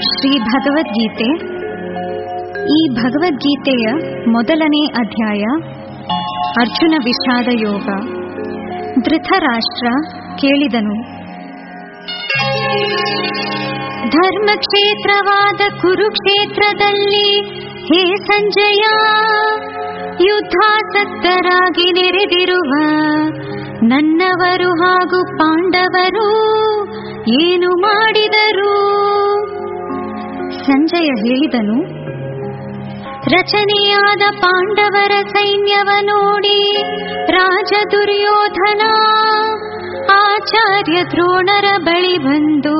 ಶ್ರೀ ಭಗವದ್ಗೀತೆ. ಈ ಭಗವದ್ಗೀತೆಯ ಮೊದಲನೇ ಅಧ್ಯಾಯ ಅರ್ಜುನ ವಿಷಾದ ಯೋಗ. ಧೃತರಾಷ್ಟ್ರ ಕೇಳಿದನು. ಧರ್ಮಕ್ಷೇತ್ರವಾದ ಕುರುಕ್ಷೇತ್ರದಲ್ಲಿ ಹೇ ಸಂಜಯ, ಯುದ್ಧಾಸಕ್ತರಾಗಿ ನೆರೆದಿರುವ ನನ್ನವರು ಹಾಗೂ ಪಾಂಡವರು ಏನು ಮಾಡಿದರು? ಸಂಜಯ ಹೇಳಿದನು, ರಚನೆಯಾದ ಪಾಂಡವರ ಸೈನ್ಯವ ನೋಡಿ ರಾಜ ದುರ್ಯೋಧನ, ಆಚಾರ್ಯ ದ್ರೋಣರ ಬಳಿ ಬಂದು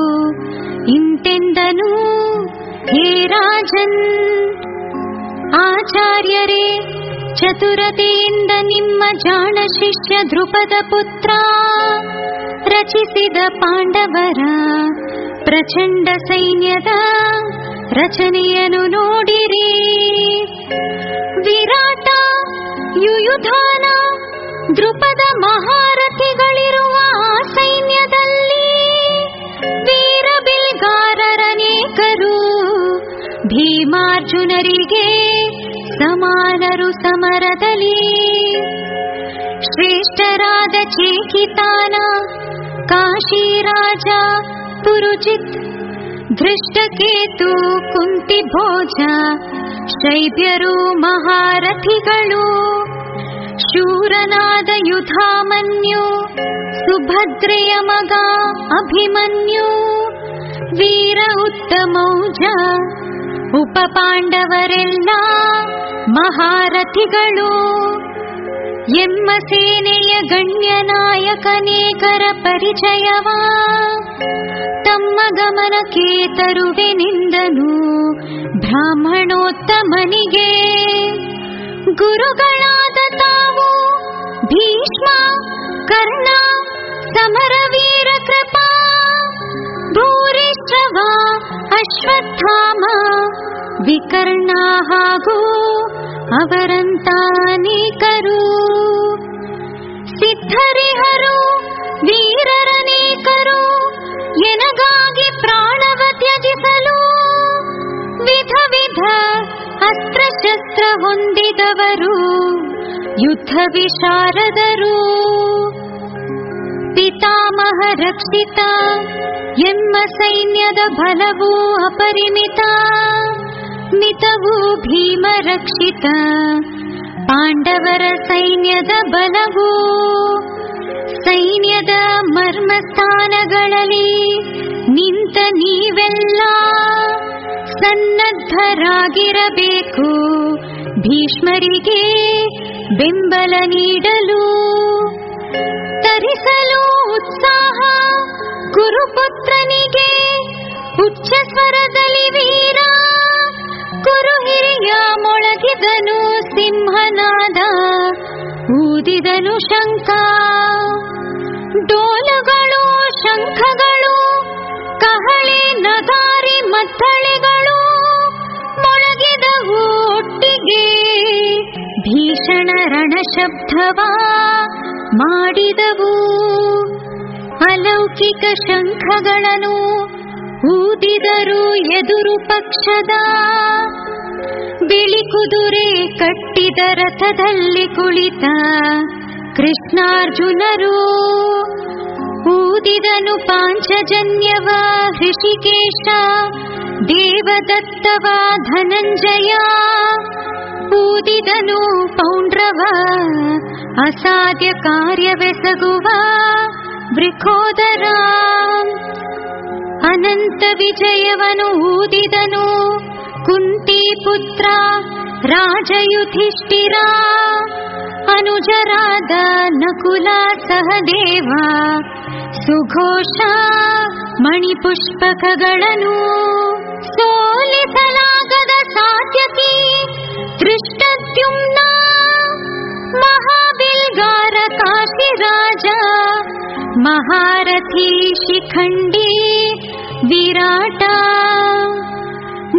ಇಂತೆಂದನು, ಹೇ ರಾಜನ್ ಆಚಾರ್ಯರೇ, ಚತುರತೆಯಿಂದ ನಿಮ್ಮ ಜಾಣ ಶಿಷ್ಯ ಧ್ರುಪದ ಪುತ್ರ ರಚಿಸಿದ ಪಾಂಡವರ ಪ್ರಚಂಡ ಸೈನ್ಯದ ರಚನೆಯನ್ನು ನೋಡಿರಿ. ವಿರಾಟ, ಯುಯುಧಾನ, ಧ್ರುಪದ ಮಹಾರಥಿಗಳಿರುವ ಸೈನ್ಯದಲ್ಲಿ ಭೀಮಾರ್ಜುನರಿಗೆ ಸಮಾನರು ಸಮರದಲ್ಲಿ ಶ್ರೇಷ್ಠರಾದ ಚೇಕಿತಾನ ಕಾಶಿರಾಜ ಪುರುಜಿತ್ ಧೃಷ್ಟಕೇತು ಕುಂತಿ ಭೋಜ ಶೈಬ್ಯರು ಮಹಾರಥಿಗಳು ಶೂರನಾದ ಯುಧಾಮನ್ಯು ಸುಭದ್ರೆಯ ಮಗ ಅಭಿಮನ್ಯು ವೀರ ಉತ್ತಮೌಜ ಉಪ ಪಾಂಡವರೆಲ್ಲ ಮಹಾರಥಿಗಳು. ಎಮ್ಮ ಸೇನೆಯ ಗಣ್ಯ ನಾಯಕನೇಕರ ಪರಿಚಯವ. ತಮ್ಮ ಗಮನಕ್ಕೆ ನಿಂದನು ಬ್ರಾಹ್ಮಣೋತ್ತಮನಿಗೆ. ಗುರುಗಳಾದ ತಾವು ಭೀಷ್ಮ, ಕರ್ಣ, ಸಮರವೀರ ಕೃಪಾ. ಭೂರಿಶ್ರವ ಅಶ್ವತ್ಥಾಮ, ವಿಕರ್ಣ ಹಾಗೂ ಅವರಂತಾನೇಕರು. ಸಿದ್ಧರಿಹರು ವೀರರನೇಕರು ಎನಗಾಗಿ ಪ್ರಾಣವ ತ್ಯಜಿಸಲು. ವಿಧ ವಿಧ ಅಸ್ತ್ರಶಸ್ತ್ರ ಹೊಂದಿದವರು, ಯುದ್ಧ ವಿಶಾರದರು. ಪಿತಾಮಹ ರಕ್ಷಿತ, ಎಮ್ಮ ಸೈನ್ಯದ ಬಲವು ಅಪರಿಮಿತ, ಮಿತವು ಭೀಮ ರಕ್ಷಿತ, ಪಾಂಡವರ ಸೈನ್ಯದ ಬಲವು ಸೈನ್ಯದ ಮರ್ಮಸ್ಥಾನಗಳಲ್ಲಿ ನಿಂತ ನೀವೆಲ್ಲ ಸನ್ನದ್ಧರಾಗಿರಬೇಕು. ಭೀಷ್ಮರಿಗೆ ಬೆಂಬಲ ನೀಡಲು ತರಿಸಲು ಉತ್ಸಾಹ. ಗುರುಪುತ್ರನಿಗೆ ಉಚ್ಚ ಸ್ವರದಲ್ಲಿ ವೀರ. ಕುರು ಹಿರಿಯ ಮೊಳಗಿದನು ಸಿಂಹನಾದ. ಊದಿದನು ಶಂಕ ಡೋಲಗಳು, ಶಂಖಗಳು, ಕಹಳೆ ನಗಾರಿ ಮತ್ತಳೆಗಳು ಮೊಳಗಿದವು ಒಟ್ಟಿಗೆ. ಭೀಷಣ ರಣಶಬ್ದವ. ಮಾಡಿದವು. ಅಲೌಕಿಕ ಶಂಖಗಳನ್ನು ಊದಿದರು ಎದುರು ಪಕ್ಷದ. ಬಿಳಿ ಕುದುರೆ ಕಟ್ಟಿದ ರಥದಲ್ಲಿ ಕುಳಿತ ಕೃಷ್ಣಾರ್ಜುನರು. ಊದಿದನು ಪಾಂಚಜನ್ಯವ ಹೃಷಿಕೇಶ ದೇವದತ್ತವ ಧನಂಜಯ. ಊದಿದನು ಪೌಂಡ್ರವ ಅಸಾಧ್ಯ ಕಾರ್ಯವೆಸಗುವ ವೃಕೋದರ ಅನಂತ ವಿಜಯವನು ಊದಿದನು ಕುಂತಿ ಪುತ್ರ ರಾಜಯುಧಿಷ್ಠಿರ ಅನುಜರಾದ ನಕುಲ ಸಹದೇವ ಸುಘೋಷ ಮಣಿಪುಷ್ಪಕಗಳನ್ನು ಸೋಲಿಸಲಾಗದ ಸಾತ್ಯಕಿ ದೃಷ್ಟದ್ಯುಮ್ನ महाबिल्गार काशी राजा महारथी शिखण्डी विराटा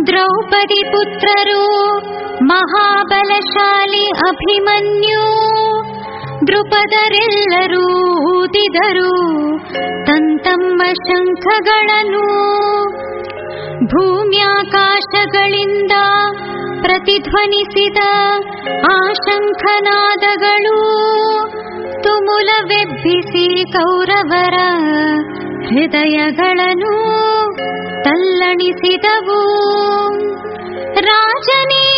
द्रौपदी पुत्ररो महाबलशाली अभिमन्यु ದೃಪದರೆಲ್ಲರೂ ಊದಿದರು. ತಂತಮ್ಮ ಶಂಖಗಳನ್ನು ಭೂಮ್ಯಾಕಾಶಗಳಿಂದ ಪ್ರತಿಧ್ವನಿಸಿದ ಆ ಶಂಖನಾದಗಳು ತುಮುಲವೆಬ್ಬಿಸಿ ಕೌರವರ ಹೃದಯಗಳನ್ನು ತಲ್ಲಣಿಸಿದವು. ರಾಜನೇ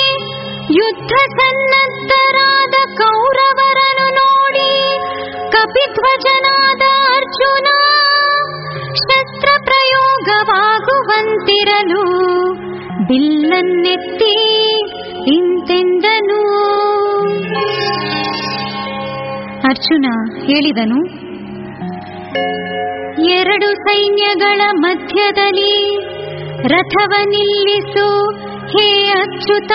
ಯುದ್ಧ ಸನ್ನದ್ಧರಾದ ಕೌರವರನು ನೋಡಿ ಕಪಿಧ್ವಜನಾದ ಅರ್ಜುನ ಶಸ್ತ್ರ ಪ್ರಯೋಗವಾಗುವಂತಿರಲು ಬಿಲ್ಲನ್ನೆತ್ತಿ ಇಂತೆಂದನು. ಅರ್ಜುನ ಹೇಳಿದನು, ಎರಡು ಸೈನ್ಯಗಳ ಮಧ್ಯದಲ್ಲಿ ರಥವ ನಿಲ್ಲಿಸು ಹೇ ಅಚ್ಯುತ.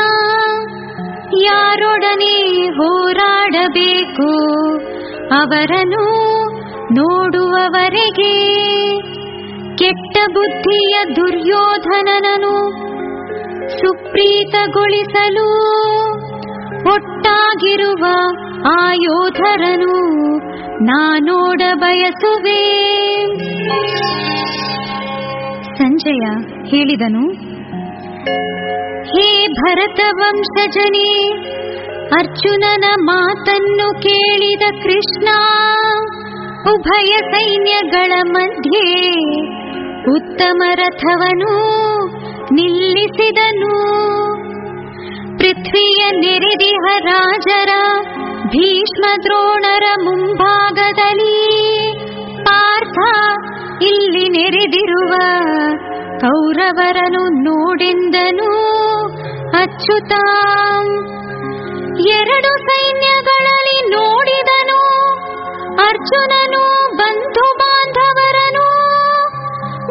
ಯಾರೊಡನೆ ಹೋರಾಡಬೇಕು, ಅವರನ್ನು ನೋಡುವವರೆಗೆ ಕೆಟ್ಟ ಬುದ್ಧಿಯ ದುರ್ಯೋಧನನನು ಸುಪ್ರೀತಗೊಳಿಸಲು ಒಟ್ಟಾಗಿರುವ ಆ ಯೋಧರನು ನಾನೋಡ ಬಯಸುವೆ. ಸಂಜಯ ಹೇಳಿದನು. ಹೇ ಭರತ ವಂಶಜನೇ ಅರ್ಜುನನ ಮಾತನ್ನು ಕೇಳಿದ ಕೃಷ್ಣ ಉಭಯ ಸೈನ್ಯಗಳ ಮಧ್ಯೆ ಉತ್ತಮ ರಥವನು ನಿಲ್ಲಿಸಿದನು ಪೃಥ್ವಿಯ ನೆರೆದಿಹ ರಾಜರ ಭೀಷ್ಮ ದ್ರೋಣರ ಮುಂಭಾಗದಲ್ಲಿ ಪಾರ್ಥ ಇಲ್ಲಿ ನೆರೆದಿರುವ ಕೌರವರನು ನೋಡೆಂದನು ಅಚ್ಚುತಾಂ ಎರಡು ಸೈನ್ಯಗಳಲ್ಲಿ ನೋಡಿದನು ಅರ್ಜುನನು, ಬಂಧು ಬಾಂಧವರನು,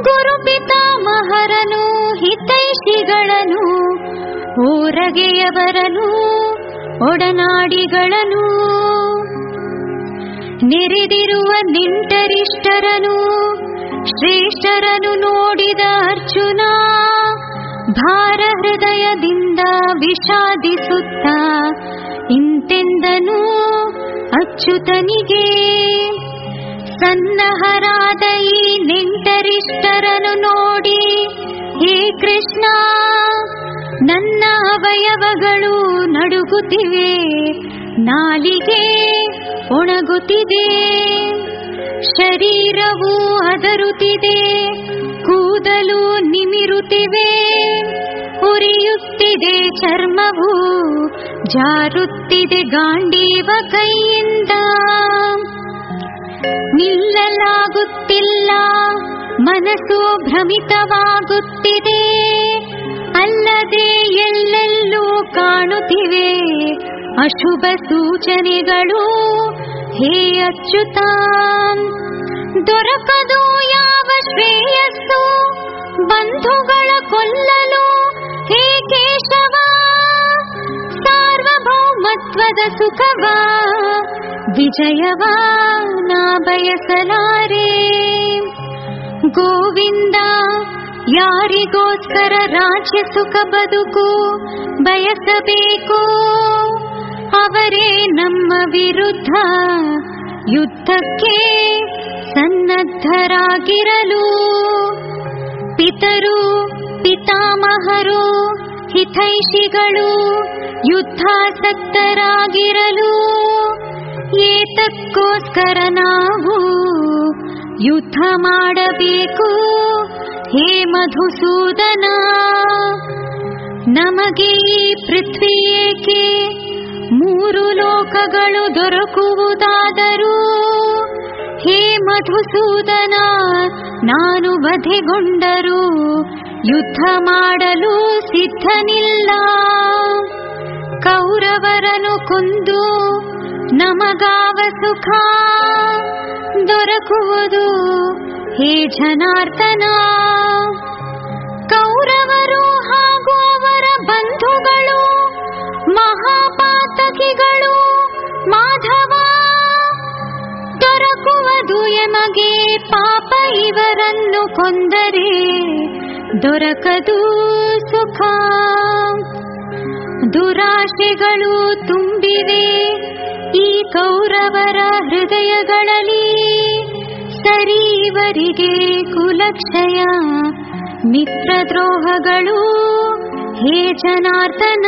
ಗುರು ಪಿತಾಮಹರನು, ಹಿತೈಷಿಗಳನು ಊರಗೆಯವರನು ಒಡನಾಡಿಗಳನು. ನೆರೆದಿರುವ ನಿಂಟರಿಷ್ಟರನು, ಶ್ರೇಷ್ಠರನು ನೋಡಿದ ಅರ್ಜುನ, ಭಾರ ಹೃದಯದಿಂದ ವಿಷಾದಿಸುತ್ತ ಇಂತೆಂದನು ಅಚ್ಯುತನಿಗೆ. ಸನ್ನಹರಾದ ಈ ನಿಂಟರಿಷ್ಟರನು ನೋಡಿ, ಹೇ ಕೃಷ್ಣ, ನನ್ನ ಅವಯವಗಳು ನಡುಗುತ್ತಿವೆ, ನಾಲಿಗೆ ಒಣಗುತ್ತಿದೆ, ಶರೀರವು ಅದರುತ್ತಿದೆ ಕೂದಲು ನಿಮಿರುತ್ತಿವೆ, ಉರಿಯುತ್ತಿದೆ ಚರ್ಮವು, ಜಾರುತ್ತಿದೆ ಗಾಂಡೀವ ಕೈಯಿಂದ. ನಿಲ್ಲಲಾಗುತ್ತಿಲ್ಲ, ಮನಸ್ಸು ಭ್ರಮಿತವಾಗುತ್ತಿದೆ, ಅಲ್ಲದೆ ಎಲ್ಲೆಲ್ಲೂ ಕಾಣುತ್ತಿವೆ, ಅಶುಭ ಸೂಚನೆಗಳು ಹೇ ಅಚ್ಯುತ ದೊರಕದು ಯಾವ ಶ್ರೇಯಸ್ಸು ಬಂಧುಗಳ ಕೊಲ್ಲಲು ಹೇ ಕೇಶವ ಸಾರ್ವಭೌಮತ್ವದ ಸುಖವ ವಿಜಯವ ನಾ ಬಯಸಲಾರೆ ಗೋವಿಂದ ಯಾರಿಗೋಸ್ಕರ ರಾಜ್ಯ ಸುಖ ಬದುಕು ಬಯಸಬೇಕು ಅವರೇ ನಮ್ಮ ವಿರುದ್ಧ ಯುದ್ಧಕ್ಕೆ ಸನ್ನದ್ಧರಾಗಿರಲು. ಪಿತರು, ಪಿತಾಮಹರು, ಹಿತೈಷಿಗಳು ಯುದ್ಧಾಸಕ್ತರಾಗಿರಲು. ಏತಕ್ಕೋಸ್ಕರ ನಾವು ಯುದ್ಧ ಮಾಡಬೇಕು. ಹೇ ಮಧುಸೂದನ, ನಮಗೆ ಈ ಪೃಥ್ವಿ ಏಕೆ ಮೂರು ಲೋಕಗಳು ದೊರಕುವುದಾದರೂ, ಹೇ ಮಧುಸೂದನ, ನಾನು ವಧೆಗೊಂಡರು, ಯುದ್ಧ ಮಾಡಲು ಸಿದ್ಧನಿಲ್ಲ. ಕೌರವರನು ಕೊಂದು ನಮಗಾವ ಸುಖ ದೊರಕುವುದು ಹೇ ಜನಾರ್ದನ. ಕೌರವರು ಹಾಗೂ ಅವರ ಬಂಧುಗಳು ಮಹಾಪಾತಕಿಗಳು, ಮಾಧವ, ದೊರಕುವುದು ಎಮಗೆ ಪಾಪ ಇವರನ್ನು ಕೊಂದರೆ ದೊರಕದು ಸುಖ. ದುರಾಶೆಗಳು ತುಂಬಿವೆ ಈ ಕೌರವರ ಹೃದಯಗಳಲ್ಲಿ ಸರೀವರಿಗೆ ಕುಲಕ್ಷಯ. ಮಿತ್ರದ್ರೋಹಗಳು ಹೇ ಜನಾರ್ದನ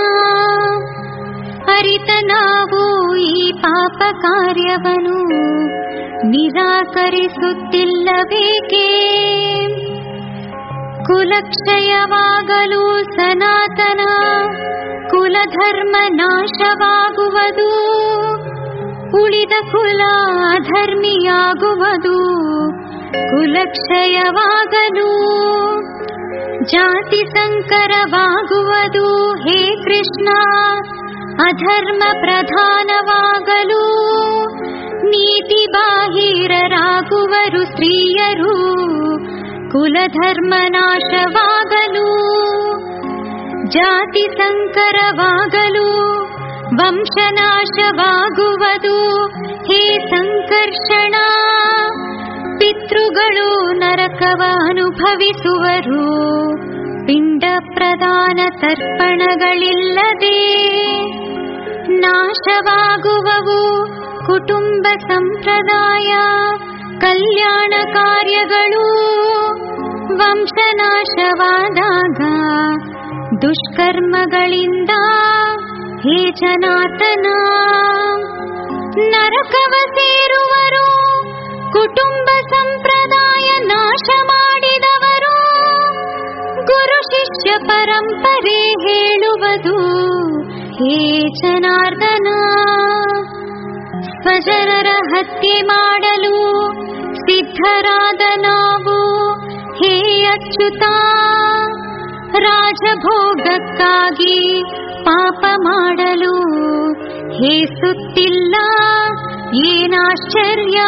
ಅರಿತ ನಾವು ಈ ಪಾಪ ಕಾರ್ಯವನ್ನು ನಿರಾಕರಿಸುತ್ತಿಲ್ಲಬೇಕೇ? ಕುಲಕ್ಷಯವಾಗಲು ಸನಾತನ, ಕುಲಧರ್ಮ ನಾಶವಾಗುವುದು. ಉಳಿದ ಕುಲ ಧರ್ಮಿಯಾಗುವುದು ಕುಲಕ್ಷಯವಾಗಲು ಜಾತಿ ಸಂಕರವಾಗುವುದು. ಹೇ ಕೃಷ್ಣ ಅಧರ್ಮ ಪ್ರಧಾನವಾಗಲು ನೀತಿ ಬಾಹಿರರಾಗುವರು ಸ್ತ್ರೀಯರು ಕುಲಧರ್ಮ ನಾಶವಾಗಲು ಜಾತಿ ಸಂಕರವಾಗಲು ವಂಶನಾಶವಾಗುವುದು ಹೇ ಸಂಕರ್ಷಣ ಪಿತೃಗಳು ನರಕವ ಅನುಭವಿಸುವರು ಪಿಂಡ ಪ್ರಧಾನ ತರ್ಪಣಗಳಿಲ್ಲದೆ ನಾಶವಾಗುವವು. ಕುಟುಂಬ ಸಂಪ್ರದಾಯ, ಕಲ್ಯಾಣ ಕಾರ್ಯಗಳು. ವಂಶನಾಶವಾದಾಗ, ದುಷ್ಕರ್ಮಗಳಿಂದ ಹೇ ಜನಾತನ ನರಕವ ಸೇರುವರು, ಕುಟುಂಬ ಸಂಪ್ರದಾಯ ನಾಶ ಮಾಡಿದವರು. ಗುರು ಶಿಷ್ಯ ಪರಂಪರೆ ಹೇಳುವುದು ಹೇ ಜನಾರ್ದನ, ಸ್ವಜನರ ಹತ್ಯೆ ಮಾಡಲು ಸಿದ್ಧರಾದ ನಾವು. ಹೇ ಅಚ್ಯುತ, ರಾಜಭೋಗಕ್ಕಾಗಿ ಪಾಪ ಮಾಡಲು ಹೇ ಸುತ್ತಿಲ್ಲ ಏನಾಶ್ಚರ್ಯ.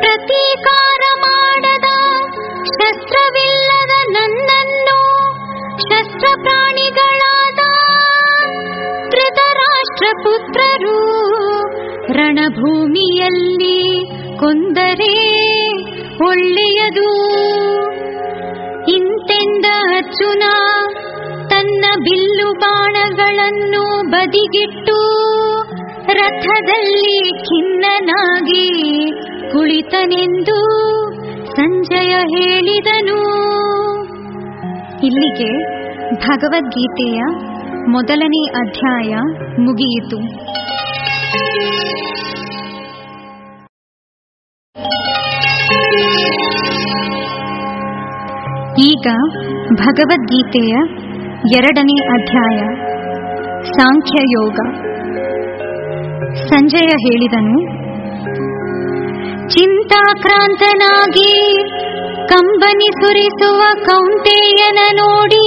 ಪ್ರತೀಕಾರ ಮಾಡದ ಶಸ್ತ್ರವಿಲ್ಲದ ನನ್ನನ್ನು ಶಸ್ತ್ರ ಪ್ರಾಣಿಗಳಾದ ಧೃತರಾಷ್ಟ್ರ ಪುತ್ರರು ರಣಭೂಮಿಯಲ್ಲಿ ಕೊಂದರೆ ಒಳ್ಳೆಯದು. ಇಂತೆಂದ ಅರ್ಜುನ ತನ್ನ ಬಿಲ್ಲು ಬಾಣಗಳನ್ನು ಬದಿಗಿಟ್ಟು ರಥದಲ್ಲಿ ಖಿನ್ನನಾಗಿ ಕುಳಿತನೆಂದು ಸಂಜಯ ಹೇಳಿದನು. ಇಲ್ಲಿಗೆ ಭಗವದ್ಗೀತೆಯ ಮೊದಲನೇ ಅಧ್ಯಾಯ ಮುಗಿಯಿತು. ಈಗ ಭಗವದ್ಗೀತೆಯ ಎರಡನೇ ಅಧ್ಯಾಯ, ಸಾಂಖ್ಯಯೋಗ. ಸಂಜಯ ಹೇಳಿದನು, ಚಿಂತಾಕ್ರಾಂತನಾಗಿ ಕಂಬನಿ ಸುರಿಸುವ ಕೌಂಟೇಯನ ನೋಡಿ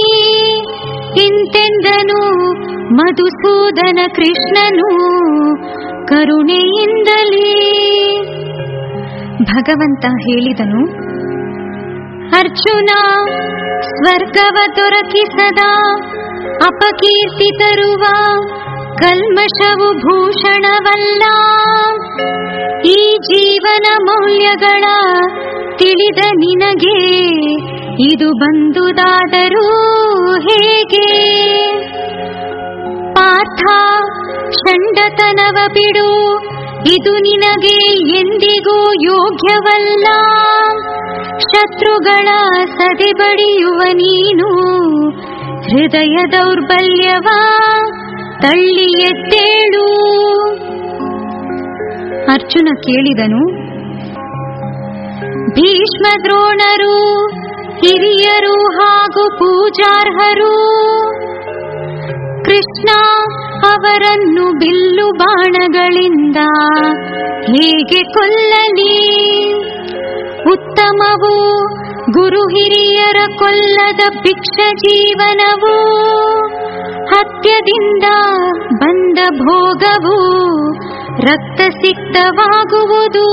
ಇಂತೆಂದನು ಮಧುಸೂದನ ಕೃಷ್ಣನು ಕರುಣೆಯಿಂದಲೇ. ಭಗವಂತ ಹೇಳಿದನು ಅರ್ಜುನ ಸ್ವರ್ಗವ ದೊರಕಿಸದ ಅಪಕೀರ್ತಿ ತರುವ ಕಲ್ಮಶವು ಭೂಷಣವಲ್ಲ. ಈ ಜೀವನ ಮೌಲ್ಯಗಳ ತಿಳಿದ ನಿನಗೆ ಇದು ಬಂದುದಾದರೂ ಹೇಗೆ? ಪಾಠ ಷಂಡತನವ ಬಿಡು. ಇದು ನಿನಗೆ ಎಂದಿಗೂ ಯೋಗ್ಯವಲ್ಲ. ಶತ್ರುಗಳ ಸದೆಬಡಿಯುವ ನೀನು ಹೃದಯ ದೌರ್ಬಲ್ಯವ. ತಳ್ಳಿ ಎದ್ದೇಳು ಅರ್ಜುನ ಕೇಳಿದನು ಭೀಷ್ಮ ದ್ರೋಣರು ಹಿರಿಯರು ಹಾಗೂ ಪೂಜಾರ್ಹರು, ಕೃಷ್ಣ ಅವರನ್ನು ಬಿಲ್ಲು ಬಾಣಗಳಿಂದ ಹೇಗೆ ಕೊಲ್ಲಲಿ? ಉತ್ತಮವು ಗುರು ಹಿರಿಯರ ಕೊಲ್ಲದ ಭಿಕ್ಷ ಜೀವನವು ಹತ್ಯದಿಂದ ಬಂದ ಭೋಗವು ರಕ್ತ ಸಿಕ್ತವಾಗುವುದು.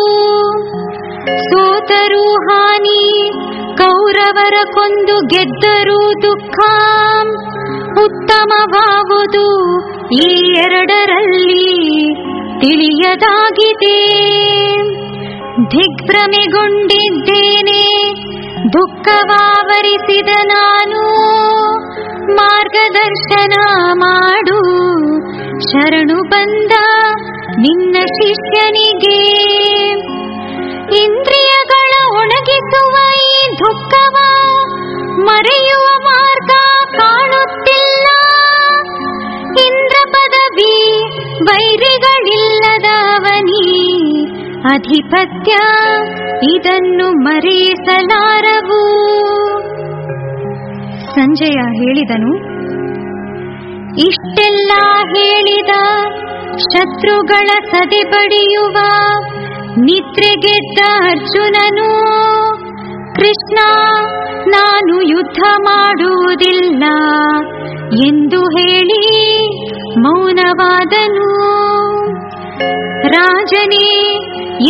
ಸೋತರೂ ಹಾನಿ, ಕೌರವರ ಕೊಂದು ಗೆದ್ದರೂ ದುಃಖ. ಉತ್ತಮವಾಗುವುದು ಈ ಎರಡರಲ್ಲಿ ತಿಳಿಯದಾಗಿದೆ. ದಿಗ್ಭ್ರಮೆಗೊಂಡಿದ್ದೇನೆ ದುಃಖವಾವರಿಸಿದ ನಾನು ಮಾರ್ಗದರ್ಶನ ಮಾಡು. ಶರಣು ಬಂದ ನಿನ್ನ ಶಿಷ್ಯನಿಗೆ. ಇಂದ್ರಿಯಗಳ ಒಣಗಿಸುವ ಈ ದುಃಖವ ಮರೆಯುವ ಮಾರ್ಗ ಕಾಣುತ್ತಿಲ್ಲ. ಇಂದ್ರ ಪದವಿ ವೈರಿಗಳಿಲ್ಲದವನಿ. ಅಧಿಪತ್ಯ, ಇದನ್ನು ಮರೆಯಿಸಲಾರವು. ಸಂಜಯ ಹೇಳಿದನು, ಇಷ್ಟೆಲ್ಲ ಹೇಳಿದ ಶತ್ರುಗಳ ಸದೆ ಬಡಿಯುವ ನಿದ್ರೆಗೆದ್ದ ಅರ್ಜುನನು, ಕೃಷ್ಣ, ನಾನು ಯುದ್ಧ ಮಾಡುವುದಿಲ್ಲ ಎಂದು ಹೇಳಿ ಮೌನವಾದನು. ರಾಜನೇ,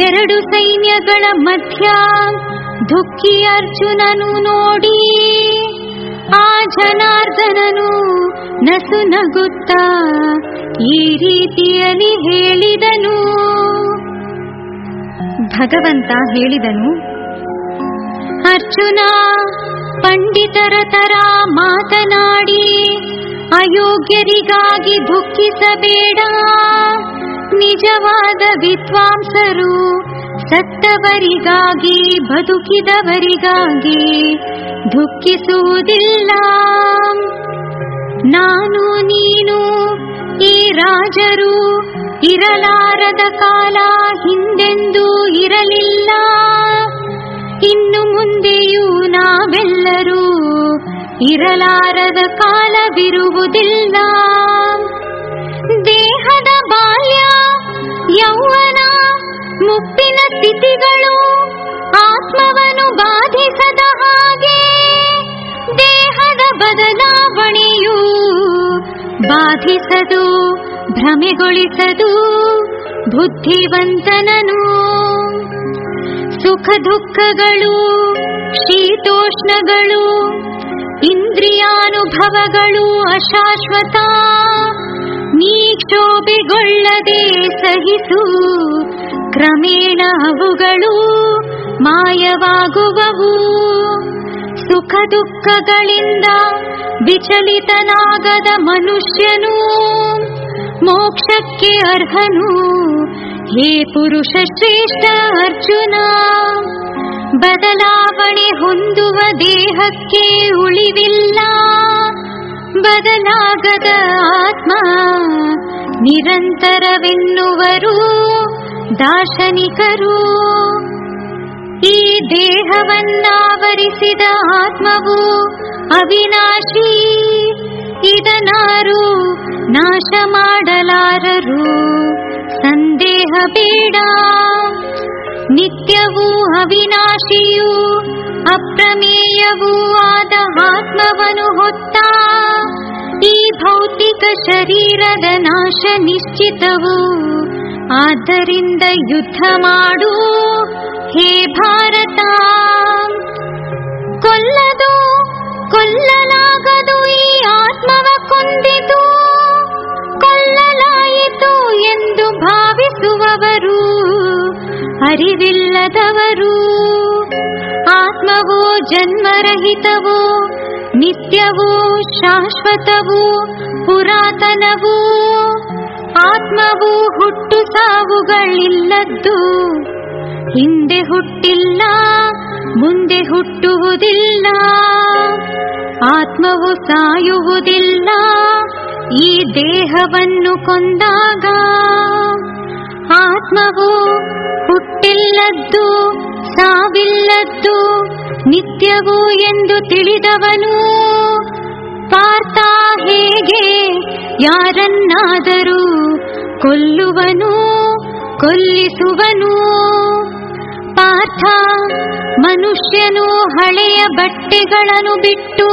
ಎರಡು ಸೈನ್ಯಗಳ ಮಧ್ಯ ದುಃಖಿ ಅರ್ಜುನನು ನೋಡಿ, ಆ ಜನಾರ್ದನನು ನಸು ನಗುತ್ತ ಈ ರೀತಿಯಲ್ಲಿ ಹೇಳಿದನು. ಭಗವಂತ ಹೇಳಿದನು, ಅರ್ಜುನ, ಪಂಡಿತರ ತರ ಮಾತನಾಡಿ, ಅಯೋಗ್ಯರಿಗಾಗಿ ದುಃಖಿಸಬೇಡ ನಿಜವಾದ ವಿದ್ವಾಂಸರು, ಸತ್ತವರಿಗಾಗಿ, ಬದುಕಿದವರಿಗಾಗಿ ದುಃಖಿಸುವುದಿಲ್ಲ. ನಾನು, ನೀನು, ಈ ರಾಜರು ಇರಲಾರದ ಕಾಲ ಹಿಂದೆಂದೂ ಇರಲಿಲ್ಲ. ಇನ್ನು ಮುಂದೆಯೂ ನಾವೆಲ್ಲರೂ ಇರಲಾರದ ಕಾಲವಿರುವುದಿಲ್ಲ. ದೇಹದ ಬಾಲ್ಯ ಯೌವನ ಮುಪ್ಪಿನ ಸ್ಥಿತಿಗಳು ಆತ್ಮವನ್ನು ಬಾಧಿಸದ ಹಾಗೆ ದೇಹದ ಬದಲಾವಣೆಯು ಬಾಧಿಸದು ಭ್ರಮೆಗೊಳಿಸದು ಬುದ್ಧಿವಂತನನು. ಸುಖ ದುಃಖಗಳು, ಶೀತೋಷ್ಣಗಳು, ಇಂದ್ರಿಯಾನುಭವಗಳು ಅಶಾಶ್ವತ. ನೀ ಕ್ಷೋಭೆಗೊಳ್ಳದೆ ಸಹಿಸು ಕ್ರಮೇಣ ಅವುಗಳು ಮಾಯವಾಗುವವು. ಸುಖ ದುಃಖಗಳಿಂದ ವಿಚಲಿತನಾಗದ ಮನುಷ್ಯನು ಮೋಕ್ಷಕ್ಕೆ ಅರ್ಹನು. ಹೇ ಪುರುಷ ಶ್ರೇಷ್ಠ ಅರ್ಜುನ, ಬದಲಾವಣೆ ಹೊಂದುವ ದೇಹಕ್ಕೆ ಉಳಿವಿಲ್ಲ. ಬದಲಾಗದ ಆತ್ಮ ನಿರಂತರವೆನ್ನುವರು ದಾರ್ಶನಿಕರು. ಈ ದೇಹವನ್ನಾವರಿಸಿದ ಆತ್ಮವು ಅವಿನಾಶಿ, ಇದನಾರು ನಾಶ ಮಾಡಲಾರರು. ಸಂದೇಹ ಬೇಡ. ನಿತ್ಯವೂ ಅವಿನಾಶಿಯೂ, ಅಪ್ರಮೇಯವೂ ಆದ ಆತ್ಮವನು ಹೊತ್ತ. ಈ ಭೌತಿಕ ಶರೀರದ ನಾಶ ನಿಶ್ಚಿತವು. ಆದ್ದರಿಂದ ಯುದ್ಧ ಮಾಡು. ಹೇ ಭಾರತ! ಕೊಲ್ಲದು, ಕೊಲ್ಲಲಾಗದು ಈ ಆತ್ಮವ ಕೊಂದಿತು ಕೊಲ್ಲಲಾಯಿತು ಎಂದು ಭಾವಿಸುವವರು ಅರಿವಿಲ್ಲದವರು. ಆತ್ಮವೋ ಜನ್ಮರಹಿತವೋ ನಿತ್ಯವೋ ಶಾಶ್ವತವೋ ಪುರಾತನವೋ. ಆತ್ಮವು ಹುಟ್ಟು ಸಾವುಗಳಿಲ್ಲದ್ದು ಹಿಂದೆ ಹುಟ್ಟಿಲ್ಲ ಮುಂದೆ ಹುಟ್ಟುವುದಿಲ್ಲ, ಆತ್ಮವು ಸಾಯುವುದಿಲ್ಲ, ಈ ದೇಹವನ್ನು ಕೊಂದಾಗ ಆತ್ಮವು ಹುಟ್ಟಿಲ್ಲದ್ದು, ಸಾವಿಲ್ಲದ್ದು ನಿತ್ಯವು ಎಂದು ತಿಳಿದವನು. ಪಾರ್ಥ ಹೇಗೆ, ಯಾರನ್ನಾದರೂ ಕೊಲ್ಲುವನು, ಕೊಲ್ಲಿಸುವನು. ಪಾರ್ಥ, ಮನುಷ್ಯನು ಹಳೆಯ ಬಟ್ಟೆಗಳನ್ನು ಬಿಟ್ಟು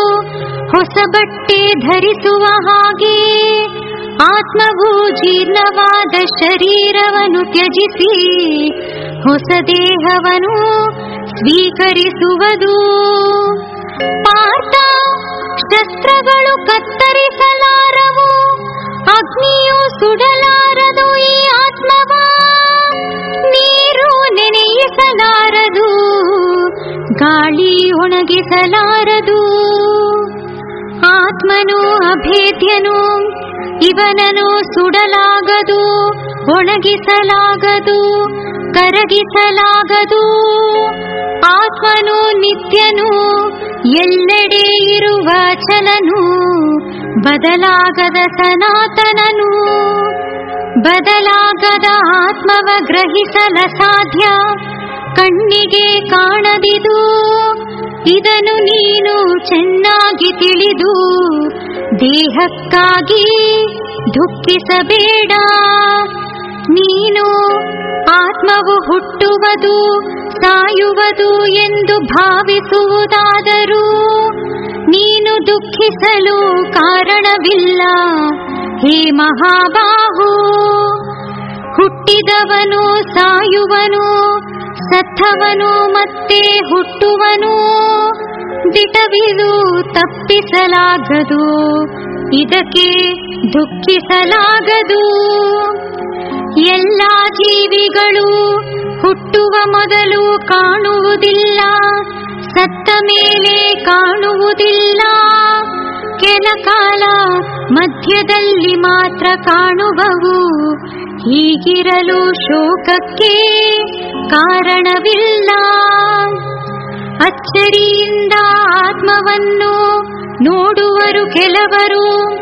ಹೊಸ ಬಟ್ಟೆ ಧರಿಸುವ ಹಾಗೆ ಆತ್ಮವು ಜೀರ್ಣವಾದ ಶರೀರವನ್ನು ತ್ಯಜಿಸಿ ಹೊಸ ದೇಹವನ್ನು ಸ್ವೀಕರಿಸುವುದು. ಪಾರ್ಥ, ಶಸ್ತ್ರಗಳು ಕತ್ತರಿಸಲಾರವು, ಅಗ್ನಿಯು ಸುಡಲಾರದು ಈ ಆತ್ಮವ. ನೆನೆಯಿಸಲಾರದು ಗಾಳಿ ಒಣಗಿಸಲಾರದು. ಆತ್ಮ ಆತ್ಮನು ಅಭೇದ್ಯನು ಇವನನು ಸುಡಲಾಗದು, ಒಣಗಿಸಲಾಗದು, ಕರಗಿಸಲಾಗದು. ಆತ್ಮನು ನಿತ್ಯನು, ಎಲ್ಲೆಡೆ ಇರುವ ಚಲನು, ಬದಲಾಗದ ಸನಾತನನು. ಬದಲಾಗದ ಆತ್ಮವ ಗ್ರಹಿಸಲ ಸಾಧ್ಯ. ಕಣ್ಣಿಗೆ ಕಾಣದಿದು, ಇದನ್ನು ನೀನು ಚೆನ್ನಾಗಿ ತಿಳಿದು, ದೇಹಕ್ಕಾಗಿ ದುಃಖಿಸಬೇಡ. ನೀನು ಆತ್ಮವು ಹುಟ್ಟುವುದು, ಸಾಯುವುದು ಎಂದು ಭಾವಿಸುವುದಾದರೂ, ನೀನು ದುಃಖಿಸಲು ಕಾರಣವಿಲ್ಲ. ಹೇ ಮಹಾಬಾಹು! ಹುಟ್ಟಿದವನು ಸಾಯುವನು, ಸತ್ತವನು ಮತ್ತೆ ಹುಟ್ಟುವನು. ದಿಟವಿದು ತಪ್ಪಿಸಲಾಗದು, ಇದಕ್ಕೆ ದುಃಖಿಸಲಾಗದು. ಎಲ್ಲ ಜೀವಿಗಳು ಹುಟ್ಟುವ ಮೊದಲು ಕಾಣುವುದಿಲ್ಲ, ಸತ್ತ ಮೇಲೆ ಕಾಣುವುದಿಲ್ಲ. ಕೆಲ ಕಾಲ ಮಧ್ಯದಲ್ಲಿ ಮಾತ್ರ ಕಾಣುವವು. ಹೀಗಿರಲು ಶೋಕಕ್ಕೆ ಕಾರಣವಿಲ್ಲ. ಅಚ್ಚರಿಯಿಂದ ಆತ್ಮವನ್ನು ನೋಡುವರು ಕೆಲವರು,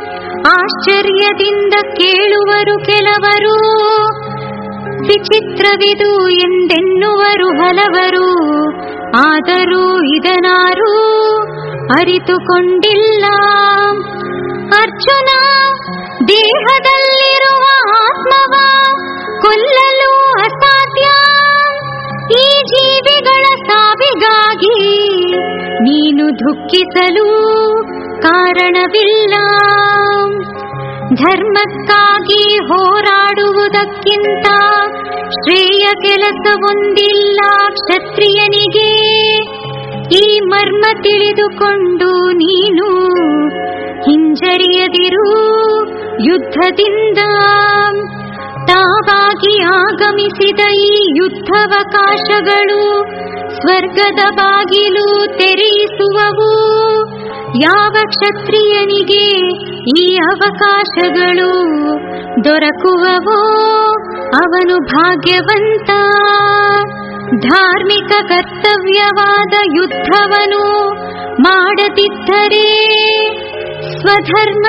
ಆಶ್ಚರ್ಯದಿಂದ ಕೇಳುವರು ಕೆಲವರು. ವಿಚಿತ್ರವಿದು ಎಂದೆನ್ನುವರು ಹಲವರು, ಆದರೂ ಇದನಾರೂ ಅರಿತುಕೊಂಡಿಲ್ಲ. ಅರ್ಜುನ, ದೇಹದಲ್ಲಿರುವ ಆತ್ಮವ ಕೊಲ್ಲಲು ಅಸಾಧ್ಯ. ಈ ಜೀವಿಗಳ ಸಾವಿಗಾಗಿ ನೀನು ದುಃಖಿಸಲು ಕಾರಣವಿಲ್ಲ. ಧರ್ಮಕ್ಕಾಗಿ ಹೋರಾಡುವುದಕ್ಕಿಂತ ಶ್ರೇಯ ಕೆಲಸವೊಂದಿಲ್ಲ ಕ್ಷತ್ರಿಯನಿಗೆ. ಈ ಮರ್ಮ ತಿಳಿದುಕೊಂಡು ನೀನು ಹಿಂಜರಿಯದಿರು ಯುದ್ಧದಿಂದ. ತಾವಾಗಿ ಆಗಮಿಸಿದ ಈ ಯುದ್ಧವಕಾಶಗಳು ಸ್ವರ್ಗದ ಬಾಗಿಲು ತೆರೆಯಿಸುವವು. ಯಾವ ಕ್ಷತ್ರಿಯನಿಗೆ ಈ ಅವಕಾಶಗಳು ದೊರಕುವವೋ ಅವನು ಭಾಗ್ಯವಂತ. ಧಾರ್ಮಿಕ ಕರ್ತವ್ಯವಾದ ಯುದ್ಧವನು ಮಾಡದಿದ್ದರೆ ಸ್ವಧರ್ಮ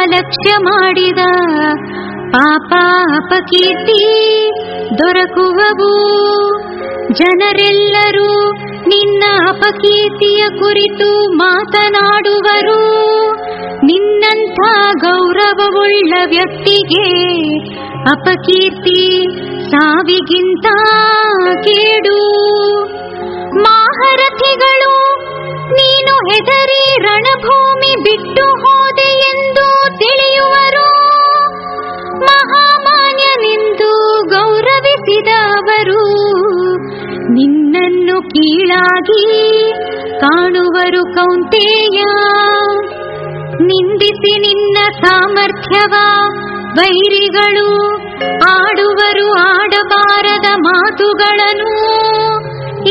ಅಲಕ್ಷ್ಯ ಮಾಡಿದ ಪಾಪ ಅಪಕೀರ್ತಿ ದೊರಕುವವು. ಜನರೆಲ್ಲರೂ ನಿನ್ನ ಅಪಕೀರ್ತಿಯ ಕುರಿತು ಮಾತನಾಡುವರು. ನಿನ್ನಂಥ ಗೌರವವುಳ್ಳ ವ್ಯಕ್ತಿಗೆ ಅಪಕೀರ್ತಿ ಸಾವಿಗಿಂತ ಕೇಡು. ಮಾಹರಥಿಗಳು, ನೀನು ಹೆದರಿ ರಣಭೂಮಿ ಬಿಟ್ಟು ಹೋದೆ ಎಂದು ತಿಳಿಯುವರು. ಮಹಾಮಾನ್ಯನೆಂದು ಗೌರವಿಸಿದವರು. ನಿನ್ನನ್ನು ಕೀಳಾಗಿ ಕಾಣುವರು ಕೌಂಟೇಯ ನಿಂದಿಸಿ ನಿನ್ನ ಸಾಮರ್ಥ್ಯವ. ವೈರಿಗಳು ಆಡುವರು ಆಡಬಾರದ ಮಾತುಗಳನ್ನು.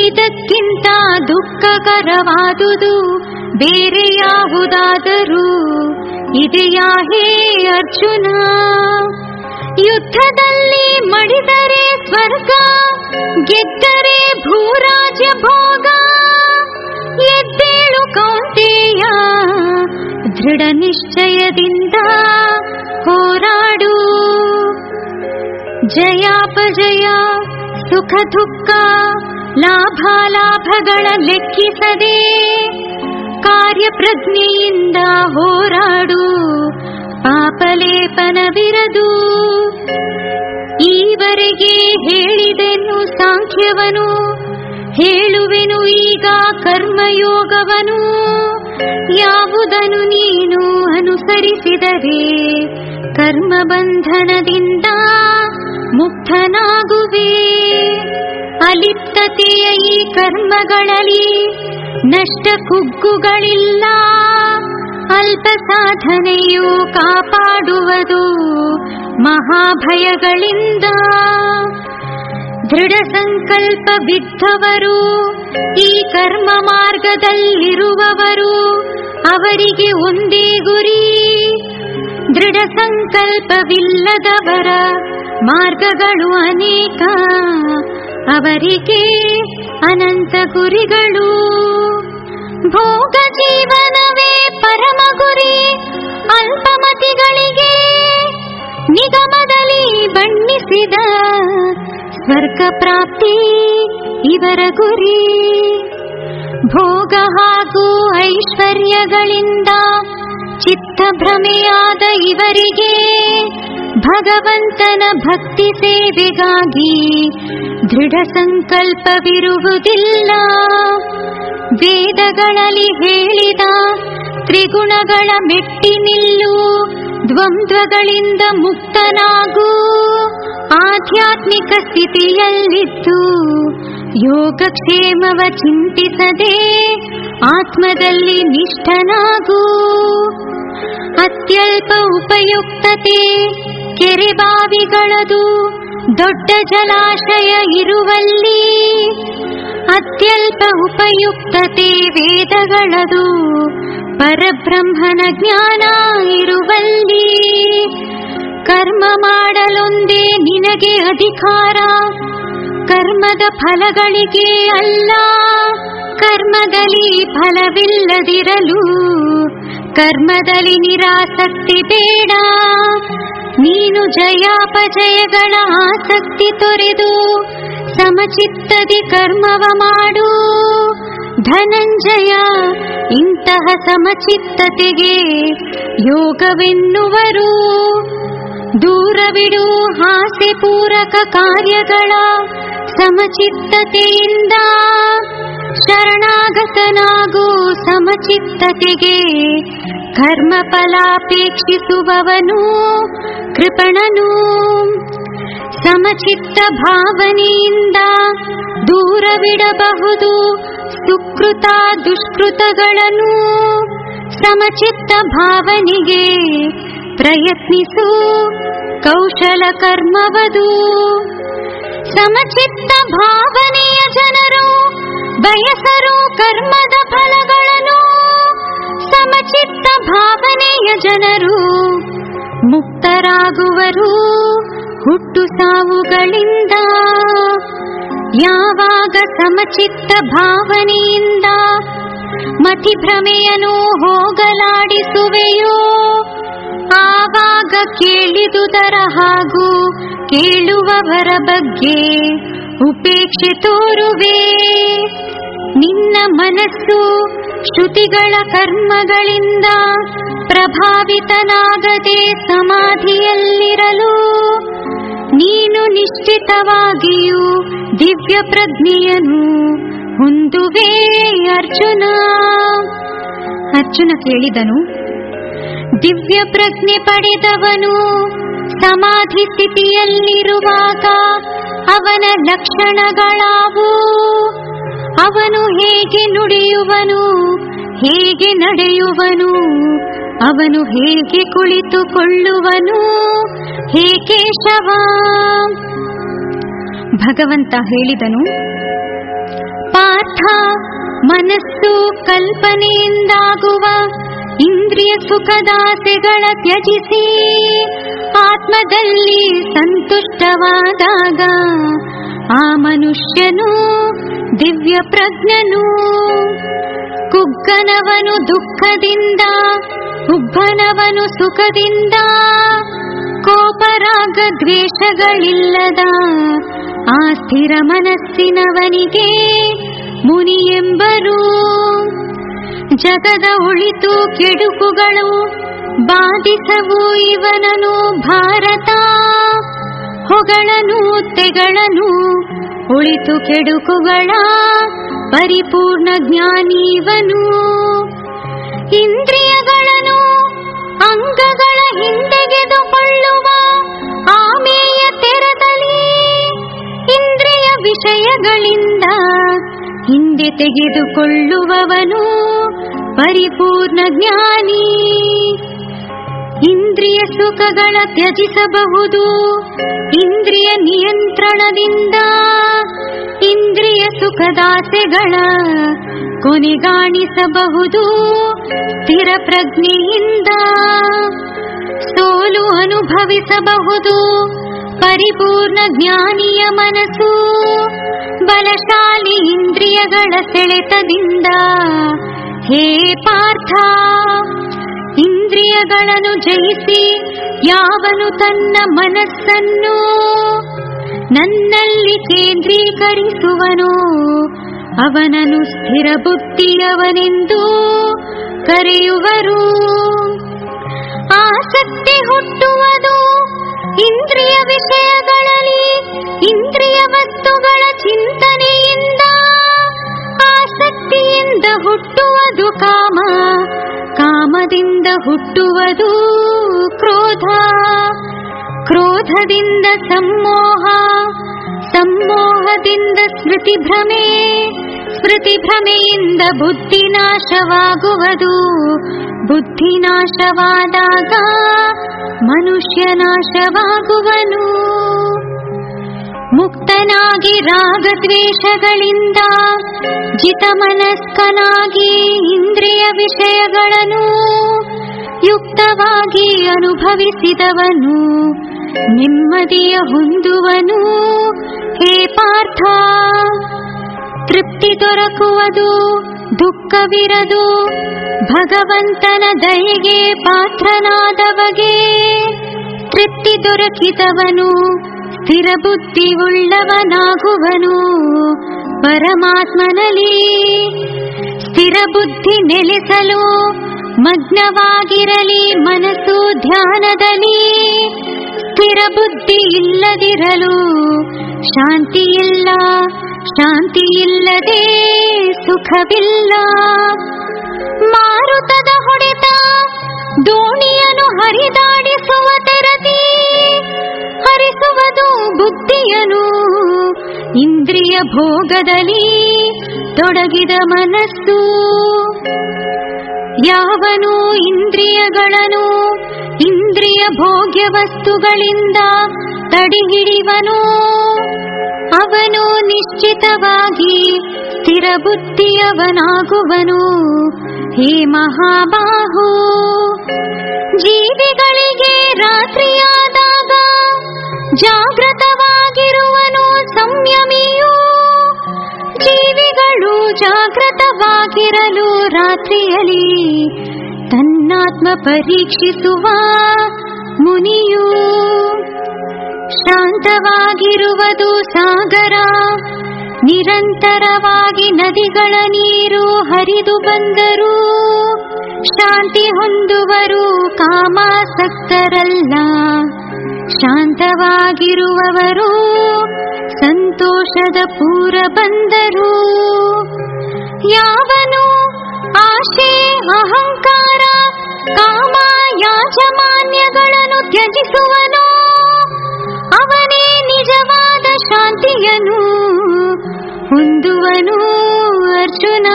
ಇದಕ್ಕಿಂತ ದುಃಖಕರವಾದುದು ಬೇರೆ ಯಾವುದಾದರೂ ಇದೆಯಾ ಹೇ ಅರ್ಜುನ? ಯುದ್ಧದಲ್ಲಿ ಮಡಿದರೆ ಸ್ವರ್ಗ, ಗೆದ್ದರೆ ಭೂರಾಜ ಭೋಗ. ಎದ್ದೇಳು ಕೌಂತೆಯ ದೃಢ ನಿಶ್ಚಯದಿಂದ ಹೋರಾಡು. ಜಯಾಪಜಯ, ಸುಖ ದುಃಖ ಲಾಭ ಲಾಭಗಳ ಲೆಕ್ಕಿಸದೆ ಕಾರ್ಯಪ್ರಜ್ಞೆಯಿಂದ ಹೋರಾಡು. ಪಾಪಲೇಪನವಿರದು. ಈವರೆಗೆ ಹೇಳಿದೆನು ಸಾಂಖ್ಯವನು ಹೇಳುವೆನು ಈಗ ಕರ್ಮಯೋಗವನು? ಯಾವುದನು ನೀನು ಅನುಸರಿಸಿದರೆ ಕರ್ಮಬಂಧನದಿಂದ ಮುಕ್ತನಾಗುವೆ? ಅಲಿಪ್ತತೆಯ ಈ ಕರ್ಮಗಳಲ್ಲಿ ನಷ್ಟ ಕುಗ್ಗುಗಳಿಲ್ಲ ಅಲ್ಪ ಸಾಧನೆಯು ಕಾಪಾಡುವುದು ಮಹಾಭಯಗಳಿಂದ. ದೃಢ ಸಂಕಲ್ಪವಿದ್ದವರು ಈ ಕರ್ಮ ಮಾರ್ಗದಲ್ಲಿರುವವರು, ಅವರಿಗೆ ಒಂದೇ ಗುರಿ. ದೃಢ ಸಂಕಲ್ಪವಿಲ್ಲದವರ ಮಾರ್ಗಗಳು ಅನೇಕ, ಅವರಿಗೆ ಅನಂತ ಗುರಿಗಳು. ಭೋಗ ಜೀವನವೇ ಪರಮ ಗುರಿ, ಅಲ್ಪಮತಿಗಳಿಗೆ ನಿಗಮದಲ್ಲಿ ಬಣ್ಣಿಸಿದ ಸ್ವರ್ಗ ಪ್ರಾಪ್ತಿ ಇವರ ಗುರಿ. ಭೋಗ ಹಾಗೂ ಐಶ್ವರ್ಯಗಳಿಂದ ಚಿತ್ತ ಭ್ರಮೆಯಾದ ಇವರಿಗೆ ಭಗವಂತನ ಭಕ್ತಿ ಸೇವೆಗಾಗಿ ದೃಢ ಸಂಕಲ್ಪವಿರುವುದಿಲ್ಲ. ವೇದಗಳಲ್ಲಿ ಹೇಳಿದ ತ್ರಿಗುಣಗಳ ಮೆಟ್ಟಿ ನಿಲ್ಲು ದ್ವಂದ್ವಗಳಿಂದ ಮುಕ್ತನಾಗು. ಆಧ್ಯಾತ್ಮಿಕ ಸ್ಥಿತಿಯಲ್ಲಿದ್ದು ಯೋಗಕ್ಷೇಮವ ಚಿಂತಿಸದೆ ಆತ್ಮದಲ್ಲಿ ನಿಷ್ಠನಾಗು. ಅತ್ಯಲ್ಪ ಉಪಯುಕ್ತತೆ ಕೆರೆ ಬಾವಿಗಳದು ದೊಡ್ಡ ಜಲಾಶಯ ಇರುವಲ್ಲಿ. ಅತ್ಯಲ್ಪ ಉಪಯುಕ್ತತೆ ವೇದಗಳದು ಪರಬ್ರಹ್ಮನ ಜ್ಞಾನ ಇರುವಲ್ಲಿ. ಕರ್ಮ ಮಾಡಲೊಂದೇ ನಿನಗೆ ಅಧಿಕಾರ. ಕರ್ಮದ ಫಲಗಳಿಗೆ ಅಲ್ಲ, ಕರ್ಮದಲ್ಲಿ ಫಲವಿಲ್ಲದಿರಲು. ಕರ್ಮದಲ್ಲಿ ನಿರಾಸಕ್ತಿ ಬೇಡ, ನೀನು ಜಯಾಪಜಯಗಳ ಆಸಕ್ತಿ ತೊರೆದು ಸಮಚಿತ್ತದಿ ಕರ್ಮವ ಮಾಡು. ಧನಂಜಯ, ಇಂತಹ ಸಮಚಿತ್ತತೆಗೆ ಯೋಗವೆನ್ನುವರು. ದೂರವಿಡು ಹಾಸ್ಯ ಪೂರಕ ಕಾರ್ಯಗಳ ಸಮಚಿತ್ತತೆಯಿಂದ ಶರಣಾಗತನಾಗೂ ಸಮಚಿತ್ತತೆಗೆ ಕರ್ಮ ಫಲಾಪೇಕ್ಷಿಸುವವನು ಕೃಪಣನು. ಸಮಚಿತ್ತ ಭಾವನೆಯಿಂದ ದೂರವಿಡಬಹುದು ಸುಕೃತ ದುಷ್ಕೃತಗಳನ್ನು. ಸಮಚಿತ್ತ ಭಾವನೆಗೆ ಪ್ರಯತ್ನಿಸು, ಕೌಶಲ ಕರ್ಮವದು. ಸಮಚಿತ್ತ ಭಾವನೆಯ ಜನರು, ಬಯಸರು ಕರ್ಮದ ಫಲಗಳನ್ನು. ಸಮಚಿತ್ತ ಭಾವನೆಯ ಜನರು, ಮುಕ್ತರಾಗುವರು ಹುಟ್ಟು ಸಾವುಗಳಿಂದ. ಯಾವಾಗ ಸಮಚಿತ್ತ ಭಾವನೆಯಿಂದ ಮತಿಭ್ರಮೆಯನ್ನು ಹೋಗಲಾಡಿಸುವೆಯೋ? ಆವಾಗ ಕೇಳಿದುದರ ಹಾಗೂ ಕೇಳುವವರ ಬಗ್ಗೆ ಉಪೇಕ್ಷೆ ತೋರುವೆ. ನಿನ್ನ ಮನಸ್ಸು ಶ್ರುತಿಗಳ ಕರ್ಮಗಳಿಂದ ಪ್ರಭಾವಿತನಾಗದೆ ಸಮಾಧಿಯಲ್ಲಿರಲು ನೀನು ನಿಶ್ಚಿತವಾಗಿಯೂ ದಿವ್ಯ ಪ್ರಜ್ಞೆಯನು ಹೊಂದುವೆ, ಅರ್ಜುನ. ಅರ್ಜುನ ಕೇಳಿದನು, ದಿವ್ಯ ಪ್ರಜ್ಞೆ ಪಡೆದವನು ಸಮಾಧಿ ಸ್ಥಿತಿಯಲ್ಲಿರುವಾಗ ಅವನ ಲಕ್ಷಣಗಳಾವು. ಅವನು ಹೇಗೆ ನುಡಿಯುವನು, ಹೇಗೆ ನಡೆಯುವನು ಅವನು ಹೇಗೆ ಕುಳಿತುಕೊಳ್ಳುವನು? ಹೇ ಕೇಶವ ಭಗವಂತ ಹೇಳಿದನು, ಪಾರ್ಥ, ಮನಸ್ಸು ಕಲ್ಪನೆಯಿಂದಾಗುವ ಇಂದ್ರಿಯ ಸುಖದಾಸೆಗಳ ತ್ಯಜಿಸಿ, ಆತ್ಮದಲ್ಲಿ ಸಂತುಷ್ಟವಾದಾಗ ಆ ಮನುಷ್ಯನು ದಿವ್ಯ ಪ್ರಜ್ಞನು ಕುಗ್ಗನವನು ದುಃಖದಿಂದ ಉಬ್ಬನವನು ಸುಖದಿಂದ, ಕೋಪರಾಗ ದ್ವೇಷಗಳಿಲ್ಲದ, ಆ ಸ್ಥಿರ ಮನಸ್ಸಿನವನಿಗೆ ಮುನಿ ಎಂಬರು ಜಗದ ಉಳಿತು ಕೆಡುಕುಗಳು ಬಾಧಿಸವು ಇವನನು ಭಾರತ. ಹೊಗಳನು, ತೆಗಳನು, ಉಳಿತು ಕೆಡುಕುಗಳ ಪರಿಪೂರ್ಣ ಜ್ಞಾನೀವನು. ಇಂದ್ರಿಯಗಳನ್ನು ಅಂಗಗಳ ಹಿಂದೆಗೆದುಕೊಳ್ಳುವ ಆಮೆಯ ತೆರದಲ್ಲಿ ಇಂದ್ರಿಯ ವಿಷಯಗಳಿಂದ ಹಿಂದೆ ತೆಗೆದುಕೊಳ್ಳುವವನು ಪರಿಪೂರ್ಣ ಜ್ಞಾನಿ. ಇಂದ್ರಿಯ ಸುಖಗಳ ತ್ಯಜಿಸಬಹುದು. ಇಂದ್ರಿಯ ನಿಯಂತ್ರಣದಿಂದ ಇಂದ್ರಿಯ ಸುಖದಾಸೆಗಳ ಕೊನೆಗಾಣಿಸಬಹುದು. ಸ್ಥಿರ ಪ್ರಜ್ಞೆಯಿಂದ ಸೋಲು ಅನುಭವಿಸಬಹುದು. ಪರಿಪೂರ್ಣ ಜ್ಞಾನಿಯ ಮನಸ್ಸು ಬಲಶಾಲಿ ಇಂದ್ರಿಯಗಳ ಸೆಳೆತದಿಂದ. ಹೇ ಪಾರ್ಥ ಇಂದ್ರಿಯಗಳನ್ನು ಜಯಿಸಿ ಯಾವನು ತನ್ನ ಮನಸ್ಸನ್ನು ನನ್ನಲ್ಲಿ ಕೇಂದ್ರೀಕರಿಸುವನು ಅವನನು ಸ್ಥಿರ ಬುದ್ಧಿಯವನೆಂದು ಕರೆಯುವರು. ಆಸಕ್ತಿ ಹುಟ್ಟುವುದು ಇಂದ್ರಿಯ ವಿಷಯಗಳಲ್ಲಿ ಇಂದ್ರಿಯ ವಸ್ತುಗಳ ಚಿಂತನೆಯಿಂದ ಆಸಕ್ತಿಯಿಂದ ಹುಟ್ಟುವುದು ಕಾಮ, ಕಾಮದಿಂದ ಹುಟ್ಟುವುದು ಕ್ರೋಧ. ಕ್ರೋಧದಿಂದ ಸಮ್ಮೋಹ, ಸಮ್ಮೋಹದಿಂದ ಸ್ಮೃತಿ ಭ್ರಮೆ, ಸ್ಮೃತಿ ಭ್ರಮೆಯಿಂದ ಬುದ್ಧಿ ನಾಶವಾಗುವುದು. ಬುದ್ಧಿ ನಾಶವಾದಾಗ ಮನುಷ್ಯ ನಾಶವಾಗುವನು. ಮುಕ್ತನಾಗಿ ರಾಗದ್ವೇಷಗಳಿಂದ, ಜಿತಮನಸ್ಕನಾಗಿ ಇಂದ್ರಿಯ ವಿಷಯಗಳನ್ನು ಯುಕ್ತವಾಗಿ ಅನುಭವಿಸಿದವನು, ನೆಮ್ಮದಿಯ ಹೊಂದುವನು. ಹೇ ಪಾರ್ಥ, ತೃಪ್ತಿ ದೊರಕುವುದು, ದುಃಖವಿರದು, ಭಗವಂತನ ದಯೆಗೆ ಪಾತ್ರನಾದವಗೆ ತೃಪ್ತಿ ದೊರಕಿದವನು. ಸ್ಥಿರ ಬುದ್ಧಿ ಉಳ್ಳವನಾಗುವನು ಪರಮಾತ್ಮನಲ್ಲಿ ಸ್ಥಿರ ಬುದ್ಧಿ ನೆಲೆಸಲು ಮಗ್ನವಾಗಿರಲಿ ಮನಸ್ಸು ಧ್ಯಾನದಲ್ಲಿ. ಸ್ಥಿರ ಬುದ್ಧಿ ಇಲ್ಲದಿರಲು ಶಾಂತಿ ಇಲ್ಲ ಶಾಂತಿ ಇಲ್ಲದೆ ಸುಖವಿಲ್ಲ. ಮಾರುತದ ಹೊಡೆತ ದೋಣಿಯನ್ನು ಹರಿದಾಡಿಸುವ ತೆರದಿ ಹರಿಸುವುದು ಬುದ್ಧಿಯನು ಇಂದ್ರಿಯ ಭೋಗದಲ್ಲಿ ತೊಡಗಿದ ಮನಸ್ಸು. ಯಾವನು ಇಂದ್ರಿಯಗಳನು ಇಂದ್ರಿಯ ಭೋಗ್ಯ ವಸ್ತುಗಳಿಂದ ತಡಿಹಿಡಿವನು. ಅವನು ನಿಶ್ಚಿತವಾಗಿ ಸ್ಥಿರ ಬುದ್ಧಿಯವನಾಗುವನು. ಹೇ ಮಹಾಬಾಹು, ಜೀವಿಗಳಿಗೆ ರಾತ್ರಿಯಾದಾಗ ಜಾಗೃತವಾಗಿರುವನು ಜೀವಿಗಳು ಜಾಗೃತವಾಗಿರಲು ರಾತ್ರಿಯಲ್ಲಿ ತನ್ನಾತ್ಮ ಪರೀಕ್ಷಿಸುವ ಮುನಿಯು. ಶಾಂತವಾಗಿರುವುದು ಸಾಗರ, ನಿರಂತರವಾಗಿ ನದಿಗಳ ನೀರು ಹರಿದು ಬಂದರೂ ಶಾಂತಿ ಹೊಂದುವರು ಕಾಮಾಸಕ್ತರಲ್ಲ. ಶಾಂತವಾಗಿರುವವರು, ಸಂತೋಷದ ಪೂರ ಬಂದರು. ಯಾವನು ಆಶೆ ಅಹಂಕಾರ ಕಾಮ ಯಾಜಮಾನ್ಯಗಳನ್ನು ತ್ಯಜಿಸುವನು? ಅವನೇ ನಿಜವಾದ ಶಾಂತಿಯನು ಹೊಂದುವನು ಅರ್ಜುನ.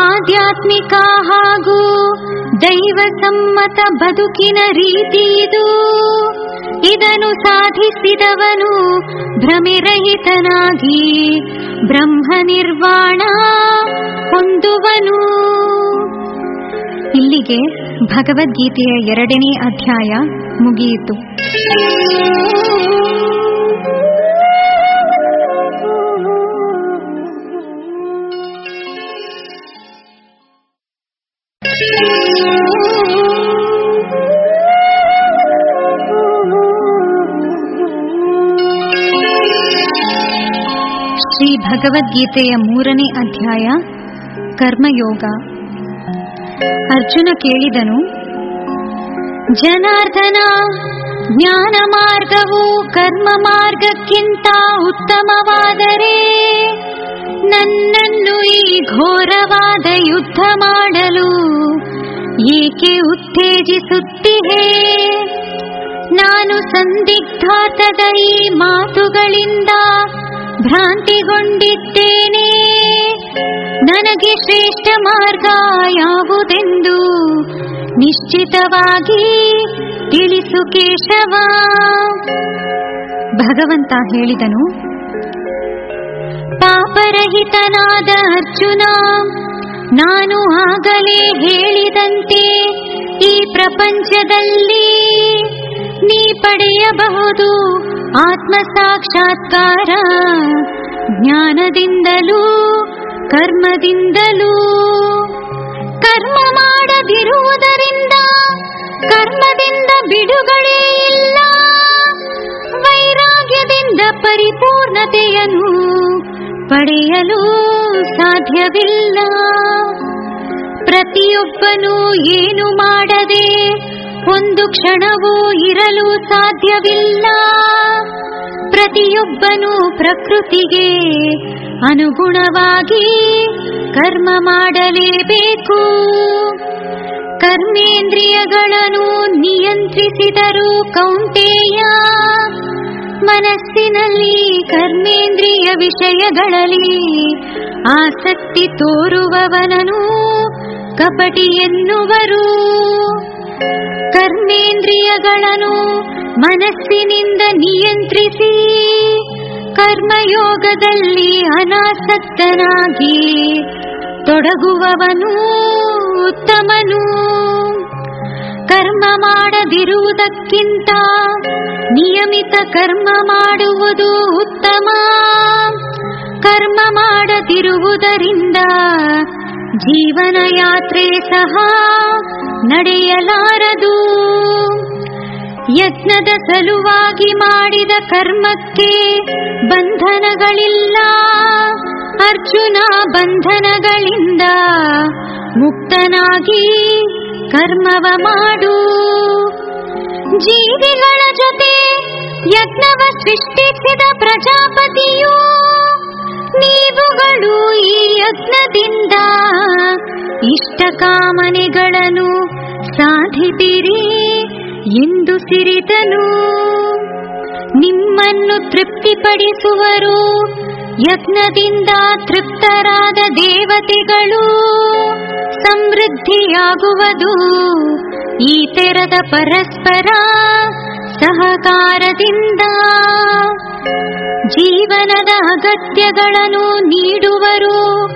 ಆಧ್ಯಾತ್ಮಿಕ ಹಾಗೂ ದೈವ ಸಮ್ಮತ ಬದುಕಿನ ರೀತಿ ಇದು. ಇದನ್ನು ಸಾಧಿಸಿದವನು ಭ್ರಮೆರಹಿತನಾಗಿ ಬ್ರಹ್ಮ ನಿರ್ವಾಣ ಹೊಂದುವನು. ಇಲ್ಲಿಗೆ ಭಗವದ್ಗೀತೆಯ ಎರಡನೇ ಅಧ್ಯಾಯ ಮುಗಿಯಿತು. ಶ್ರೀ ಭಗವದ್ಗೀತೆಯ ಮೂರನೇ ಅಧ್ಯಾಯ ಕರ್ಮಯೋಗ. ಅರ್ಜುನ ಕೇಳಿದನು ಜನಾರ್ದನ ಜ್ಞಾನ ಮಾರ್ಗವು ಕರ್ಮ ಮಾರ್ಗಕ್ಕಿಂತ ಉತ್ತಮವಾದರೆ ನನ್ನನ್ನು ಈ ಘೋರವಾದ ಯುದ್ಧ ಮಾಡಲು ಏಕೆ ಉತ್ತೇಜಿಸುತ್ತಿದೆ ನಾನು ಸಂದಿಗ್ಧಾತದ ಈ ಮಾತುಗಳಿಂದ ಭ್ರಾಂತಿಗೊಂಡಿದ್ದೇನೆ. ನನಗೆ ಶ್ರೇಷ್ಠ ಮಾರ್ಗ ಯಾವುದೆಂದು ನಿಶ್ಚಿತವಾಗಿ ತಿಳಿಸು ಕೇಶವ. ಭಗವಂತ ಹೇಳಿದನು ಪಾಪರಹಿತನಾದ ಅರ್ಜುನ, ನಾನು ಆಗಲೇ ಹೇಳಿದಂತೆ ಈ ಪ್ರಪಂಚದಲ್ಲಿ ನೀ ಪಡೆಯಬಹುದು ಆತ್ಮ ಸಾಕ್ಷಾತ್ಕಾರ ಜ್ಞಾನದಿಂದಲೂ, ಕರ್ಮದಿಂದಲೂ, ಕರ್ಮ ಮಾಡದಿರುವುದರಿಂದ ಕರ್ಮದಿಂದ ಬಿಡುಗಡೆ ಇಲ್ಲ. ವೈರಾಗ್ಯದಿಂದ ಪರಿಪೂರ್ಣತೆಯನ್ನು ಪಡೆಯಲು ಸಾಧ್ಯವಿಲ್ಲ. ಪ್ರತಿಯೊಬ್ಬನು ಏನು ಮಾಡದೆ ಒಂದು ಕ್ಷಣವೂ ಇರಲು ಸಾಧ್ಯವಿಲ್ಲ. ಪ್ರತಿಯೊಬ್ಬನೂ ಪ್ರಕೃತಿಗೆ ಅನುಗುಣವಾಗಿ ಕರ್ಮ ಮಾಡಲೇಬೇಕು. ಕರ್ಮೇಂದ್ರಿಯಗಳನ್ನು ನಿಯಂತ್ರಿಸಿದರು ಕೌಂಟೇಯ ಮನಸ್ಸಿನಲ್ಲಿ ಕರ್ಮೇಂದ್ರಿಯ ವಿಷಯಗಳಲ್ಲಿ ಆಸಕ್ತಿ ತೋರುವವನನು ಕಪಟಿ ಎನ್ನುವರು ಕರ್ಮೇಂದ್ರಿಯಗಳನ್ನು ಮನಸ್ಸಿನಿಂದ ನಿಯಂತ್ರಿಸಿ ಕರ್ಮಯೋಗದಲ್ಲಿ ಅನಾಸಕ್ತನಾಗಿ ತೊಡಗುವವನು ಉತ್ತಮನು. ಕರ್ಮ ಮಾಡದಿರುವುದಕ್ಕಿಂತ ನಿಯಮಿತ ಕರ್ಮ ಮಾಡುವುದು ಉತ್ತಮ. ಕರ್ಮ ಮಾಡದಿರುವುದರಿಂದ ಜೀವನ ಯಾತ್ರೆ ಸಹ ನಡೆಯಲಾರದು. ಯತ್ನದ ಸಲುವಾಗಿ ಮಾಡಿದ ಕರ್ಮಕ್ಕೆ ಬಂಧನಗಳಿಲ್ಲ. ಅರ್ಜುನ ಬಂಧನಗಳಿಂದ ಮುಕ್ತನಾಗಿ ಕರ್ಮವ ಮಾಡು. ಜೀವಿಗಳ ಜೊತೆ ಯಜ್ಞವ ಸೃಷ್ಟಿಸಿದ ಪ್ರಜಾಪತಿಯು ನೀವುಗಳು ಈ ಯಜ್ಞದಿಂದ ಇಷ್ಟ ಕಾಮನೆಗಳನ್ನು ಸಾಧಿಸಿರಿ ಎಂದು ಸಿರಿದನು. ನಿಮ್ಮನ್ನು ತೃಪ್ತಿಪಡಿಸುವರು ಯಜ್ಞದಿಂದ ತೃಪ್ತರಾದ ದೇವತೆಗಳು ಸಮೃದ್ಧಿಯಾಗುವುದು. ಈ ತೆರದ ಪರಸ್ಪರ ಸಹಕಾರದಿಂದ ಜೀವನದ ಅಗತ್ಯಗಳನ್ನು ನೀಡುವರು.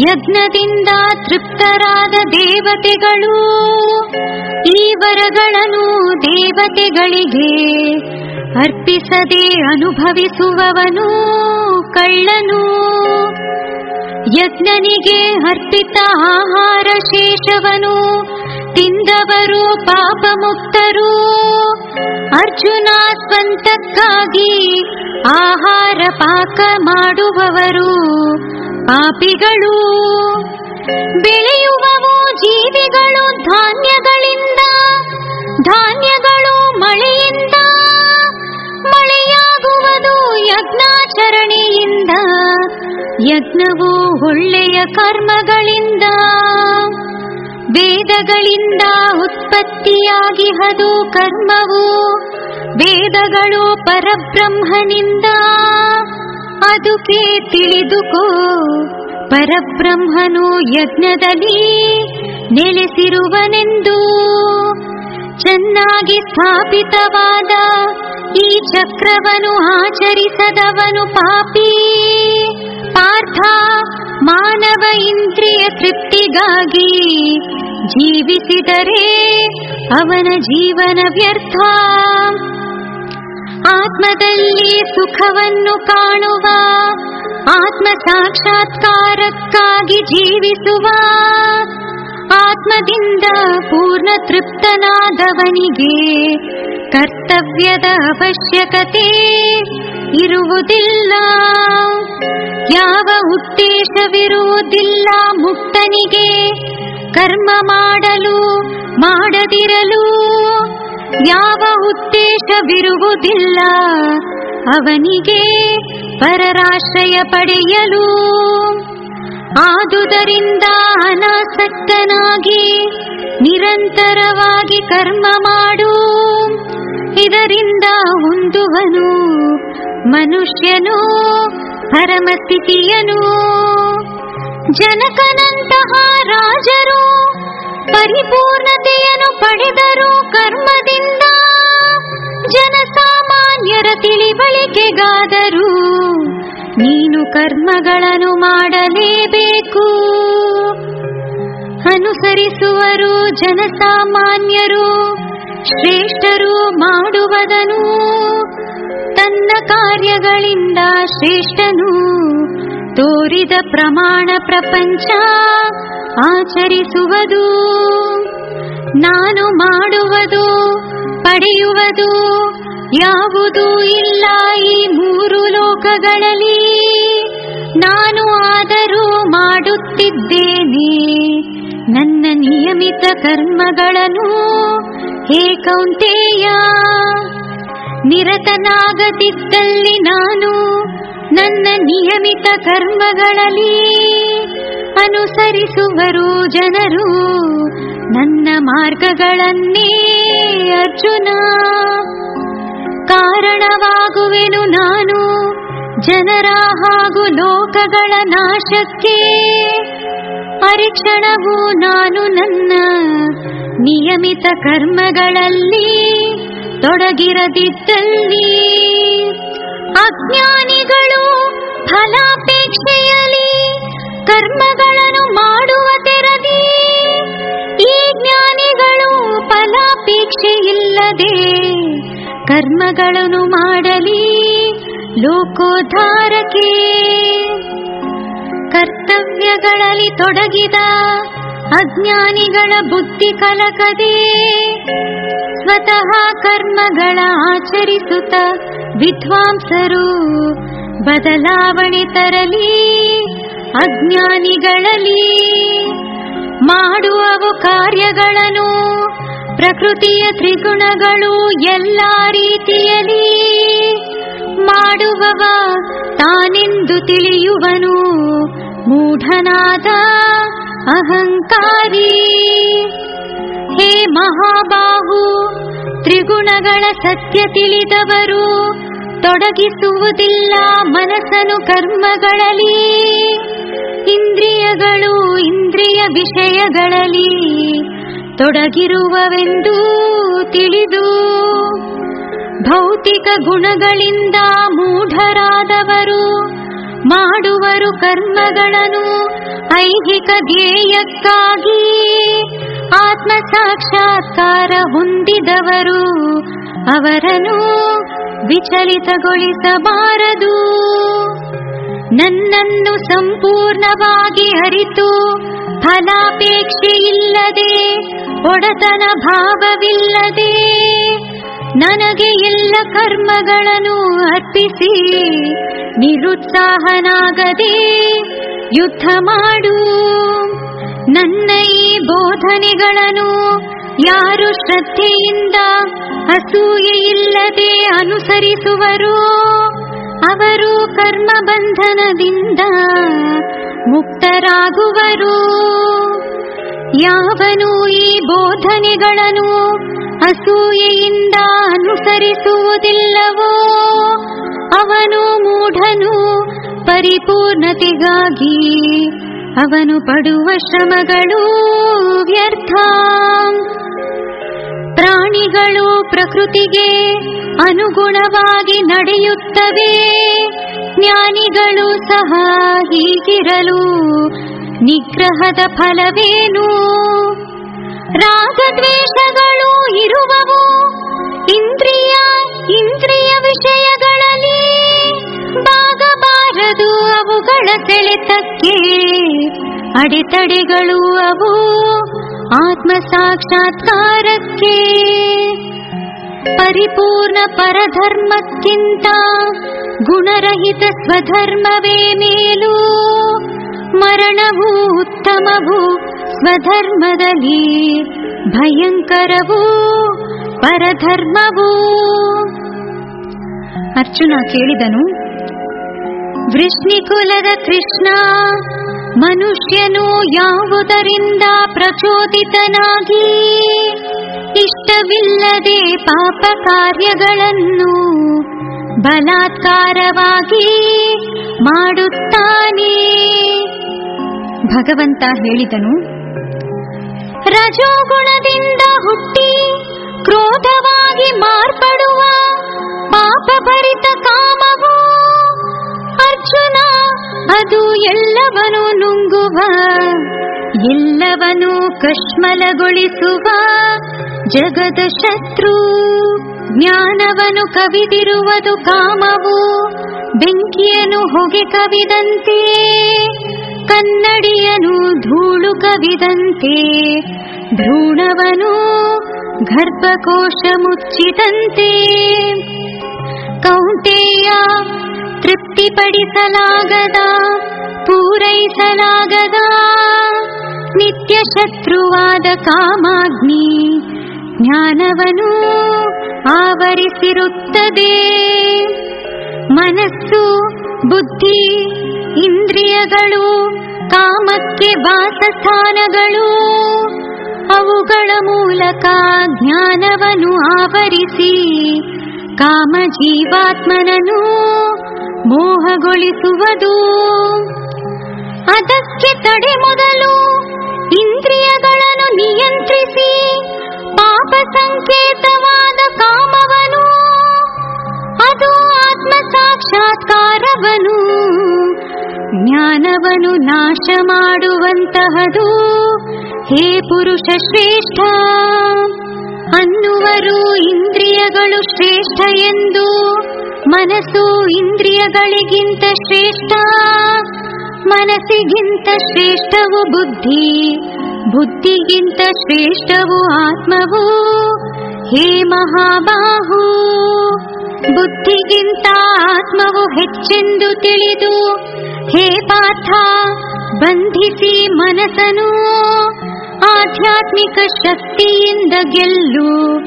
ಯಜ್ಞದಿಂದ ತೃಪ್ತರಾದ ದೇವತೆಗಳು. ಈ ವರಗಳನ್ನು ದೇವತೆಗಳಿಗೆ ಅರ್ಪಿಸದೆ ಅನುಭವಿಸುವವನು ಕಳ್ಳನು. ಯಜ್ಞನಿಗೆ ಅರ್ಪಿತ ಆಹಾರ ಶೇಷವನು. ತಿಂದವರು ಪಾಪ ಮುಕ್ತರು ಅರ್ಜುನ ಸ್ವಂತಕ್ಕಾಗಿ ಆಹಾರ ಪಾಕ ಮಾಡುವವರು ಪಾಪಿಗಳು. ಬೆಳೆಯುವವು ಜೀವಿಗಳು ಧಾನ್ಯಗಳಿಂದ, ಧಾನ್ಯಗಳು ಮಳೆಯಿಂದ, ಮಳೆಯಾಗುವುದು ಯಜ್ಞಾಚರಣೆಯಿಂದ, ಯಜ್ಞವು ಒಳ್ಳೆಯ ಕರ್ಮಗಳಿಂದ. ವೇದಗಳಿಂದ ಉತ್ಪತ್ತಿಯಾಗಿ ಉತ್ಪತ್ತಿಯಾಗಿಹದು ಕರ್ಮವು ವೇದಗಳು ಪರಬ್ರಹ್ಮನಿಂದ. ಅದುಕೆ ತಿಳಿದುಕೋ ಪರಬ್ರಹ್ಮನು ಯಜ್ಞದಲ್ಲಿ ನೆಲೆಸಿರುವನೆಂದು. ಚೆನ್ನಾಗಿ ಸ್ಥಾಪಿತವಾದ ಈ ಚಕ್ರವನ್ನು ಆಚರಿಸದವನು ಪಾಪಿ. ಪಾರ್ಥ, ಮಾನವ ಇಂದ್ರಿಯ ತೃಪ್ತಿಗಾಗಿ ಜೀವಿಸಿದರೆ ಅವನ ಜೀವನ ವ್ಯರ್ಥ. ಆತ್ಮದಲ್ಲಿ ಸುಖವನ್ನು ಕಾಣುವ, ಆತ್ಮ ಸಾಕ್ಷಾತ್ಕಾರಕ್ಕಾಗಿ ಜೀವಿಸುವ ಆತ್ಮದಿಂದ ಪೂರ್ಣ ತೃಪ್ತನಾದವನಿಗೆ ಕರ್ತವ್ಯದ ಅವಶ್ಯಕತೆ ಇರುವುದಿಲ್ಲ. ಯಾವ ಉದ್ದೇಶವಿರುವುದಿಲ್ಲ ಮುಕ್ತನಿಗೆ. ಕರ್ಮ ಮಾಡಲು, ಮಾಡದಿರಲು ಯಾವ ಉದ್ದೇಶವಿರುವುದಿಲ್ಲ. ಅವನಿಗೆ ಪರರಾಶ್ರಯ ಪಡೆಯಲು ಆದುದರಿಂದ ಅನಾಸಕ್ತನಾಗಿ ನಿರಂತರವಾಗಿ ಕರ್ಮ ಮಾಡು. ಇದರಿಂದ ಹೊಂದುವನು ಮನುಷ್ಯನು, ಪರಮಸ್ಥಿತಿಯನು. ಜನಕನಂತಹ ರಾಜರು ಪರಿಪೂರ್ಣತೆಯನ್ನು ಪಡೆದರು ಕರ್ಮದಿಂದ. ಜನಸಾಮಾನ್ಯರ ತಿಳಿವಳಿಕೆಗಾದರೂ ನೀನು ಕರ್ಮಗಳನ್ನು ಮಾಡಲೇಬೇಕು. ಅನುಸರಿಸುವರು ಜನಸಾಮಾನ್ಯರು, ಶ್ರೇಷ್ಠರು ಮಾಡುವದನು. ತನ್ನ ಕಾರ್ಯಗಳಿಂದ ಶ್ರೇಷ್ಠನು, ತೋರಿದ ಪ್ರಮಾಣ ಪ್ರಪಂಚ ಆಚರಿಸುವುದು. ನಾನು ಮಾಡುವುದು, ಪಡೆಯುವುದು ಯಾವುದೂ ಇಲ್ಲ ಈ ಮೂರು ಲೋಕಗಳಲ್ಲಿ. ನಾನು ಆದರೂ ಮಾಡುತ್ತಿದ್ದೇನೆ. ನನ್ನ ನಿಯಮಿತ ಕರ್ಮಗಳನ್ನು ಹೇ ಕೌಂಟೇಯ ನಿರತನಾಗದಿದ್ದಲ್ಲಿ ನಾನು ನನ್ನ ನಿಯಮಿತ ಕರ್ಮಗಳಲ್ಲಿ ಅನುಸರಿಸುವರು ಜನರು. ನನ್ನ ಮಾರ್ಗಗಳನ್ನೇ ಅರ್ಜುನ ಕಾರಣವಾಗುವೆನು ನಾನು. ಜನರ ಹಾಗೂ ಲೋಕಗಳ ನಾಶಕ್ಕೆ ಪರೀಕ್ಷಣವು ನಾನು ನನ್ನ. ನಿಯಮಿತ ಕರ್ಮಗಳಲ್ಲಿ ತೊಡಗಿರದಿದ್ದಲ್ಲಿ ಅಜ್ಞಾನಿಗಳು ಫಲಾಪೇಕ್ಷೆಯಲ್ಲಿ ಕರ್ಮಗಳನ್ನು ಮಾಡುವ ತೆರದಿ ಈ ಜ್ಞಾನಿಗಳು ಫಲಾಪೇಕ್ಷೆ ಇಲ್ಲದೆ ಕರ್ಮಗಳನ್ನು ಮಾಡಲಿ ಲೋಕೋದ್ಧಾರಕ್ಕೆ. ಕರ್ತವ್ಯಗಳಲ್ಲಿ ತೊಡಗಿದ ಅಜ್ಞಾನಿಗಳ ಬುದ್ಧಿ ಕಲಕದೆ. ಸ್ವತಃ ಕರ್ಮಗಳ ಆಚರಿಸುತ್ತ ವಿದ್ವಾಂಸರು ಬದಲಾವಣೆ ತರಲಿ ಅಜ್ಞಾನಿಗಳಲ್ಲಿ. ಮಾಡುವವು ಕಾರ್ಯಗಳನ್ನು ಪ್ರಕೃತಿಯ ತ್ರಿಗುಣಗಳು ಎಲ್ಲ ರೀತಿಯಲ್ಲಿ ಮಾಡುವವ ತಾನೆಂದು ತಿಳಿಯುವನು ಮೂಢನಾದ ಅಹಂಕಾರಿ. ಹೇ ಮಹಾಬಾಹು, ತ್ರಿಗುಣಗಳ ಸತ್ಯ ತಿಳಿದವರು ತೊಡಗಿಸುವುದಿಲ್ಲ ಮನಸ್ಸನು ಕರ್ಮಗಳಲ್ಲಿ. ಇಂದ್ರಿಯಗಳು ಇಂದ್ರಿಯ ವಿಷಯಗಳಲ್ಲಿ ತೊಡಗಿರುವವೆಂದು ತಿಳಿದು ಭೌತಿಕ ಗುಣಗಳಿಂದ ಮೂಢರಾದವರು ಮಾಡುವರು ಕರ್ಮಗಳನ್ನು ಐಹಿಕ ಧ್ಯೇಯಕ್ಕಾಗಿ ಆತ್ಮ ಸಾಕ್ಷಾತ್ಕಾರ ಹೊಂದಿದವರು ಅವರನ್ನು ವಿಚಲಿತಗೊಳಿಸಬಾರದು. ನನ್ನನ್ನು ಸಂಪೂರ್ಣವಾಗಿ ಅರಿತು ಫಲಾಪೇಕ್ಷೆ ಇಲ್ಲದೆ ಒಡತನ ಭಾವವಿಲ್ಲದೆ, ನನಗೆ ಎಲ್ಲ ಕರ್ಮಗಳನ್ನು ಅರ್ಪಿಸಿ, ನಿರುತ್ಸಾಹನಾಗದೆ ಯುದ್ಧ ಮಾಡು. ನನ್ನ ಈ ಬೋಧನೆಗಳನ್ನು ಯಾರು ಶ್ರದ್ಧೆಯಿಂದ ಅಸೂಯೆ ಇಲ್ಲದೆ ಅನುಸರಿಸುವರೋ? ಅವರು ಕರ್ಮ ಬಂಧನದಿಂದ ಮುಕ್ತರಾಗುವರು. ಯಾವನು ಈ ಬೋಧನೆಗಳನ್ನು ಅಸೂಯೆಯಿಂದ ಅನುಸರಿಸುವುದಿಲ್ಲವೋ, ಅವನು ಮೂಢನು ಪರಿಪೂರ್ಣತೆಗಾಗಿ ಅವನು ಪಡುವ ಶ್ರಮಗಳು ವ್ಯರ್ಥ. ಪ್ರಾಣಿಗಳು ಪ್ರಕೃತಿಗೆ ಅನುಗುಣವಾಗಿ ನಡೆಯುತ್ತವೆ. ಜ್ಞಾನಿಗಳು ಸಹ ಹೀಗಿರಲು ನಿಗ್ರಹದ ಫಲವೇನು? ರಾಗದ್ವೇಷಗಳು ಇರುವವು, ಇಂದ್ರಿಯ ಇಂದ್ರಿಯ ವಿಷಯಗಳಲ್ಲಿ ಬಾಗಬಾರದು ಅವುಗಳ ಸೆಳೆತಕ್ಕೆ. ಅಡೆತಡೆಗಳು ಅವು ಆತ್ಮ ಸಾಕ್ಷಾತ್ಕಾರಕ್ಕೆ ಪರಿಪೂರ್ಣ ಪರಧರ್ಮಕ್ಕಿಂತ ಗುಣರಹಿತ ಸ್ವಧರ್ಮವೇ ಮೇಲು. ಮರಣವೂ ಉತ್ತಮವೂ ಸ್ವಧರ್ಮದಲ್ಲಿ ಭಯಂಕರವೂ ಪರಧರ್ಮವೂ. ಅರ್ಜುನ ಕೇಳಿದನು, ವೃಷ್ಣಿಕುಲದ ಕೃಷ್ಣ, ಮನುಷ್ಯನು ಯಾವುದರಿಂದ ಪ್ರಚೋದಿತನಾಗಿ? ಇಷ್ಟವಿಲ್ಲದೆ ಪಾಪ ಕಾರ್ಯಗಳನ್ನು ಬಲಾತ್ಕಾರವಾಗಿ ಮಾಡುತ್ತಾನೆ. ಭಗವಂತ ಹೇಳಿದನು ರಜೋಗುಣದಿಂದ ಹುಟ್ಟಿ ಕ್ರೋಧವಾಗಿ ಮಾರ್ಪಡುವ ಪಾಪಭರಿತ ಕಾಮವು ಅರ್ಜುನ ಅದು ಎಲ್ಲವನು ನುಂಗುವ, ಎಲ್ಲವನು ಕಶ್ಮಲಗೊಳಿಸುವ. ಜಗದ ಶತ್ರು, ಜ್ಞಾನವನು ಕವಿದಿರುವುದು ಕಾಮವು. ಬೆಂಕಿಯನು ಹೊಗೆ ಕವಿದಂತೆ, ಕನ್ನಡಿಯನು ಧೂಳು ಕವಿದಂತೆ. ಭ್ರೂಣವನು ಗರ್ಭಕೋಶ ಮುಚ್ಚಿದಂತೆ. ಕೌಂಟೇಯ ತೃಪ್ತಿಪಡಿಸಲಾಗದ, ಪೂರೈಸಲಾಗದ, ನಿತ್ಯ ಶತ್ರುವಾದ ಕಾಮಾಗ್ನಿ ಜ್ಞಾನವನು ಆವರಿಸಿರುತ್ತದೆ. ಮನಸ್ಸು, ಬುದ್ಧಿ, ಇಂದ್ರಿಯಗಳು, ಕಾಮಕ್ಕೆ ವಾಸಸ್ಥಾನಗಳು, ಅವುಗಳ ಮೂಲಕ ಜ್ಞಾನವನ್ನು ಆವರಿಸಿ ಕಾಮ ಜೀವಾತ್ಮನನು ಮೋಹಗೊಳಿಸುವುದು. ಅದಕ್ಕೆ ತಡೆ ಮೊದಲು ಇಂದ್ರಿಯಗಳನ್ನು ನಿಯಂತ್ರಿಸಿ ಪಾಪ ಸಂಕೇತವಾದ ಕಾಮವನು, ಅದು ಆತ್ಮ ಸಾಕ್ಷಾತ್ಕಾರವನು ಜ್ಞಾನವನು ನಾಶ ಮಾಡುವಂತಹದು ಹೇ ಪುರುಷ ಶ್ರೇಷ್ಠ. ಅನ್ನುವರು ಇಂದ್ರಿಯಗಳು ಶ್ರೇಷ್ಠ ಎಂದು, ಮನಸ್ಸು ಇಂದ್ರಿಯಗಳಿಗಿಂತ ಶ್ರೇಷ್ಠ, ಮನಸ್ಸಿಗಿಂತ ಶ್ರೇಷ್ಠವು ಬುದ್ಧಿ, ಬುದ್ಧಿಗಿಂತ ಶ್ರೇಷ್ಠವು ಆತ್ಮವು, ಹೇ ಮಹಾಬಾಹು, ಬುದ್ಧಿಗಿಂತ ಆತ್ಮವು ಹೆಚ್ಚೆಂದು ತಿಳಿದು, ಹೇ ಪಾಥ, ಬಂಧಿಸಿ ಮನಸ್ಸನು ಆಧ್ಯಾತ್ಮಿಕ ಶಕ್ತಿಯಿಂದ ಗೆಲ್ಲು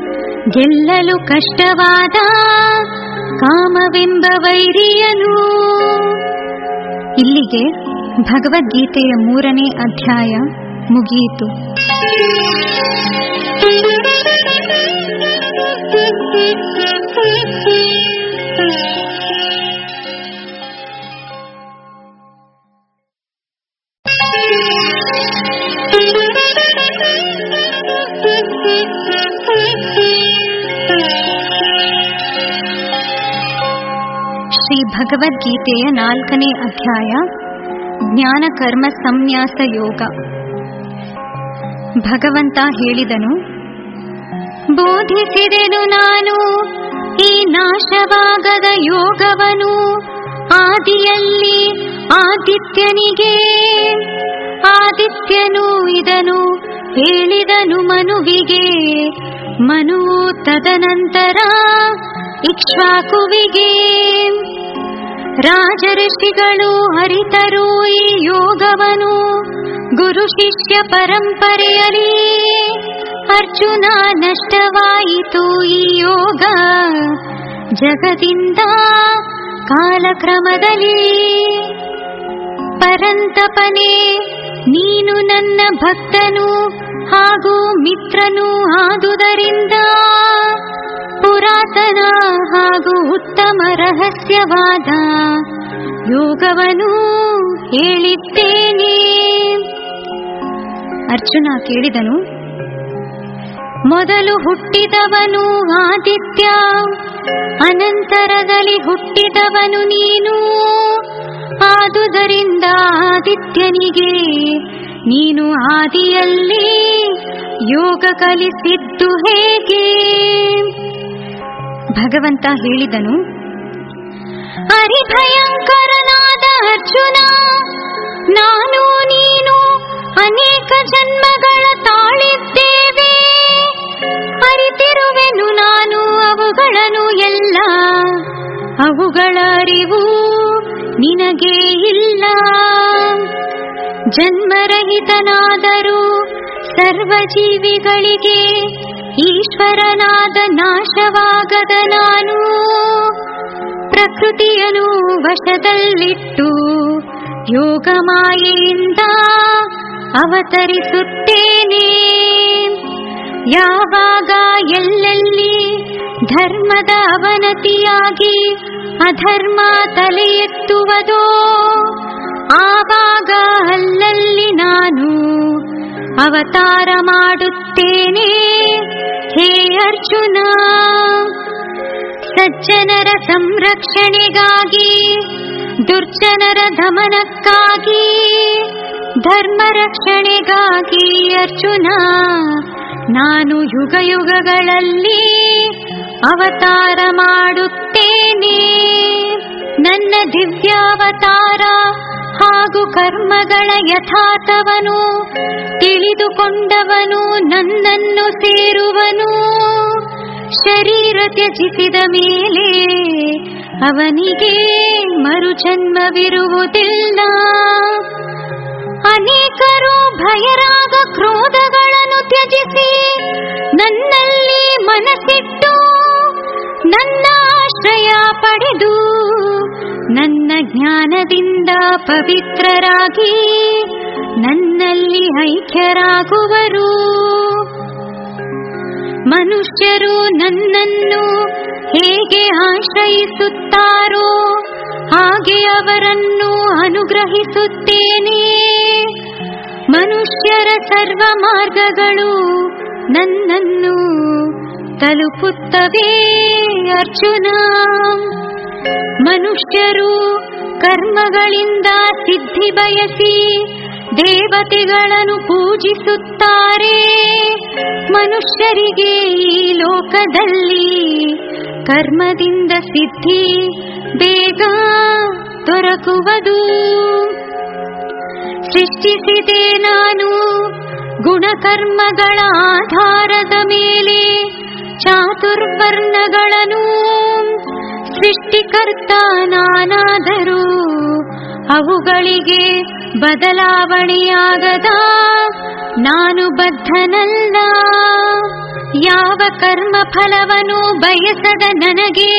ಗೆಲ್ಲಲು ಕಷ್ಟವಾದ ಕಾಮವೆಂಬ ವೈರಿಯನು. ಇಲ್ಲಿಗೆ ಭಗವದ್ಗೀತೆಯ ಮೂರನೇ ಅಧ್ಯಾಯ ಮುಗಿಯಿತು. ಶ್ರೀ ಭಗವದ್ಗೀತೆಯ ನಾಲ್ಕನೇ ಅಧ್ಯಾಯ ಜ್ಞಾನ ಕರ್ಮ ಸಂನ್ಯಾಸ ಯೋಗ. ಭಗವಂತ ಹೇಳಿದನು, ಬೋಧಿಸಿದೆನು ನಾನು ಈ ನಾಶವಾಗದ ಯೋಗವನು, ಆದಿಯಲ್ಲಿ ಆದಿತ್ಯನಿಗೆ. ಆದಿತ್ಯನು ಇದನು ಹೇಳಿದನು ಮನುವಿಗೆ. ಮನು ತದನಂತರ ಇಕ್ಷ್ವಾಕುವಿಗೆ. ರಾಜಋಷಿಗಳು ಹರಿತರು ಈ ಯೋಗವನು. ಗುರು ಶಿಷ್ಯ ಪರಂಪರೆಯಲ್ಲಿ ಅರ್ಜುನ ನಷ್ಟವಾಯಿತು ಈ ಯೋಗ. ಜಗದಿಂದ ಕಾಲಕ್ರಮದಲ್ಲಿ ಪರಂತಪನೆ ನೀನು ನನ್ನ ಭಕ್ತನು ಹಾಗೂ ಮಿತ್ರನು ಆದುದರಿಂದ ಪುರಾತನ ಹಾಗೂ ಉತ್ತಮ ರಹಸ್ಯವಾದ ಯೋಗವನು ಹೇಳಿದ್ದೇನೆ. ಅರ್ಜುನ ಕೇಳಿದನು, ಮೊದಲು ಹುಟ್ಟಿದವನು ಆದಿತ್ಯ, ಅನಂತರದಲ್ಲಿ ಹುಟ್ಟಿದವನು ನೀನು, ಆದುದರಿಂದ ಆದಿತ್ಯನಿಗೆ ನೀನು ಆದಿಯಲ್ಲಿ ಯೋಗ ಕಲಿಸಿದ್ದು ಹೇಗೆ? ಭಗವಂತ ಹೇಳಿದನು ಹರಿಭಯಂಕರನಾದ ಅರ್ಜುನ ನಾನು ನೀನು ಅನೇಕ ಜನ್ಮಗಳ ತಾಳಿದ್ದೇವೆ. ಅರಿತಿರುವೆನು ನಾನು ಅವುಗಳನ್ನು ಎಲ್ಲ. ಅವುಗಳ ಅರಿವು ನಿನಗೆ ಇಲ್ಲ. ಜನ್ಮರಹಿತನಾದರೂ ಸರ್ವಜೀವಿಗಳಿಗೆ ಈಶ್ವರನಾದ ನಾಶವಾಗದ ನಾನು. ಪ್ರಕೃತಿಯನು ವಶದಲ್ಲಿಟ್ಟು ಯೋಗ ಮಾಯೆಯಿಂದ ಅವತರಿಸುತ್ತೇನೆ. ಯಾವಾಗ ಎಲ್ಲೆಲ್ಲಿ ಧರ್ಮದ ಅವನತಿಯಾಗಿ ಅಧರ್ಮ ತಲೆ ಎತ್ತುವುದೋ ಆವಾಗ ಅಲ್ಲಲ್ಲಿ ನಾನು ಅವತಾರ ಮಾಡುತ್ತೇನೆ. ಹೇ ಅರ್ಜುನ, ಸಜ್ಜನರ ಸಂರಕ್ಷಣೆಗಾಗಿ, ದುರ್ಜನರ ದಮನಕ್ಕಾಗಿ, ಧರ್ಮ ರಕ್ಷಣೆಗಾಗಿ ಅರ್ಜುನ ನಾನು ಯುಗ ಯುಗಗಳಲ್ಲಿ ಅವತಾರ ಮಾಡುತ್ತೇನೆ. ನನ್ನ ದಿವ್ಯಾವತಾರ ಹಾಗೂ ಕರ್ಮಗಳ ಯಥಾರ್ಥವನು, ತಿಳಿದುಕೊಂಡವನು, ನನ್ನನ್ನು ಸೇರುವನು. ಶರೀರ ತ್ಯಜಿಸಿದ ಮೇಲೆ ಅವನಿಗೆ ಮರುಜನ್ಮವಿರುವುದಿಲ್ಲ. ಅನೇಕರು ಭಯರಾಗ ಕ್ರೋಧಗಳನ್ನು ತ್ಯಜಿಸಿ. ನನ್ನಲ್ಲಿ ಮನಸ್ಸಿಟ್ಟು ನನ್ನ ಆಶ್ರಯ ಪಡೆದು ನನ್ನ ಜ್ಞಾನದಿಂದ ಪವಿತ್ರರಾಗಿ ನನ್ನಲ್ಲಿ ಐಕ್ಯರಾಗುವರು. ಮನುಷ್ಯರು ನನ್ನನ್ನು ಹೇಗೆ ಆಶ್ರಯಿಸುತ್ತಾರೋ ಹಾಗೆ ಅವರನ್ನು ಅನುಗ್ರಹಿಸುತ್ತೇನೆ. ಮನುಷ್ಯರ ಸರ್ವ ಮಾರ್ಗಗಳು ನನ್ನನ್ನು ತಲುಪುತ್ತವೆ, ಅರ್ಜುನ. ಮನುಷ್ಯರು ಕರ್ಮಗಳಿಂದ ಸಿದ್ಧಿ ಬಯಸಿ ದೇವತೆಗಳನ್ನು ಪೂಜಿಸುತ್ತಾರೆ. ಮನುಷ್ಯರಿಗೆ ಈ ಲೋಕದಲ್ಲಿ ಕರ್ಮದಿಂದ ಸಿದ್ಧಿ ಬೇಗ ದೊರಕುವುದು. ಸೃಷ್ಟಿಸಿದೆ ನಾನು ಗುಣಕರ್ಮಗಳ ಆಧಾರದ ಮೇಲೆ ಚಾತುರ್ವರ್ಣಗಳನ್ನು ಸೃಷ್ಟಿಕರ್ತ ನಾನಾದರೂ ಅವುಗಳಿಗೆ ಬದಲಾವಣೆಯಾಗದ ನಾನು ಬದ್ಧನಲ್ಲ. ಯಾವ ಕರ್ಮ ಫಲವನ್ನು ಬಯಸದ ನನಗೆ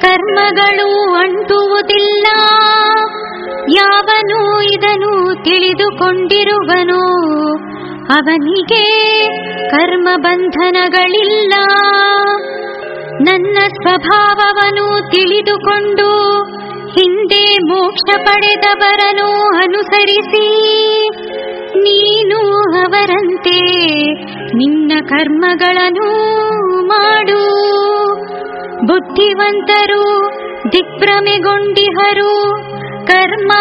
ಕರ್ಮಗಳು ಅಂಟುವುದಿಲ್ಲ. ಯಾವನು ಇದನು ತಿಳಿದುಕೊಂಡಿರುವನೋ? ಅವನಿಗೆ ಕರ್ಮ ಬಂಧನಗಳಿಲ್ಲ ನನ್ನ ಸ್ವಭಾವವನ್ನು ತಿಳಿದುಕೊಂಡು ಹಿಂದೆ ಮೋಕ್ಷ ಪಡೆದವರನ್ನು ಅನುಸರಿಸಿ ನೀನು ಅವರಂತೆ, ನಿನ್ನ ಕರ್ಮಗಳನ್ನು ಮಾಡು. ಬುದ್ಧಿವಂತರು ದಿಗ್ಭ್ರಮೆಗೊಂಡಿಹರು, ಕರ್ಮ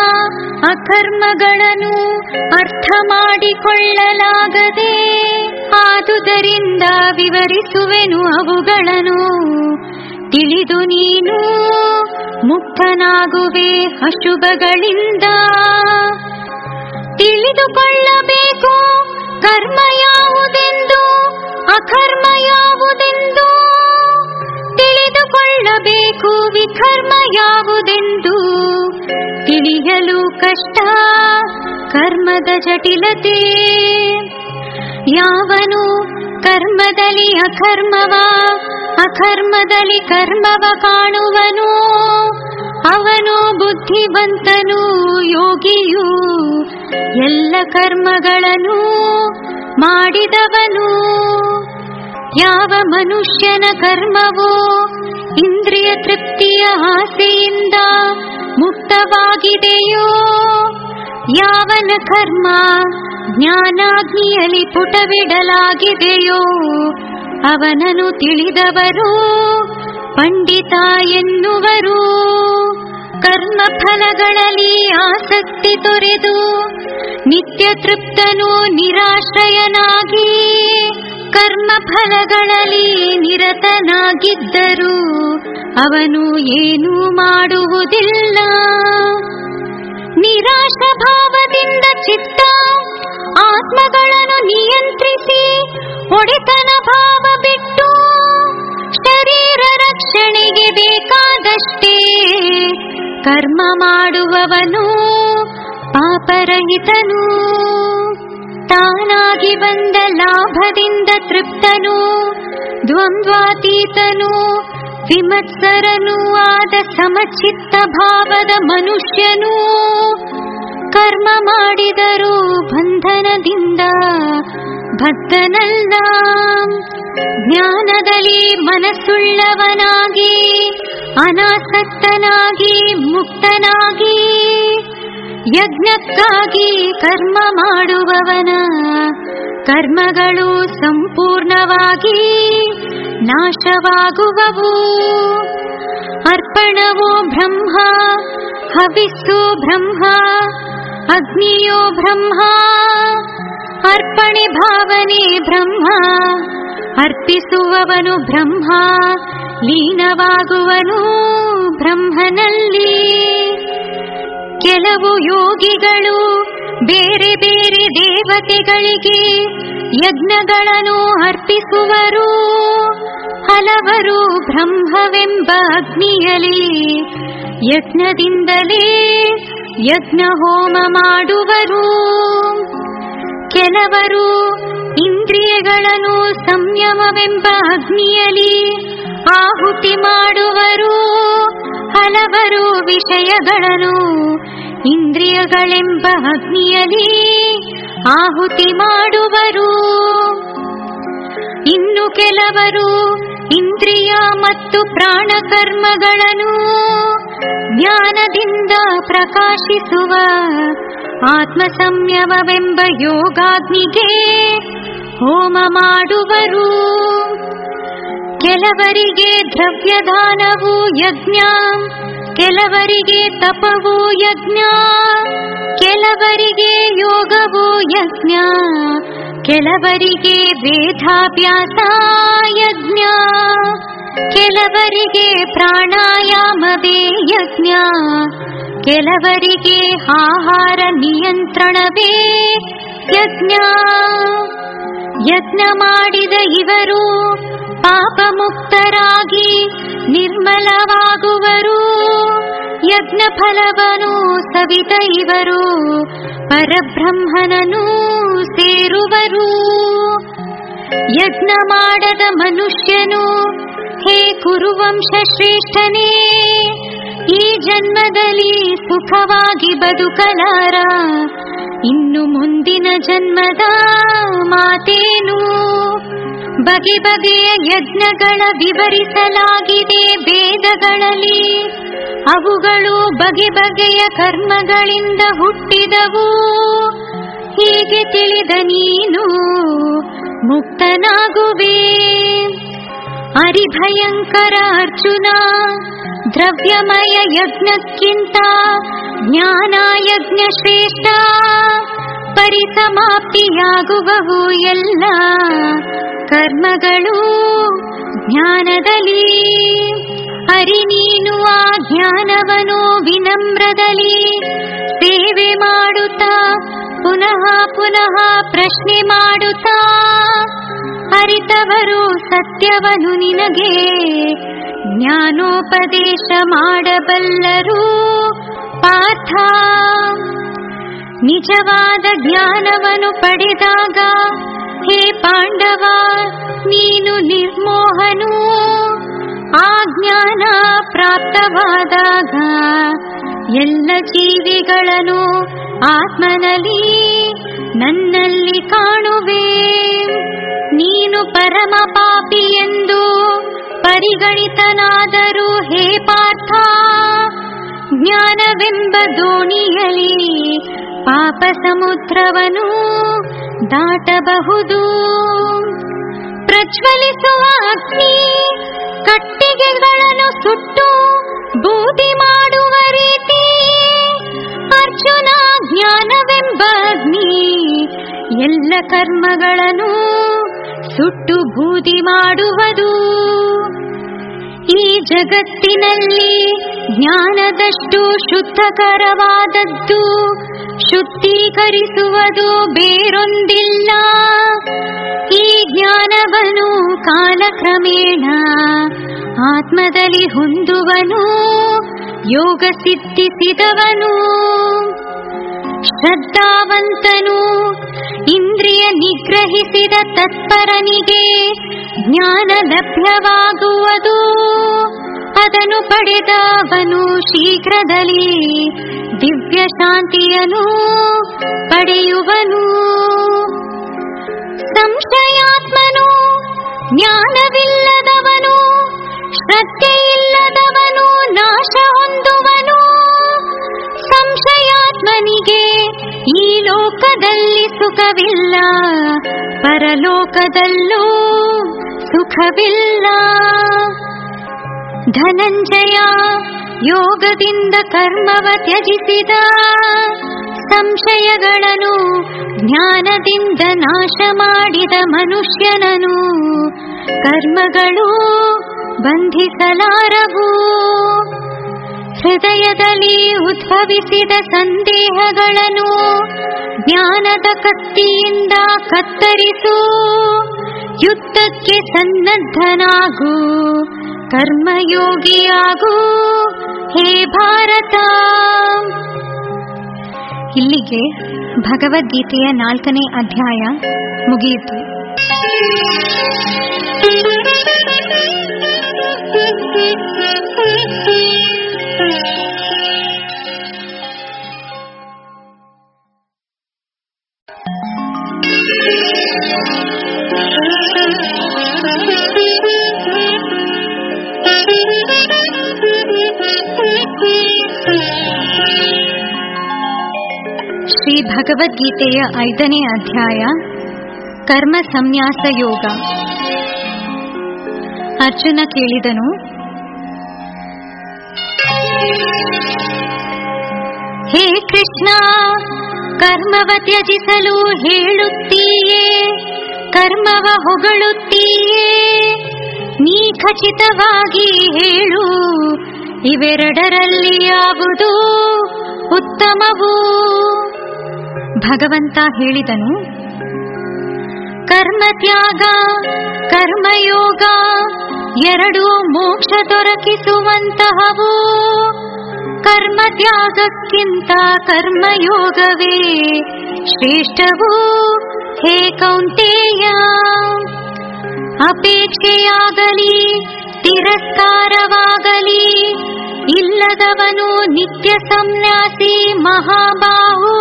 ಅಕರ್ಮಗಳನ್ನು ಅರ್ಥ ಮಾಡಿಕೊಳ್ಳಲಾಗದೆ ಆದುದರಿಂದ ವಿವರಿಸುವೆನು ಅವುಗಳನ್ನು. ತಿಳಿದು ನೀನು ಮುಕ್ತನಾಗುವೆ ಅಶುಭಗಳಿಂದ. ತಿಳಿದುಕೊಳ್ಳಬೇಕು. ಕರ್ಮ ಯಾವುದೆಂದು ಅಕರ್ಮ ಯಾವುದೆಂದು? ತಿಳಿದುಕೊಳ್ಳಬೇಕು ವಿಕರ್ಮ ಯಾವುದೆಂದು? ತಿಳಿಯಲು ಕಷ್ಟ ಕರ್ಮದ ಜಟಿಲತೆ. ಯಾವನು ಕರ್ಮದಲ್ಲಿ ಅಕರ್ಮವ ಅಕರ್ಮದಲ್ಲಿ ಕರ್ಮವ ಕಾಣುವನು? ಅವನು ಬುದ್ಧಿವಂತನು ಯೋಗಿಯು ಎಲ್ಲ ಕರ್ಮಗಳನ್ನು ಮಾಡಿದವನು. ಯಾವ ಮನುಷ್ಯನ ಕರ್ಮವೋ ಇಂದ್ರಿಯ ತೃಪ್ತಿಯ ಆಸೆಯಿಂದ ಮುಕ್ತವಾಗಿದೆಯೋ? ಯಾವನ ಕರ್ಮ ಜ್ಞಾನಾಗ್ನಿಯಲ್ಲಿ ಪುಟವಿಡಲಾಗಿದೆಯೋ? ಅವನನ್ನು ತಿಳಿದವರು ಪಂಡಿತ ಎನ್ನುವರು. ಕರ್ಮ ಫಲಗಳಲ್ಲಿ ಆಸಕ್ತಿ ತೊರೆದು ನಿತ್ಯ ತೃಪ್ತನು ನಿರಾಶ್ರಯನಾಗಿ ಕರ್ಮ ಫಲಗಳಲ್ಲಿ ನಿರತನಾಗಿದ್ದರೂ ಅವನು ಏನೂ ಮಾಡುವುದಿಲ್ಲ. ನಿರಾಶ ಭಾವದಿಂದ ಚಿತ್ತ ಆತ್ಮಗಳನ್ನು ನಿಯಂತ್ರಿಸಿ ಒಡೆತನ ಭಾವ ಬಿಟ್ಟು ಶರೀರ ರಕ್ಷಣೆಗೆ ಬೇಕಾದಷ್ಟೇ ಕರ್ಮ ಮಾಡುವವನು ಪಾಪರಹಿತನು. ತಾನಾಗಿ ಬಂದ ಲಾಭದಿಂದ ತೃಪ್ತನು, ದ್ವಂದ್ವಾತೀತನು, ವಿಮತ್ಸರನೂ ಆದ ಸಮಚಿತ್ತ ಭಾವದ ಮನುಷ್ಯನೂ. ಕರ್ಮ ಮಾಡಿದರೂ ಬಂಧನದಿಂದ ಭಕ್ತನಲ್ಲ, ಜ್ಞಾನದಲ್ಲಿ ಮನಸ್ಸುಳ್ಳವನಾಗಿ, ಅನಾಸಕ್ತನಾಗಿ, ಮುಕ್ತನಾಗಿ. ಯಜ್ಞಕ್ಕಾಗಿ ಕರ್ಮ ಮಾಡುವವನ. ಕರ್ಮಗಳು ಸಂಪೂರ್ಣವಾಗಿ ನಾಶವಾಗುವವು. ಅರ್ಪಣವೋ ಬ್ರಹ್ಮ, ಹವಿಸ್ಸು ಬ್ರಹ್ಮ, ಅಗ್ನಿಯೋ ಬ್ರಹ್ಮ. ಅರ್ಪಣೆ ಭಾವನೆ ಬ್ರಹ್ಮ, ಅರ್ಪಿಸುವವನು ಬ್ರಹ್ಮ, ಲೀನವಾಗುವನು ಬ್ರಹ್ಮನಲ್ಲಿ. ಕೆಲವು ಯೋಗಿಗಳು ಬೇರೆ ಬೇರೆ ದೇವತೆಗಳಿಗೆ ಯಜ್ಞಗಳನ್ನು ಅರ್ಪಿಸುವರು. ಹಲವರು ಬ್ರಹ್ಮವೆಂಬ ಅಗ್ನಿಯಲಿ ಯಜ್ಞದಿಂದಲೇ ಯಜ್ಞ ಹೋಮ ಮಾಡುವರು. ಕೆಲವರು ಇಂದ್ರಿಯಗಳನ್ನು ಸಂಯಮವೆಂಬ ಅಗ್ನಿಯಲಿ ಆಹುತಿ ಮಾಡುವರು. ಹಲವರು ವಿಷಯಗಳನ್ನು ಇಂದ್ರಿಯಗಳೆಂಬ ಅಗ್ನಿಯಲ್ಲಿ ಆಹುತಿ ಮಾಡುವರು. ಇನ್ನು ಕೆಲವರು ಇಂದ್ರಿಯ ಮತ್ತು ಪ್ರಾಣ ಕರ್ಮಗಳನ್ನು ಜ್ಞಾನದಿಂದ ಪ್ರಕಾಶಿಸುವ ಆತ್ಮ ಸಂಯಮವೆಂಬ ಯೋಗಾಗ್ನಿಗೆ ಹೋಮ ಮಾಡುವರು. ಕೆಲವರಿಗೆ ದ್ರವ್ಯದಾನವು ಯಜ್ಞ, ಕೆಲವರಿಗೆ ತಪವು ಯಜ್ಞ, ಕೆಲವರಿಗೆ ಯೋಗವು ಯಜ್ಞ, ಕೆಲವರಿಗೆ ವೇದಾಭ್ಯಾಸ ಯಜ್ಞ, ಕೆಲವರಿಗೆ ಪ್ರಾಣಾಯಾಮವೇ ಯಜ್ಞ, ಕೆಲವರಿಗೆ ಆಹಾರ ನಿಯಂತ್ರಣವೇ ಯಜ್ಞ. ಯಜ್ಞ ಮಾಡಿದ ಇವರು ಪಾಪ ಮುಕ್ತರಾಗಿ ನಿರ್ಮಲವಾಗುವರು. ಯಜ್ಞ ಫಲವನು ಸವಿತ ಇವರು ಸೇರುವರು. ಯಜ್ಞ ಮಾಡದ ಮನುಷ್ಯನು, ಹೇ ಕುರುವಂಶ ಶ್ರೇಷ್ಠನೇ, ಈ ಜನ್ಮದಲ್ಲಿ ಸುಖವಾಗಿ ಬದುಕಲಾರ. ಇನ್ನು ಮುಂದಿನ ಜನ್ಮದ ಮಾತೇನು? ಬಗೆ ಬಗೆಯ ಯಜ್ಞಗಳ ವಿವರಿಸಲಾಗಿದೆ ಭೇದಗಳಲ್ಲಿ ಅವುಗಳು ಬಗೆ ಬಗೆಯ ಕರ್ಮಗಳಿಂದ ಹುಟ್ಟಿದವು. ಹೀಗೆ ತಿಳಿದ ನೀನು ಮುಕ್ತನಾಗುವೆ. ಅರಿಭಯಂಕರ ಅರ್ಜುನ, ದ್ರವ್ಯಮಯ ಯಜ್ಞಕ್ಕಿಂತ ಜ್ಞಾನ ಯಜ್ಞ ಶ್ರೇಷ್ಠ, ಪರಿಸಮಾಪ್ತಿಯಾಗುವವು ಎಲ್ಲ ಕರ್ಮಗಳು ಜ್ಞಾನದಲ್ಲಿ. ಹರಿ ನೀನು ಆ ಜ್ಞಾನವನು ವಿನಮ್ರದಲ್ಲಿ ಸೇವೆ ಮಾಡುತ್ತಾ ಪುನಃ ಪುನಃ ಪ್ರಶ್ನೆ ಮಾಡುತ್ತಾ, ಅರಿತವರು ಸತ್ಯವನು ನಿನಗೆ ಜ್ಞಾನೋಪದೇಶ ಮಾಡಬಲ್ಲರು ಪಾಠ ನಿಜವಾದ ಜ್ಞಾನವನ್ನು ಪಡೆದಾಗ, ಹೇ ಪಾಂಡವ, ನೀನು ನಿರ್ಮೋಹನು, ಆ ಜ್ಞಾನ ಪ್ರಾಪ್ತವಾದಾಗ ಎಲ್ಲ ಜೀವಿಗಳನ್ನು ಆತ್ಮನಲ್ಲಿ ನನ್ನಲ್ಲಿ ಕಾಣುವೆ. ನೀನು ಪರಮ ಪಾಪಿ ಎಂದು ಪರಿಗಣಿತನಾದರೂ ಹೇ ಪಾರ್ಥ, ಜ್ಞಾನವೆಂಬ ದೋಣಿಯಲ್ಲಿ ಪಾಪ ಸಮುದ್ರವನ್ನು ದಾಟಬಹುದು. ಪ್ರಜ್ವಲಿಸುವ ಅಗ್ನಿ ಕಟ್ಟಿಗೆಗಳನ್ನು ಸುಟ್ಟು ಬೂದಿ ಮಾಡುವ ರೀತಿ ಅರ್ಜುನ ಜ್ಞಾನವೆಂಬ ಎಲ್ಲ ಕರ್ಮಗಳನ್ನು ಸುಟ್ಟು ಬೂದಿ ಮಾಡುವುದು. ಈ ಜಗತ್ತಿನಲ್ಲಿ ಜ್ಞಾನದಷ್ಟು ಶುದ್ಧಕರವಾದದ್ದು ಶುದ್ಧೀಕರಿಸುವುದು ಬೇರೊಂದಿಲ್ಲ. ಈ ಜ್ಞಾನವನು ಕಾಲಕ್ರಮೇಣ ಆತ್ಮದಲ್ಲಿ ಹೊಂದುವನು ಯೋಗ ಸಿದ್ಧಿಸಿದವನು. ಶ್ರದ್ಧಾವಂತನು ಇಂದ್ರಿಯ ನಿಗ್ರಹಿಸಿದ ತತ್ಪರನಿಗೆ ಜ್ಞಾನ ಲಭ್ಯವಾಗುವುದು ಅದನ್ನು ಪಡೆದವನು ಶೀಘ್ರದಲ್ಲಿ ದಿವ್ಯ ಶಾಂತಿಯನ್ನು ಪಡೆಯುವನು. ಸಂಶಯಾತ್ಮನು ಜ್ಞಾನವಿಲ್ಲದವನು, ಶ್ರದ್ಧೆಯಿಲ್ಲದವನು ನಾಶ ಹೊಂದುವನು. ಸಂಶ ಲೋಕದಲ್ಲಿ ಸುಖವಿಲ್ಲ, ಪರಲೋಕದಲ್ಲೂ ಸುಖವಿಲ್ಲ. ಧನಂಜಯ ಯೋಗದಿಂದ ಕರ್ಮವ ತ್ಯಜಿಸಿದ, ಸಂಶಯಗಳನ್ನು ಜ್ಞಾನದಿಂದ ನಾಶ ಮಾಡಿದ ಮನುಷ್ಯನನು. ಕರ್ಮಗಳು ಬಂಧಿಸಲಾರವು. ಹೃದಯದಲ್ಲಿ ಉದ್ಭವಿಸಿದ ಸಂದೇಹಗಳನ್ನು ಜ್ಞಾನದ ಕತ್ತಿಯಿಂದ ಕತ್ತರಿಸು. ಯುದ್ಧಕ್ಕೆ ಸನ್ನದ್ಧನಾಗು, ಕರ್ಮಯೋಗಿಯಾಗು. ಹೇ ಭಾರತ! ಇಲ್ಲಿಗೆ ಭಗವದ್ಗೀತೆಯ ನಾಲ್ಕನೇ ಅಧ್ಯಾಯ ಮುಗಿಯಿತು. ಶ್ರೀ ಭಗವದ್ಗೀತೆಯ ಐದನೇ ಅಧ್ಯಾಯ. ಕರ್ಮ ಸಂನ್ಯಾಸ ಯೋಗ ಅರ್ಜುನ ಕೇಳಿದನು, ಹೇ ಕೃಷ್ಣ, ಕರ್ಮವ ತ್ಯಜಿಸಲು ಹೇಳುತ್ತೀಯೇ, ಕರ್ಮವ ಹೊಗಳುತ್ತೀಯೇ, ನೀ ಖಚಿತವಾಗಿ ಹೇಳು, ಇವೆರಡರಲ್ಲಿ ಯಾವುದು ಉತ್ತಮವು? ಭಗವಂತ ಹೇಳಿದನು ಕರ್ಮ ತ್ಯಾಗ, ಕರ್ಮಯೋಗ, ಎರಡು ಮೋಕ್ಷ ದೊರಕಿಸುವಂತಹವು. ಕರ್ಮ ತ್ಯಾಗಕ್ಕಿಂತ ಕರ್ಮಯೋಗವೇ ಶ್ರೇಷ್ಠವು. ಹೇ ಕೌಂಟೇಯ, ಅಪೇಕ್ಷೆಯಾಗಲಿ, ತಿರಸ್ಕಾರವಾಗಲಿ, ಇಲ್ಲದವನು ನಿತ್ಯ ಸಂನ್ಯಾಸಿ ಮಹಾಬಾಹು.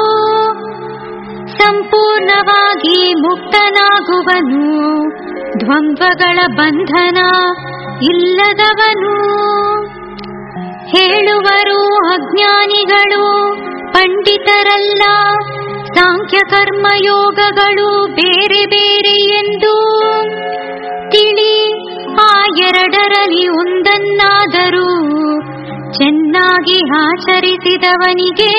ಸಂಪೂರ್ಣವಾಗಿ ಮುಕ್ತನಾಗುವನು. ದ್ವಂದ್ವಗಳ ಬಂಧನ ಇಲ್ಲದವನು. ಹೇಳುವರು ಅಜ್ಞಾನಿಗಳು, ಪಂಡಿತರಲ್ಲ ಸಾಂಖ್ಯ ಕರ್ಮಯೋಗಗಳು ಬೇರೆ ಬೇರೆ ಎಂದು. ತಿಳಿ, ಆ ಎರಡರಲ್ಲಿ ಒಂದನ್ನಾದರೂ ಚೆನ್ನಾಗಿ ಆಚರಿಸಿದವನಿಗೆ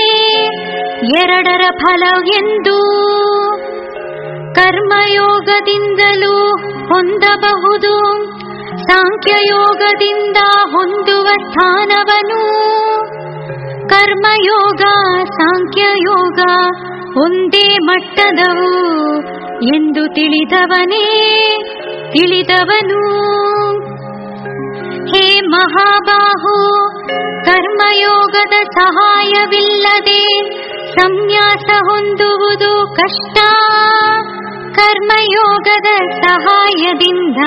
ಎರಡರ ಫಲ ಎಂದು ಕರ್ಮಯೋಗದಿಂದಲೂ ಹೊಂದಬಹುದು, ಸಾಂಖ್ಯಯೋಗದಿಂದ ಹೊಂದುವ ಸ್ಥಾನವನು. ಕರ್ಮಯೋಗ, ಸಾಂಖ್ಯಯೋಗ ಒಂದೇ ಮಟ್ಟದವು ಎಂದು ತಿಳಿದವನೇ ತಿಳಿದವನು. ಹೇ ಮಹಾಬಾಹು, ಕರ್ಮಯೋಗದ ಸಹಾಯವಿಲ್ಲದೆ ಸಂನ್ಯಾಸ ಹೊಂದುವುದು ಕಷ್ಟ. ಕರ್ಮಯೋಗದ ಸಹಾಯದಿಂದ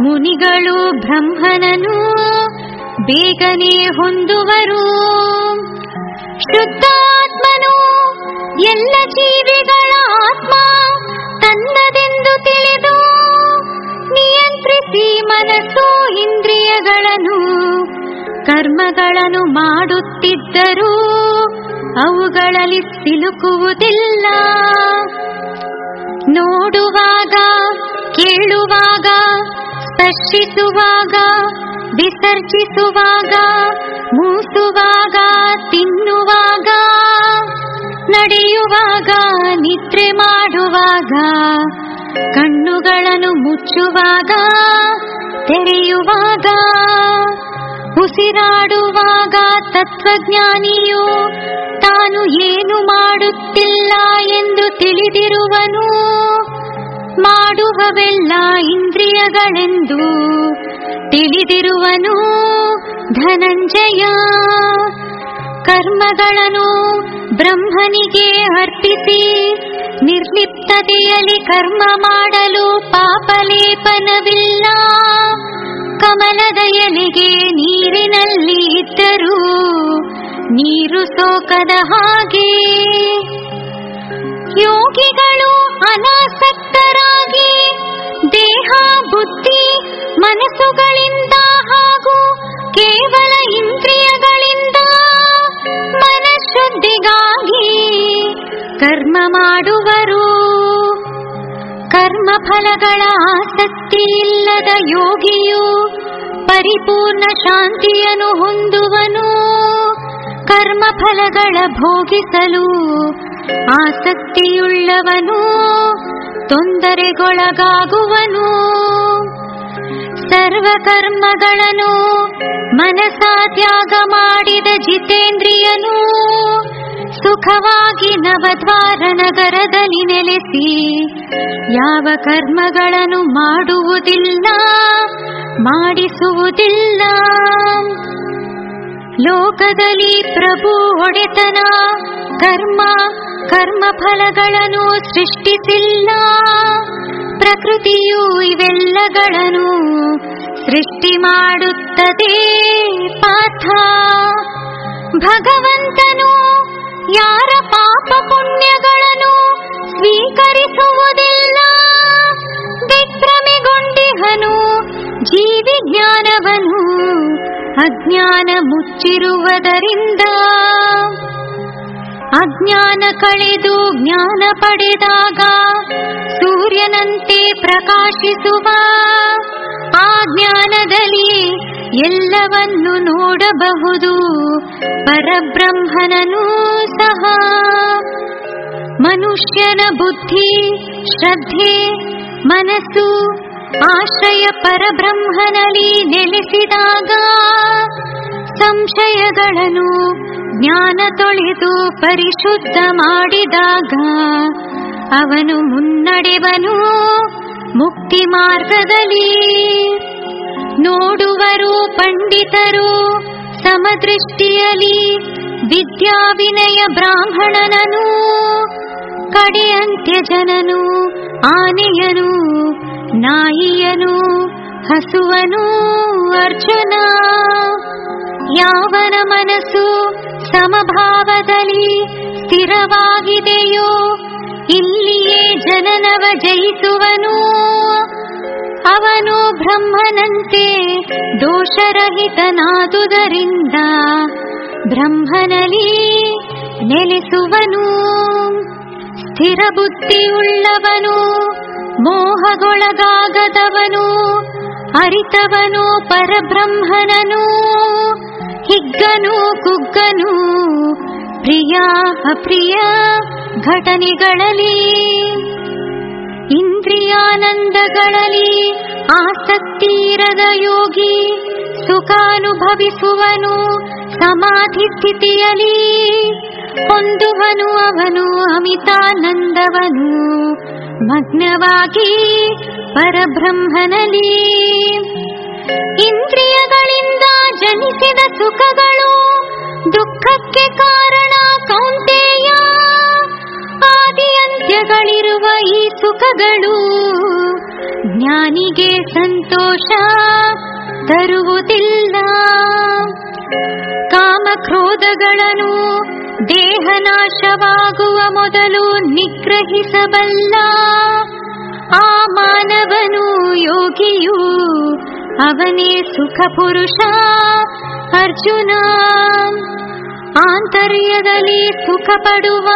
ಮುನಿಗಳು ಬ್ರಹ್ಮನನು ಬೇಗನೆ ಹೊಂದುವರು. ಶುದ್ಧಾತ್ಮನು ಎಲ್ಲ ಜೀವಿಗಳ ಆತ್ಮ ತನ್ನದೆಂದು ತಿಳಿದು ನಿಯಂತ್ರಿಸಿ ಮನಸ್ಸು ಇಂದ್ರಿಯಗಳನ್ನು ಕರ್ಮಗಳನ್ನು ಮಾಡುತ್ತಿದ್ದರೂ ಅವುಗಳಲ್ಲಿ ಸಿಲುಕುವುದಿಲ್ಲ. ನೋಡುವಾಗ ಕೇಳುವಾಗ ಸ್ಪರ್ಶಿಸುವಾಗ ವಿಸರ್ಜಿಸುವಾಗ ಮೂಸುವಾಗ ತಿನ್ನುವಾಗ ನಡೆಯುವಾಗ, ನಿದ್ರೆ ಮಾಡುವಾಗ, ಕಣ್ಣುಗಳನ್ನು ಮುಚ್ಚುವಾಗ, ತೆರೆಯುವಾಗ, ಉಸಿರಾಡುವಾಗ ತತ್ವಜ್ಞಾನಿಯು ತಾನು ಏನು ಮಾಡುತ್ತಿಲ್ಲ ಎಂದು ತಿಳಿದಿರುವನು. ಮಾಡುವವೆಲ್ಲ ಇಂದ್ರಿಯಗಳೆಂದು ತಿಳಿದಿರುವನು. ಧನಂಜಯ ಕರ್ಮಗಳನ್ನು ಬ್ರಹ್ಮನಿಗೆ ಅರ್ಪಿಸಿ ನಿರ್ಲಿಪ್ತತೆಯಲ್ಲಿ ಕರ್ಮ ಮಾಡಲು ಪಾಪಲೇಪನವಿಲ್ಲ. ಕಮಲದ ಎಲೆಗೆ ನೀರಿನಲ್ಲಿ ಇದ್ದರೂ ನೀರು ಸೋಕದ ಹಾಗೆ. ಯೋಗಿಗಳು ಅನಾಸಕ್ತರಾಗಿ ದೇಹ, ಬುದ್ಧಿ, ಮನಸ್ಸುಗಳಿಂದ ಹಾಗೂ ಕೇವಲ ಇಂದ್ರಿಯಗಳಿಂದ ಮನಶುದ್ಧಿಗಾಗಿ ಕರ್ಮ ಮಾಡುವರು. ಕರ್ಮ ಫಲಗಳ ಆಸಕ್ತಿ ಇಲ್ಲದ ಯೋಗಿಯು ಪರಿಪೂರ್ಣ ಶಾಂತಿಯನ್ನು ಹೊಂದುವನು. ಕರ್ಮ ಫಲಗಳ ಭೋಗಿಸಲು ಆಸಕ್ತಿಯುಳ್ಳವನು, ತೊಂದರೆಗೊಳಗಾಗುವನು. ಸರ್ವ ಕರ್ಮಗಳನ್ನು ಮನಸ ತ್ಯಾಗ ಮಾಡಿದ ಜಿತೇಂದ್ರಿಯನು ಸುಖವಾಗಿ ನವದ್ವಾರ ನಗರದಲ್ಲಿ ನೆಲೆಸಿ ಯಾವ ಕರ್ಮಗಳನ್ನು ಮಾಡುವುದಿಲ್ಲ, ಮಾಡಿಸುವುದಿಲ್ಲ. ಲೋಕದಲ್ಲಿ ಪ್ರಭು ಒಡೆತನ, ಕರ್ಮ ಕರ್ಮ ಫಲಗಳನ್ನು ಸೃಷ್ಟಿಸಿಲ್ಲ. ಪ್ರಕೃತಿಯು ಇವೆಲ್ಲಗಳನ್ನು ಸೃಷ್ಟಿ ಮಾಡುತ್ತದೆ. ಪಾಠ ಭಗವಂತನು ಯಾರ ಪಾಪ ಪುಣ್ಯಗಳನ್ನು ಸ್ವೀಕರಿಸುವುದಿಲ್ಲ. ದಿಗ್ಭ್ರಮೆಗೊಂಡಿಹನು ಜೀವಿ ಜ್ಞಾನವನು ಅಜ್ಞಾನ ಮುಚ್ಚಿರುವುದರಿಂದ. ಅಜ್ಞಾನ ಕಳೆದು ಜ್ಞಾನ ಪಡೆದಾಗ ಸೂರ್ಯನಂತೆ ಪ್ರಕಾಶಿಸುವ. ಆ ಜ್ಞಾನದಲ್ಲಿ ಎಲ್ಲವನ್ನು ನೋಡಬಹುದು. ಪರಬ್ರಹ್ಮನನು ಸಹ. ಮನುಷ್ಯನ ಬುದ್ಧಿ, ಶ್ರದ್ಧೆ, ಮನಸ್ಸು, ಆಶ್ರಯ ಪರಬ್ರಹ್ಮನಲ್ಲಿ ನೆಲೆಸಿದಾಗ ಸಂಶಯಗಳನ್ನು ಜ್ಞಾನ ತೊಳೆದು ಪರಿಶುದ್ಧ ಮಾಡಿದಾಗ ಅವನು ಮುನ್ನಡೆವನು. ಮುಕ್ತಿ ಮಾರ್ಗದಲ್ಲಿ ನೋಡುವರು ಪಂಡಿತರು ಸಮದೃಷ್ಟಿಯಲ್ಲಿ ವಿದ್ಯಾವಿನಯ ಬ್ರಾಹ್ಮಣನನು ಕಡೆಯಂತ್ಯ ಜನನು ಆನೆಯನು, ನಾಯಿಯನು ಹಸುವನು ಅರ್ಜುನ. ಯಾವನ ಮನಸ್ಸು ಸಮಭಾವದಲ್ಲಿ ಸ್ಥಿರವಾಗಿದೆಯೋ, ಇಲ್ಲಿಯೇ ಜನನವ ಜಯಿಸುವನು. ಅವನು ಬ್ರಹ್ಮನಂತೆ ದೋಷರಹಿತನಾದುದರಿಂದ ಬ್ರಹ್ಮನಲ್ಲಿ ನೆಲೆಸುವನು. ಸ್ಥಿರ ಬುದ್ಧಿಯುಳ್ಳವನು ಮೋಹಗೊಳಗಾಗದವನು ಅರಿತವನು ಪರಬ್ರಹ್ಮನನು ಹಿಗ್ಗನು ಕುಗ್ಗನು ಪ್ರಿಯ ಅಪ್ರಿಯ ಘಟನೆಗಳಲ್ಲಿ. ಇಂದ್ರಿಯಾನಂದಗಳಲ್ಲಿ ಆಸಕ್ತಿ ಇರದ ಯೋಗಿ ಸುಖಾನುಭವಿಸುವನು, ಸಮಾಧಿ ಸ್ಥಿತಿಯಲ್ಲಿ ಹೊಂದುವನು ಅವನು ಅಮಿತಾನಂದವನು. ಮಗ್ನವಾಗಿ ಪರಬ್ರಹ್ಮನಲ್ಲಿ ಇಂದ್ರಿಯಗಳಿಂದ ಜನಿಸಿದ ಸುಖಗಳು ದುಃಖಕ್ಕೆ ಕಾರಣ ಕೌಂತೆಯ ಆದಿ ಅಂತ್ಯಗಳಿರುವ ಈ ಸುಖಗಳು ಜ್ಞಾನಿಗೆ ಸಂತೋಷ ತರುವುದಿಲ್ಲ. ಕಾಮಕ್ರೋಧಗಳನ್ನು ದೇಹನಾಶವಾಗುವ ಮೊದಲು ನಿಗ್ರಹಿಸಬಲ್ಲ. ಆ ಮಾನವನು ಯೋಗಿಯು ಅವನೇ ಸುಖ ಪುರುಷ ಅರ್ಜುನ. ಆಂತರ್ಯದಲ್ಲಿ ಸುಖ ಪಡುವ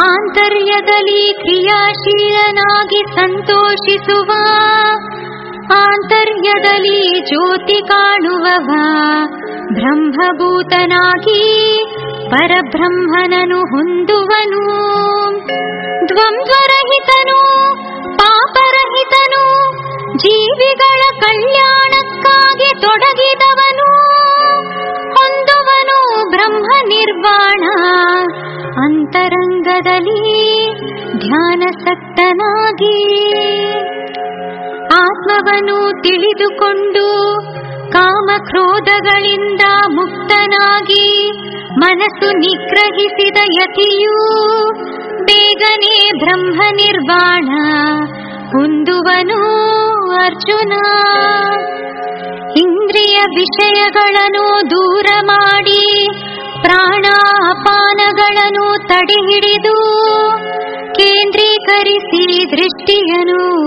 ಆಂತರ್ಯದಲ್ಲಿ ಕ್ರಿಯಾಶೀಲನಾಗಿ ಸಂತೋಷಿಸುವ, ಆಂತರ್ಯದಲ್ಲಿ ಜ್ಯೋತಿ ಕಾಣುವವ, ಬ್ರಹ್ಮಭೂತನಾಗಿ ಪರಬ್ರಹ್ಮನನು ಹೊಂದುವನು. ದ್ವಂದ್ವರಹಿತನು, ಪಾಪರಹಿತನು, ಜೀವಿಗಳ ಕಲ್ಯಾಣಕ್ಕಾಗಿ ತೊಡಗಿದವನು. ಬ್ರಹ್ಮ ನಿರ್ವಾಣ. ಅಂತರಂಗದಲ್ಲಿ ಧ್ಯಾನಸಕ್ತನಾಗಿ ಆತ್ಮವನ್ನು ತಿಳಿದುಕೊಂಡು ಕಾಮಕ್ರೋಧಗಳಿಂದ ಮುಕ್ತನಾಗಿ ಮನಸ್ಸು ನಿಗ್ರಹಿಸಿದ ಯತಿಯು ಬೇಗನೆ ಬ್ರಹ್ಮ ನಿರ್ವಾಣ. ಹೊಂದುವನು ಅರ್ಜುನ. ಇಂದ್ರಿಯ ವಿಷಯಗಳನ್ನು ದೂರ ಮಾಡಿ ಪ್ರಾಣಾಪಾನಗಳನ್ನು ತಡೆ ಹಿಡಿದು ಕೇಂದ್ರೀಕರಿಸಿ ದೃಷ್ಟಿಯನು.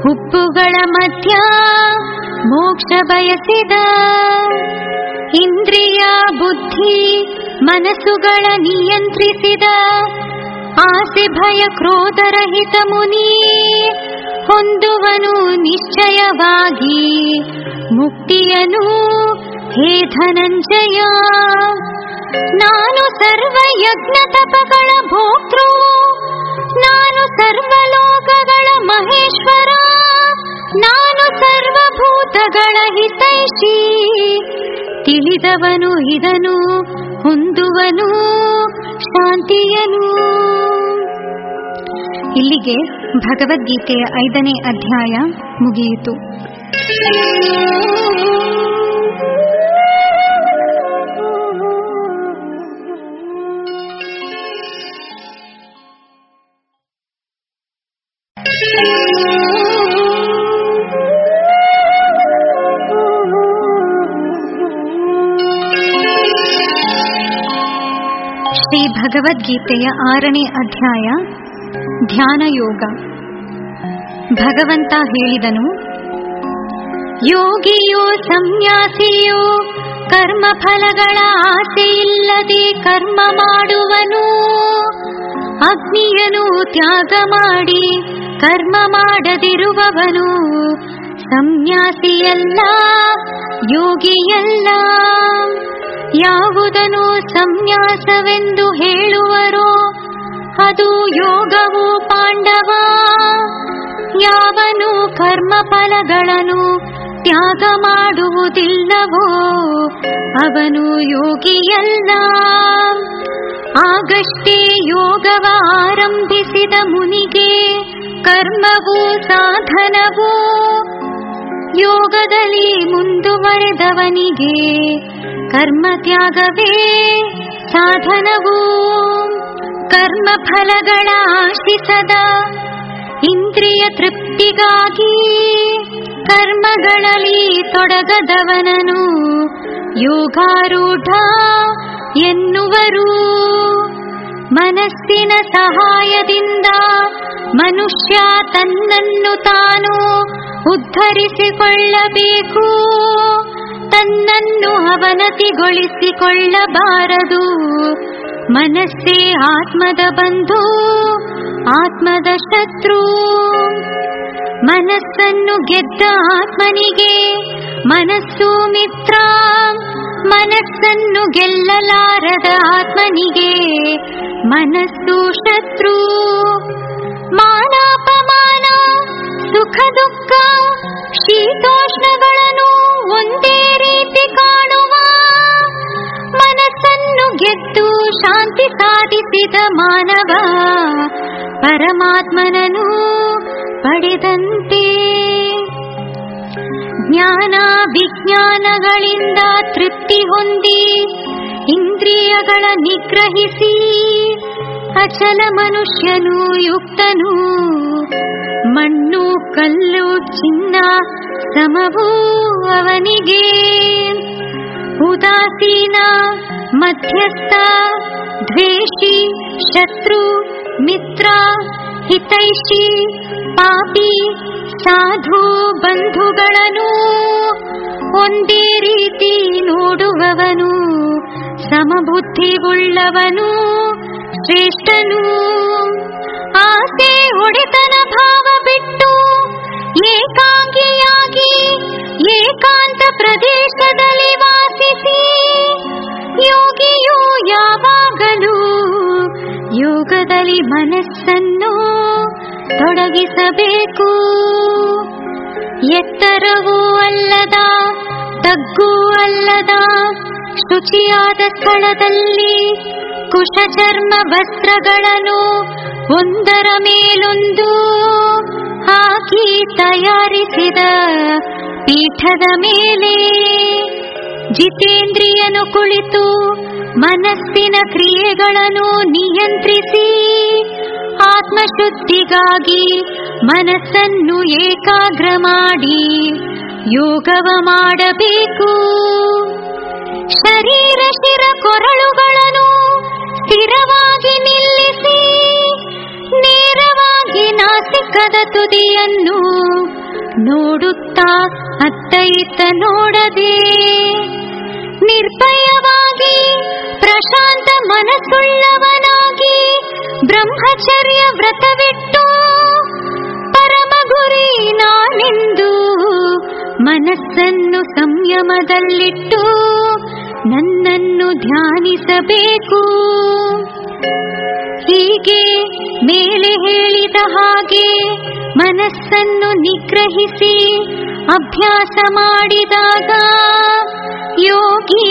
ಹುಪ್ಪುಗಳ ಮಧ್ಯ ಮೋಕ್ಷ ಬಯಸಿದ ಇಂದ್ರಿಯ ಬುದ್ಧಿ ಮನಸ್ಸುಗಳ ನಿಯಂತ್ರಿಸಿದ ಆಸೆ ಭಯ ಕ್ರೋಧರಹಿತ ಮುನಿ ಹೊಂದುವನು ನಿಶ್ಚಯವಾಗಿ ಮುಕ್ತಿಯನು ಹೇ ಧನಂಜಯ ನಾನು ಸರ್ವ ಯಜ್ಞ ತಪಗಳ ಭೋಕ್ತೃ ನಾನು ಸರ್ವಲೋಕಗಳ ಮಹೇಶ್ವರ ನಾನು ಸರ್ವಭೂತಗಳ ಹಿತೈಷಿ. ತಿಳಿದವನು ಇದನು ಹೊಂದುವನು ಶಾಂತಿಯನು. ಇಲ್ಲಿಗೆ ಭಗವದ್ಗೀತೆಯ ಐದನೇ ಅಧ್ಯಾಯ ಮುಗಿಯಿತು. ಶ್ರೀ ಭಗವದ್ಗೀತೆಯ ಆರನೇ ಅಧ್ಯಾಯ, ಧ್ಯಾನ ಯೋಗ. ಭಗವಂತ ಹೇಳಿದನು, ಯೋಗಿಯೋ ಸಂನ್ಯಾಸಿಯೋ, ಕರ್ಮ ಫಲಗಳ ಆಸೆಯಿಲ್ಲದೆ ಕರ್ಮ ಮಾಡುವನು. ಅಗ್ನಿಯನು ತ್ಯಾಗ ಮಾಡಿ ಕರ್ಮ ಮಾಡದಿರುವವನು. ಸನ್ಯಾಸಿಯಲ್ಲ, ಯೋಗಿಯಲ್ಲ ಯಾವುದನ್ನು ಸಂನ್ಯಾಸವೆಂದು ಹೇಳುವರೋ, ಅದು ಯೋಗವು ಪಾಂಡವ. ಯಾವನು ಕರ್ಮ ಫಲಗಳನ್ನು ತ್ಯಾಗ ಮಾಡುವುದಿಲ್ಲವೋ, ಅವನು ಯೋಗಿಯಲ್ಲ. ಆಗಷ್ಟೇ ಯೋಗವ ಆರಂಭಿಸಿದ ಮುನಿಗೆ ಕರ್ಮವು ಸಾಧನವು ಯೋಗದಲ್ಲಿ ಮುಂದುವರೆದವನಿಗೆ ಕರ್ಮ ತ್ಯಾಗವೇ ಸಾಧನವು. ಕರ್ಮ ಫಲಗಳ ಆಶಿಸದ ಇಂದ್ರಿಯ ತೃಪ್ತಿಗಾಗಿ ಕರ್ಮಗಳಲ್ಲಿ ತೊಡಗದವನನು ಯೋಗಾರೂಢ ಎನ್ನುವರು. ಮನಸ್ಸಿನ ಸಹಾಯದಿಂದ ಮನುಷ್ಯ ತನ್ನನ್ನು ತಾನು ಉದ್ಧರಿಸಿಕೊಳ್ಳಬೇಕು. ತನ್ನನ್ನು ಅವನತಿಗೊಳಿಸಿಕೊಳ್ಳಬಾರದು. ಮನಸ್ಸೇ ಆತ್ಮದ ಬಂಧು, ಆತ್ಮದ ಶತ್ರು. ಮನಸ್ಸನ್ನು ಗೆದ್ದ ಆತ್ಮನಿಗೆ ಮನಸ್ಸು ಮಿತ್ರ. ಮನಸ್ಸನ್ನು ಗೆಲ್ಲಲಾರದ ಆತ್ಮನಿಗೆ ಮನಸ್ಸು ಶತ್ರು. ಮಾನಾಪಮಾನ ಸುಖ ದುಃಖ ಶೀತೋಷ್ಣಗಳನ್ನು ಒಂದೇ ರೀತಿ ಕಾಣುವ ಮನಸ್ಸನ್ನು ಗೆದ್ದು ಶಾಂತಿ ಸಾಧಿಸಿದ ಮಾನವ ಪರಮಾತ್ಮನನು ಪಡೆದಂತೆ. ಜ್ಞಾನ ವಿಜ್ಞಾನಗಳಿಂದ ತೃಪ್ತಿ ಹೊಂದಿ ಇಂದ್ರಿಯಗಳ ನಿಗ್ರಹಿಸಿ ಅಚಲ ಮನುಷ್ಯನು ಯುಕ್ತನು ಮಣ್ಣು, ಕಲ್ಲು, ಚಿನ್ನ, ಸಮವೂ ಅವನಿಗೆ. ಉದಾಸೀನ, ಮಧ್ಯಸ್ಥ, ದ್ವೇಷಿ, ಶತ್ರು, ಮಿತ್ರ, ಹಿತೈಷಿ, ಪಾಪಿ, ಸಾಧು ಬಂಧುಗಳನ್ನು ಒಂದೇ ರೀತಿ ನೋಡುವವನು. ಸಮಬುದ್ಧಿ ಉಳ್ಳವನು ಶ್ರೇಷ್ಠನು ಆಸೆ ಒಡೆತನ ಭಾವ ಬಿಟ್ಟು ಏಕಾಂಗಿಯಾಗಿ ಏಕಾಂತ ಪ್ರದೇಶದಲ್ಲಿ ವಾಸಿಸಿ ಯೋಗಿಯು ಯಾವಾಗಲೂ ಯೋಗದಲ್ಲಿ ಮನಸ್ಸನ್ನು ತೊಡಗಿಸಬೇಕು. ಎತ್ತರವೂ ಅಲ್ಲದ, ತಗ್ಗೂ ಅಲ್ಲದ, ಶುಚಿಯಾದ ಸ್ಥಳದಲ್ಲಿ ಕುಶಚರ್ಮ ವಸ್ತ್ರಗಳನ್ನು ಒಂದರ ಮೇಲೊಂದು ಹಾಕಿ ತಯಾರಿಸಿದ ಪೀಠದ ಮೇಲೆ ಜಿತೇಂದ್ರಿಯನು ಕುಳಿತು ಮನಸ್ಸಿನ ಕ್ರಿಯೆಗಳನ್ನು ನಿಯಂತ್ರಿಸಿ ಆತ್ಮಶುದ್ಧಿಗಾಗಿ ಮನಸ್ಸನ್ನು ಏಕಾಗ್ರ ಮಾಡಿ ಯೋಗವ ಮಾಡಬೇಕು. ಶರೀರ ಶಿರ ಕೊರಳುಗಳನ್ನು ಸ್ಥಿರವಾಗಿ ನಿಲ್ಲಿಸಿ, ನೇರವಾಗಿ ನಾಸಿಕದ ತುದಿಯನ್ನು ನೋಡುತ್ತಾ ಅತ್ತೈತ ನೋಡದೆ, ನಿರ್ಭಯವಾಗಿ ಪ್ರಶಾಂತ ಮನಸ್ಸುಳ್ಳವನಾಗಿ ಬ್ರಹ್ಮಚರ್ಯ ವ್ರತವಿಟ್ಟು ಪರಮ ಗುರಿ ನಾನೆಂದು ಮನಸ್ಸನ್ನು ಸಂಯಮದಲ್ಲಿಟ್ಟು ನನ್ನನ್ನು ಧ್ಯಾನಿಸಬೇಕು. ಹೀಗೆ ಮೇಲೆ ಹೇಳಿದ ಹಾಗೆ ಮನಸ್ಸನ್ನು ನಿಗ್ರಹಿಸಿ ಅಭ್ಯಾಸ ಮಾಡಿದಾಗ ಯೋಗಿ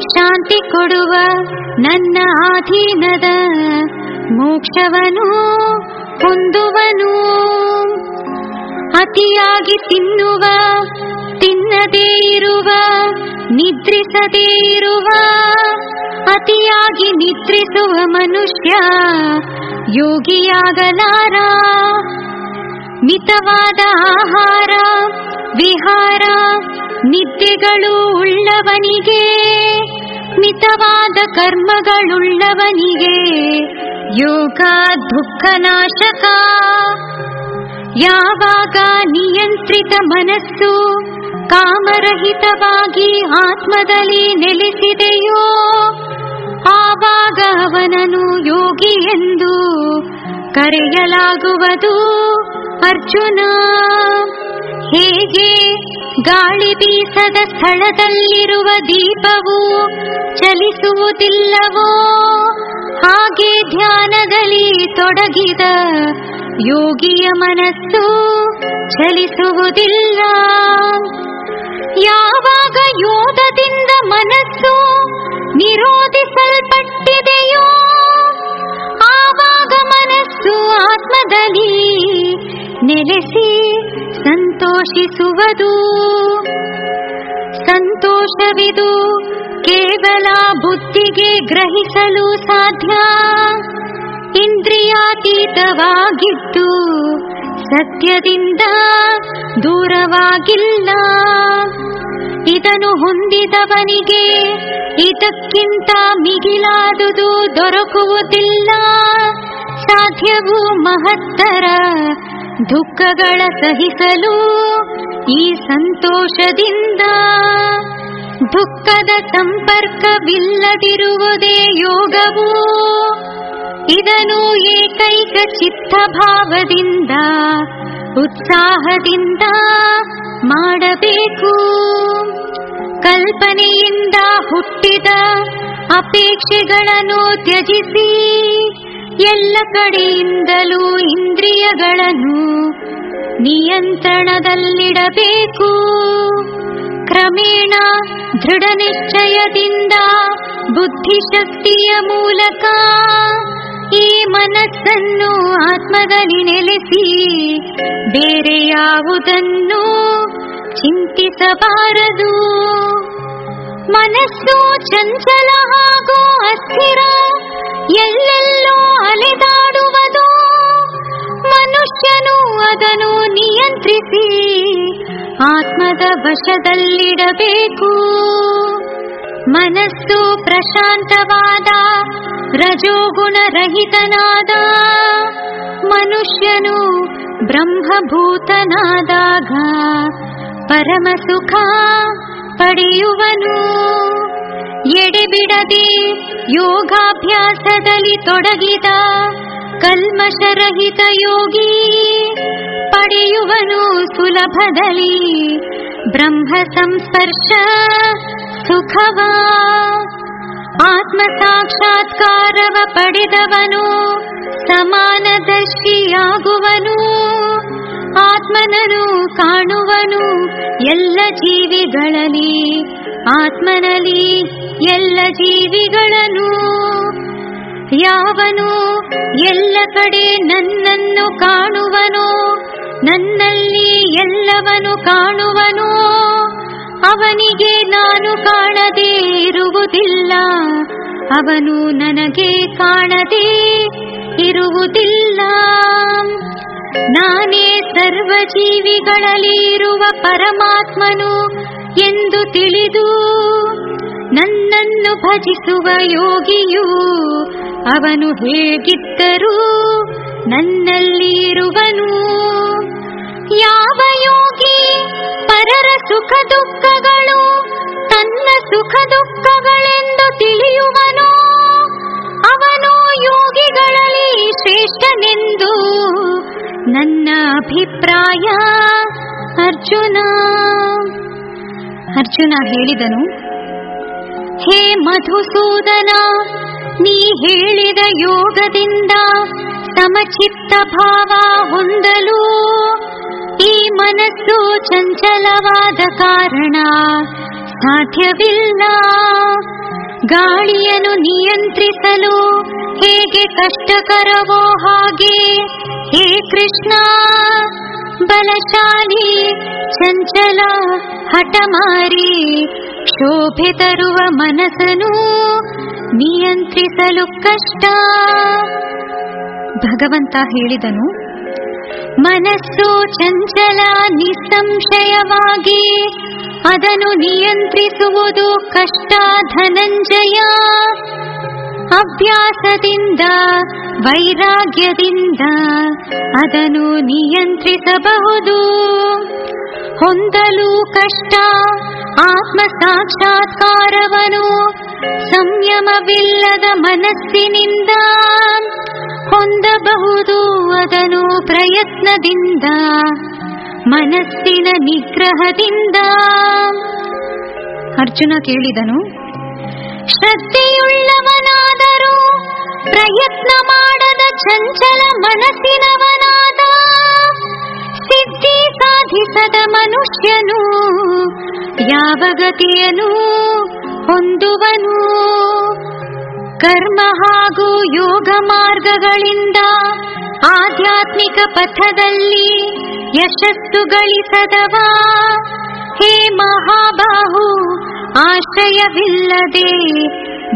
ಶಾಂತಿ ಕೊಡುವ ನನ್ನ ಆಧೀನದ ಮೋಕ್ಷವನು ಹೊಂದುವನು. ಅತಿಯಾಗಿ ತಿನ್ನುವ ತಿನ್ನದೇ ಇರುವ, ನಿದ್ರಿಸದೇ ಇರುವ, ಅತಿಯಾಗಿ ನಿದ್ರಿಸುವ ಮನುಷ್ಯ ಯೋಗಿಯಾಗಲಾರ. ಮಿತವಾದ ಆಹಾರ, ವಿಹಾರ, ನಿದ್ದೆಗಳು ಉಳ್ಳವನಿಗೆ, ಮಿತವಾದ ಕರ್ಮಗಳುಳ್ಳವನಿಗೆ, ಯೋಗ ದುಃಖನಾಶಕ. ಯಾವಾಗ ನಿಯಂತ್ರಿತ ಮನಸ್ಸು ಕಾಮರಹಿತವಾಗಿ ಆತ್ಮದಲ್ಲಿ ನೆಲೆಸಿದೆಯೋ ಆವಾಗ ಅವನನು ಯೋಗಿ ಎಂದು ಕರೆಯಲಾಗುವುದು. ಅರ್ಜುನ, ಹೇಗೆ ಗಾಳಿ ಬೀಸದ ಸ್ಥಳದಲ್ಲಿರುವ ದೀಪವು ಚಲಿಸುವುದಿಲ್ಲವೋ, ಹಾಗೆ ಧ್ಯಾನದಲ್ಲಿ ತೊಡಗಿದ ಯೋಗಿಯ ಮನಸ್ಸು ಚಲಿಸುವುದಿಲ್ಲ. ಯಾವಾಗ ಯೋಧದಿಂದ ಮನಸ್ಸು ನಿರೋಧಿಸಲ್ಪಟ್ಟಿದೆಯೋ, ಆವಾಗ ಮನಸ್ಸು ಆತ್ಮದಲ್ಲಿ ನೆಲೆಸಿ ಸಂತೋಷಿಸುವುದು. ಸಂತೋಷವಿದು ಕೇವಲ ಬುದ್ಧಿಗೆ ಗ್ರಹಿಸಲು ಸಾಧ್ಯ. ಇಂದ್ರಿಯಾತೀತವಾಗಿದ್ದು ಸತ್ಯದಿಂದ ದೂರವಾಗಿಲ್ಲ. ಇದನ್ನು ಹೊಂದಿದವನಿಗೆ ಇದಕ್ಕಿಂತ ಮಿಗಿಲಾದುದು ದೊರಕುವುದಿಲ್ಲ. ಸಾಧ್ಯವು ಮಹತ್ತರ ದುಃಖಗಳ ಸಹಿಸಲು ಈ ಸಂತೋಷದಿಂದ ದುಃಖದ ಸಂಪರ್ಕವಿಲ್ಲದಿರುವುದೇ ಯೋಗವು. ಇದನ್ನು ಏಕೈಕ ಚಿತ್ತಭಾವದಿಂದ ಉತ್ಸಾಹದಿಂದ ಮಾಡಬೇಕು. ಕಲ್ಪನೆಯಿಂದ ಹುಟ್ಟಿದ ಅಪೇಕ್ಷೆಗಳನ್ನು ತ್ಯಜಿಸಿ ಎಲ್ಲ ಕಡೆಯಿಂದಲೂ ಇಂದ್ರಿಯಗಳನ್ನು ನಿಯಂತ್ರಣದಲ್ಲಿಡಬೇಕು. ಕ್ರಮೇಣ ದೃಢ ನಿಶ್ಚಯದಿಂದ ಬುದ್ಧಿಶಕ್ತಿಯ ಮೂಲಕ ಈ ಮನಸ್ಸನ್ನು ಆತ್ಮದಲ್ಲಿ ನೆಲೆಸಿ ಬೇರೆ ಯಾವುದನ್ನು ಚಿಂತಿಸಬಾರದು. ಮನಸ್ಸು ಚಂಚಲ ಹಾಗೂ ಅಸ್ಥಿರ, ಎಲ್ಲೆಲ್ಲೋ ಅಲೆದಾಡುವುದು. ಮನುಷ್ಯನು ಅದನ್ನು ನಿಯಂತ್ರಿಸಿ, ಆತ್ಮದ ವಶದಲ್ಲಿಡಬೇಕು. ಮನಸ್ಸು ಪ್ರಶಾಂತವಾದ, ರಜೋಗುಣರಹಿತನಾದ. ಮನುಷ್ಯನು ಬ್ರಹ್ಮಭೂತನಾದಾಗ ಪರಮ ಸುಖ ಪಡೆಯುವನು. ಎಡೆಬಿಡದೆ ಯೋಗಾಭ್ಯಾಸದಲ್ಲಿ ತೊಡಗಿದ ಕಲ್ಮಶರಹಿತ ಯೋಗಿ ಪಡೆಯುವನು ಸುಲಭದಲ್ಲಿ ಬ್ರಹ್ಮ ಸಂಸ್ಪರ್ಶ ಸುಖವ. ಆತ್ಮ ಸಾಕ್ಷಾತ್ಕಾರವ ಪಡೆದವನು, ಸಮಾನದರ್ಶಿಯಾಗುವನು ಆತ್ಮನನು ಕಾಣುವನು, ಎಲ್ಲ ಜೀವಿಗಳಲ್ಲಿ ಆತ್ಮನಲ್ಲಿ ಎಲ್ಲ ಜೀವಿಗಳನ್ನು. ಯಾವನು ಎಲ್ಲ ಕಡೆ ನನ್ನನ್ನು ಕಾಣುವನು, ನನ್ನಲ್ಲಿ ಎಲ್ಲವನು ಕಾಣುವನು, ಅವನಿಗೆ ನಾನು ಕಾಣದೇ ಇರುವುದಿಲ್ಲ. ಅವನು ನನಗೆ ಕಾಣದೇ ಇರುವುದಿಲ್ಲ. ನಾನೇ ಸರ್ವ ಜೀವಿಗಳಲ್ಲಿ ಇರುವ ಪರಮಾತ್ಮನು ಎಂದು ತಿಳಿದು ನನ್ನನ್ನು ಭಜಿಸುವ ಯೋಗಿಯು ಅವನು ಹೇಗಿದ್ದರೂ ನನ್ನಲ್ಲಿ ಇರುವನು. ಯಾವ ಯೋಗಿ ಪರರ ಸುಖ ದುಃಖಗಳು ತನ್ನ ಸುಖ ದುಃಖಗಳೆಂದು ತಿಳಿಯುವನು, ಅವನು ಯೋಗಿಗಳಲ್ಲಿ ಶ್ರೇಷ್ಠನೆಂದು. ನನ್ನ ಅಭಿಪ್ರಾಯ, ಅರ್ಜುನ. ಅರ್ಜುನ ಹೇಳಿದನು, ಹೇ ಮಧುಸೂದನ, ನೀ ಹೇಳಿದ ಯೋಗದಿಂದ ಸಮಚಿತ್ತ ಭಾವ ಹೊಂದಲು, ಈ ಮನಸ್ಸು ಚಂಚಲವಾದ ಕಾರಣ ಸಾಧ್ಯವಿಲ್ಲ. ಗಾಳಿಯನ್ನು ನಿಯಂತ್ರಿಸಲು ಹೇಗೆ ಕಷ್ಟಕರವೋ ಹಾಗೆ. ಹೇ ಕೃಷ್ಣ, ಬಲಶಾಲಿ, ಚಂಚಲ, ಹಠಮಾರಿ, ಶೋಭೆ ತರುವ ಮನಸ್ಸನ್ನು ನಿಯಂತ್ರಿಸಲು ಕಷ್ಟ. ಭಗವಂತ ಹೇಳಿದನು, ಮನಸ್ಸು ಚಂಚಲ ನಿಸ್ಸಂಶಯವಾಗಿ ಅದನ್ನು ನಿಯಂತ್ರಿಸುವುದು ಕಷ್ಟ ಧನಂಜಯ ಅಭ್ಯಾಸದಿಂದ, ವೈರಾಗ್ಯದಿಂದ ಅದನ್ನು ನಿಯಂತ್ರಿಸಬಹುದು. ಹೊಂದಲು ಕಷ್ಟ ಆತ್ಮ ಸಾಕ್ಷಾತ್ಕಾರವನು ಸಂಯಮವಿಲ್ಲದ ಮನಸ್ಸಿನಿಂದ ಹೊಂದಬಹುದು ಅದನ್ನು ಪ್ರಯತ್ನದಿಂದ. ಮನಸ್ಸಿನ ನಿಗ್ರಹದಿಂದ. ಅರ್ಜುನ ಕೇಳಿದನು, ಶ್ರದ್ಧೆಯುಳ್ಳವನಾದರೂ ಪ್ರಯತ್ನ ಮಾಡದ ಚಂಚಲ ಮನಸ್ಸಿನವನಾದ ಸಿದ್ಧಿ ಸಾಧಿಸದ ಮನುಷ್ಯನು ಯಾವ ಗತಿಯನು ಹೊಂದುವನು. ಕರ್ಮ ಹಾಗೂ ಯೋಗ ಮಾರ್ಗಗಳಿಂದ ಆಧ್ಯಾತ್ಮಿಕ ಪಥದಲ್ಲಿ ಯಶಸ್ಸು ಗಳಿಸದವ ಹೇ ಮಹಾಬಾಹು ಆಶ್ರಯವಿಲ್ಲದೆ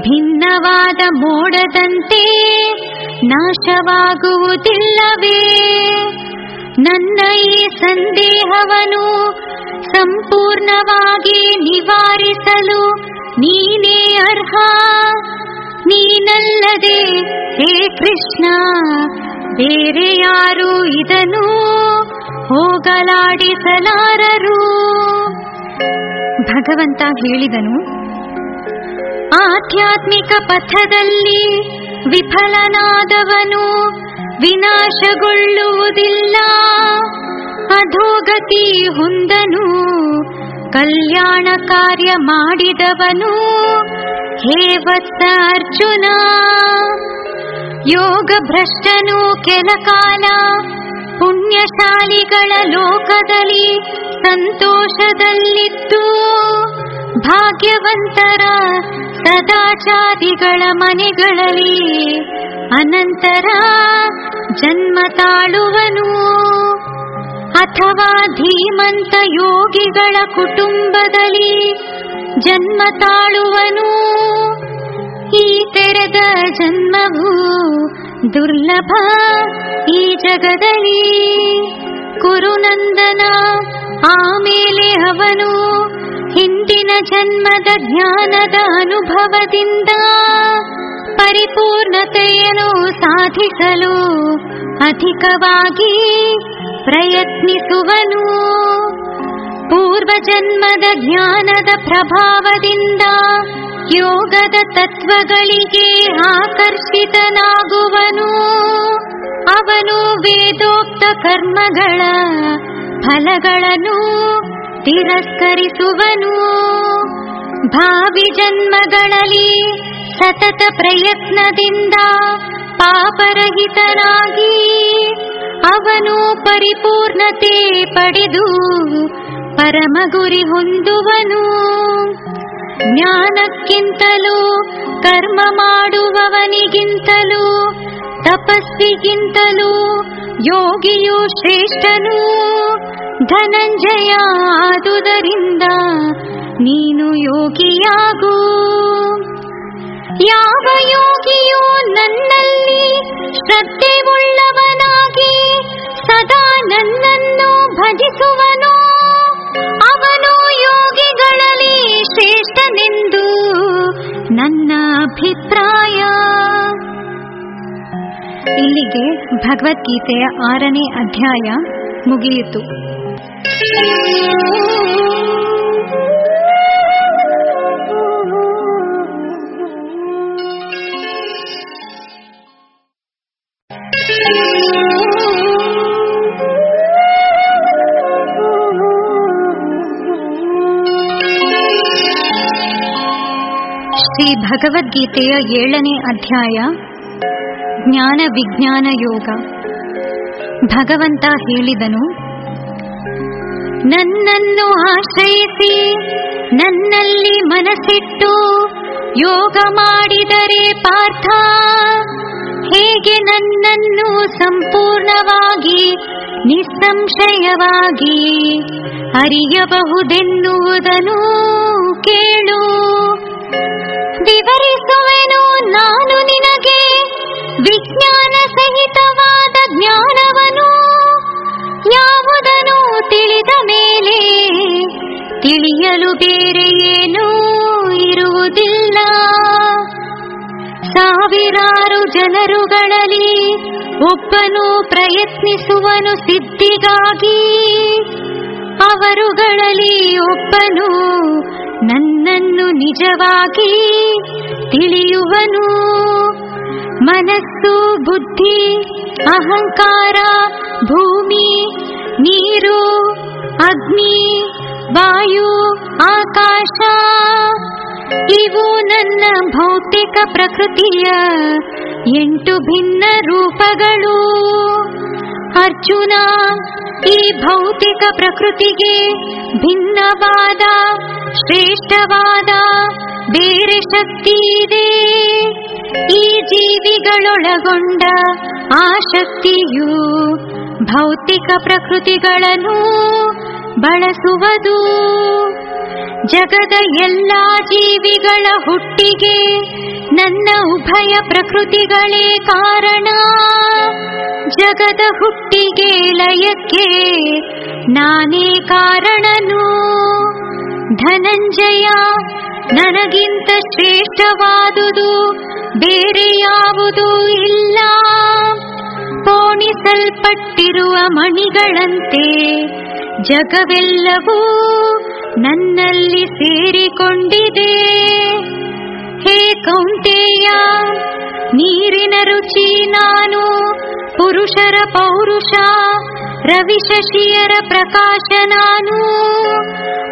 ಭಿನ್ನವಾದ ಮೋಡದಂತೆ ನಾಶವಾಗುವುದಿಲ್ಲವೇ? ನನ್ನ ಈ ಸಂದೇಹವನು ಸಂಪೂರ್ಣವಾಗಿ ನಿವಾರಿಸಲು ನೀನೇ ಅರ್ಹ. ನೀನಲ್ಲದೆ, ಹೇ ಕೃಷ್ಣ, ಬೇರೆ ಯಾರು ಇದನ್ನು ಹೋಗಲಾಡಿಸಲಾರರು? ಭಗವಂತ ಹೇಳಿದನು, ಆಧ್ಯಾತ್ಮಿಕ ಪಥದಲ್ಲಿ ವಿಫಲನಾದವನು ವಿನಾಶಗೊಳ್ಳುವುದಿಲ್ಲ, ಅಧೋಗತಿ ಹೊಂದನು. ಕಲ್ಯಾಣ ಕಾರ್ಯ ಮಾಡಿದವನು. ಹೇ ವತ್ಸ ಅರ್ಜುನ ಯೋಗ ಭ್ರಷ್ಟನು ಕೆಲ ಕಾಲ. ಪುಣ್ಯಶಾಲಿಗಳ ಲೋಕದಲ್ಲಿ ಸಂತೋಷದಲ್ಲಿದ್ದು. ಭಾಗ್ಯವಂತರ ಸದಾಚಾರಿಗಳ ಮನೆಗಳಲ್ಲಿ ಅನಂತರ ಜನ್ಮ ತಾಳುವನು. ಅಥವಾ ಧೀಮಂತ ಯೋಗಿಗಳ ಕುಟುಂಬದಲ್ಲಿ ಜನ್ಮ ತಾಳುವನು. ಈ ತೆರೆದ ಜನ್ಮವು ದುರ್ಲಭ. ಈ ಜಗದಲ್ಲಿ ಕುರುನಂದನ ಆಮೇಲೆ ಅವನು ಹಿಂದಿನ ಜನ್ಮದ ಜ್ಞಾನದ ಅನುಭವದಿಂದ ಪರಿಪೂರ್ಣತೆಯನ್ನು ಸಾಧಿಸಲು ಅಧಿಕವಾಗಿ ಪ್ರಯತ್ನಿಸುವನು. ಪೂರ್ವ ಜನ್ಮದ ಜ್ಞಾನದ ಪ್ರಭಾವದಿಂದ ಯೋಗದ ತತ್ವಗಳಿಗೆ ಆಕರ್ಷಿತನಾಗುವನು. ಅವನು ವೇದೋಕ್ತ ಕರ್ಮಗಳ ಫಲಗಳನ್ನು ತಿರಸ್ಕರಿಸುವನು. ಭಾವಿ ಜನ್ಮಗಳಲ್ಲಿ ಸತತ ಪ್ರಯತ್ನದಿಂದ ಪಾಪರಹಿತನಾಗಿ ಅವನು ಪರಿಪೂರ್ಣತೆ ಪಡೆದು ಪರಮ ಗುರಿ ಹೊಂದುವನು. ಜ್ಞಾನಕ್ಕಿಂತಲೂ ಕರ್ಮ ಮಾಡುವವನಿಗಿಂತಲೂ ತಪಸ್ವಿಗಿಂತಲೂ ಯೋಗಿಯು ಶ್ರೇಷ್ಠನು. ಧನಂಜಯ ಆದುದರಿಂದ ನೀನು ಯೋಗಿಯಾಗು. ಯಾವ ಯೋಗಿಯು ನನ್ನಲ್ಲಿ ಶ್ರದ್ಧೆ ಉಳ್ಳವನಾಗಿ ಸದಾ ನನ್ನನ್ನು ಭಜಿಸುವನೋ. ಅವನು ಯೋಗಿಗಳಲ್ಲಿ ಶ್ರೇಷ್ಠನೆಂದು ನನ್ನ ಅಭಿಪ್ರಾಯ. ಇಲ್ಲಿಗೆ ಭಗವದ್ಗೀತೆಯ ಆರನೇ ಅಧ್ಯಾಯ ಮುಗಿಯಿತು. ಶ್ರೀ ಭಗವದ್ಗೀತೆಯ ಏಳನೇ ಅಧ್ಯಾಯ, ಜ್ಞಾನ ವಿಜ್ಞಾನ ಯೋಗ. ಭಗವಂತ ಹೇಳಿದನು, ನನ್ನನ್ನು ಆಶ್ರಯಿಸಿ, ನನ್ನಲ್ಲಿ ಮನಸ್ಸಿಟ್ಟು ಯೋಗ ಮಾಡಿದರೆ ಪಾರ್ಥ ಹೇಗೆ ನನ್ನನ್ನು ಸಂಪೂರ್ಣವಾಗಿ, ನಿಸ್ಸಂಶಯವಾಗಿ ಅರಿಯಬಹುದೆನ್ನುವುದನ್ನು ಕೇಳು. ವಿವರಿಸುವೆನು ನಾನು ನಿನಗೆ ವಿಜ್ಞಾನ ಸಹಿತವಾದ ಜ್ಞಾನವನು. ಯಾವುದನ್ನು ತಿಳಿದ ಮೇಲೆ ತಿಳಿಯಲು ಬೇರೆ ಏನೂ ಇರುವುದಿಲ್ಲ. ಸಾವಿರಾರು ಜನರುಗಳಲ್ಲಿ ಒಬ್ಬನು ಪ್ರಯತ್ನಿಸುವನು ಸಿದ್ಧಿಗಾಗಿ. ಅವರುಗಳಲ್ಲಿ ಒಬ್ಬನು ನನ್ನನ್ನು ನಿಜವಾಗಿ ತಿಳಿಯುವನು. ಮನಸ್ಸು, ಬುದ್ಧಿ, ಅಹಂಕಾರ, ಭೂಮಿ, ನೀರು, ಅಗ್ನಿ, ವಾಯು, ಆಕಾಶ ಇವು ನನ್ನ ಭೌತಿಕ ಪ್ರಕೃತಿಯ ಎಂಟು ಭಿನ್ನ ರೂಪಗಳು. ಅರ್ಜುನ, ಈ ಭೌತಿಕ ಪ್ರಕೃತಿಗೆ ಭಿನ್ನವಾದ, ಶ್ರೇಷ್ಠವಾದ ಬೇರೆ ಶಕ್ತಿ ಇದೆ. ಈ ಜೀವಿಗಳೊಳಗೊಂಡ ಆ ಶಕ್ತಿಯು ಭೌತಿಕ ಪ್ರಕೃತಿಗಳನ್ನು ಬಳಸುವುದು. ಜಗದ ಎಲ್ಲಾ ಜೀವಿಗಳ ಹುಟ್ಟಿಗೆ ನನ್ನ ಉಭಯ ಪ್ರಕೃತಿಗಳೇ ಕಾರಣ. ಜಗದ ಹುಟ್ಟಿಗೆ ಲಯಕ್ಕೆ ನಾನೇ ಕಾರಣನು. ಧನಂಜಯ, ನನಗಿಂತ ಶ್ರೇಷ್ಠವಾದುದು ಬೇರೆ ಯಾವುದೂ ಇಲ್ಲ. ಪೋಣಿಸಲ್ಪಟ್ಟಿರುವ ಮಣಿಗಳಂತೆ ಜಗವೆಲ್ಲವೂ ನನ್ನಲ್ಲಿ ಸೇರಿಕೊಂಡಿದೆ. ಹೇ ಕೌಂಟೇಯ ನೀರಿನ ರುಚಿ ನಾನು, ಪುರುಷರ ಪೌರುಷ ರವಿಶಶಿಯರ ಪ್ರಕಾಶ ನಾನು,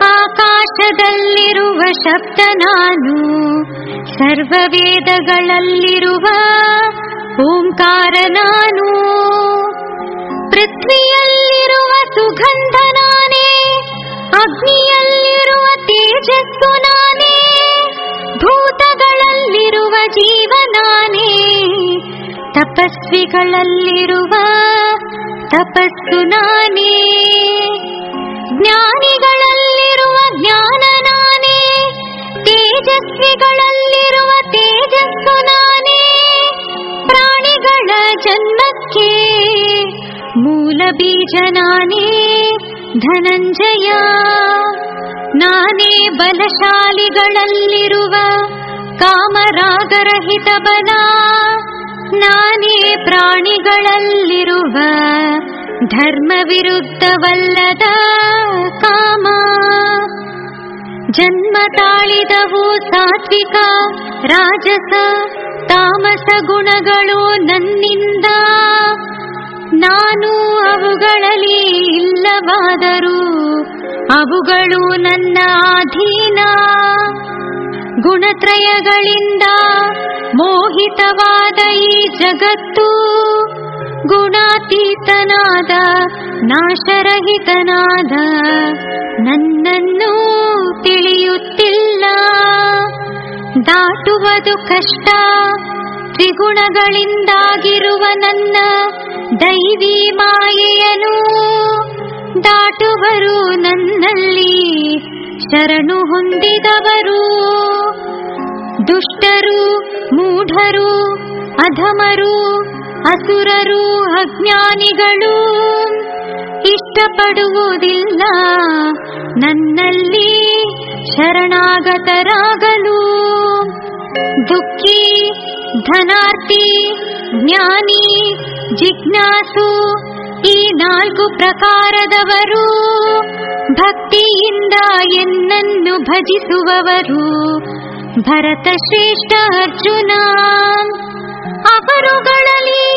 ಆಕಾಶದಲ್ಲಿರುವ ಶಬ್ದ ನಾನು, ಸರ್ವ ವೇದಗಳಲ್ಲಿರುವ ಓಂಕಾರ ನಾನು, ಪೃಥ್ವಿಯಲ್ಲಿರುವ ಸುಗಂಧ ನಾನೇ, ಅಗ್ನಿಯಲ್ಲಿರುವ ತೇಜಸ್ಸು ನಾನೇ ಭೂತಗಳಲ್ಲಿರುವ ಜೀವ ನಾನೇ ತಪಸ್ವಿಗಳಲ್ಲಿರುವ ತಪಸ್ಸು ನಾನೇ. ಜ್ಞಾನಿಗಳಲ್ಲಿರುವ ಜ್ಞಾನ ನಾನೇ. ತೇಜಸ್ವಿಗಳಲ್ಲಿರುವ ತೇಜಸ್ಸು ನಾನೇ. ಪ್ರಾಣಿಗಳ ಜನ್ಮಕ್ಕೆ ಮೂಲ ಬೀಜ ನಾನೇ. ಧನಂಜಯ. ನಾನೇ ಬಲಶಾಲಿಗಳಲ್ಲಿರುವ ಕಾಮರಾಗರಹಿತ ಬಲ ನಾನೇ ಪ್ರಾಣಿಗಳಲ್ಲಿರುವ ಧರ್ಮ ವಿರುದ್ಧವಲ್ಲದ ಕಾಮ. ಜನ್ಮ ತಾಳಿದವು ಸಾತ್ವಿಕ, ರಾಜಸ, ತಾಮಸ ಗುಣಗಳು ನನ್ನಿಂದ. ನಾನು ಅವುಗಳಲ್ಲಿ ಇಲ್ಲವಾದರೂ ಅವುಗಳು ನನ್ನ ಅಧೀನ. ಗುಣತ್ರಯಗಳಿಂದ ಮೋಹಿತವಾದ ಈ ಜಗತ್ತು ಗುಣಾತೀತನಾದ ನಾಶರಹಿತನಾದ ನನ್ನನ್ನು ತಿಳಿಯುತ್ತಿಲ್ಲ. ದಾಟುವುದು ಕಷ್ಟ ತ್ರಿಗುಣಗಳಿಂದಾಗಿರುವ ನನ್ನ ದೈವಿ ಮಾಯೆಯನು ದಾಟುವರು ನನ್ನಲ್ಲಿ ಶರಣು ಹೊಂದಿದವರು. ದುಷ್ಟರು, ಮೂಢರು, ಅಧಮರು, ಅಸುರರು, ಅಜ್ಞಾನಿಗಳು, ಇಷ್ಟಪಡುವುದಿಲ್ಲ. ನನ್ನಲ್ಲಿ ಶರಣಾಗತರಾಗಲು. ದುಃಖಿ, ಧನಾರ್ಥಿ, ಜ್ಞಾನಿ, ಜಿಜ್ಞಾಸು ಈ ನಾಲ್ಕು ಪ್ರಕಾರದವರು ಭಕ್ತಿಯಿಂದ ಎನ್ನನ್ನು ಭಜಿಸುವವರು. ಭರತ ಶ್ರೇಷ್ಠ ಅರ್ಜುನ. ಅವರುಗಳಲ್ಲಿ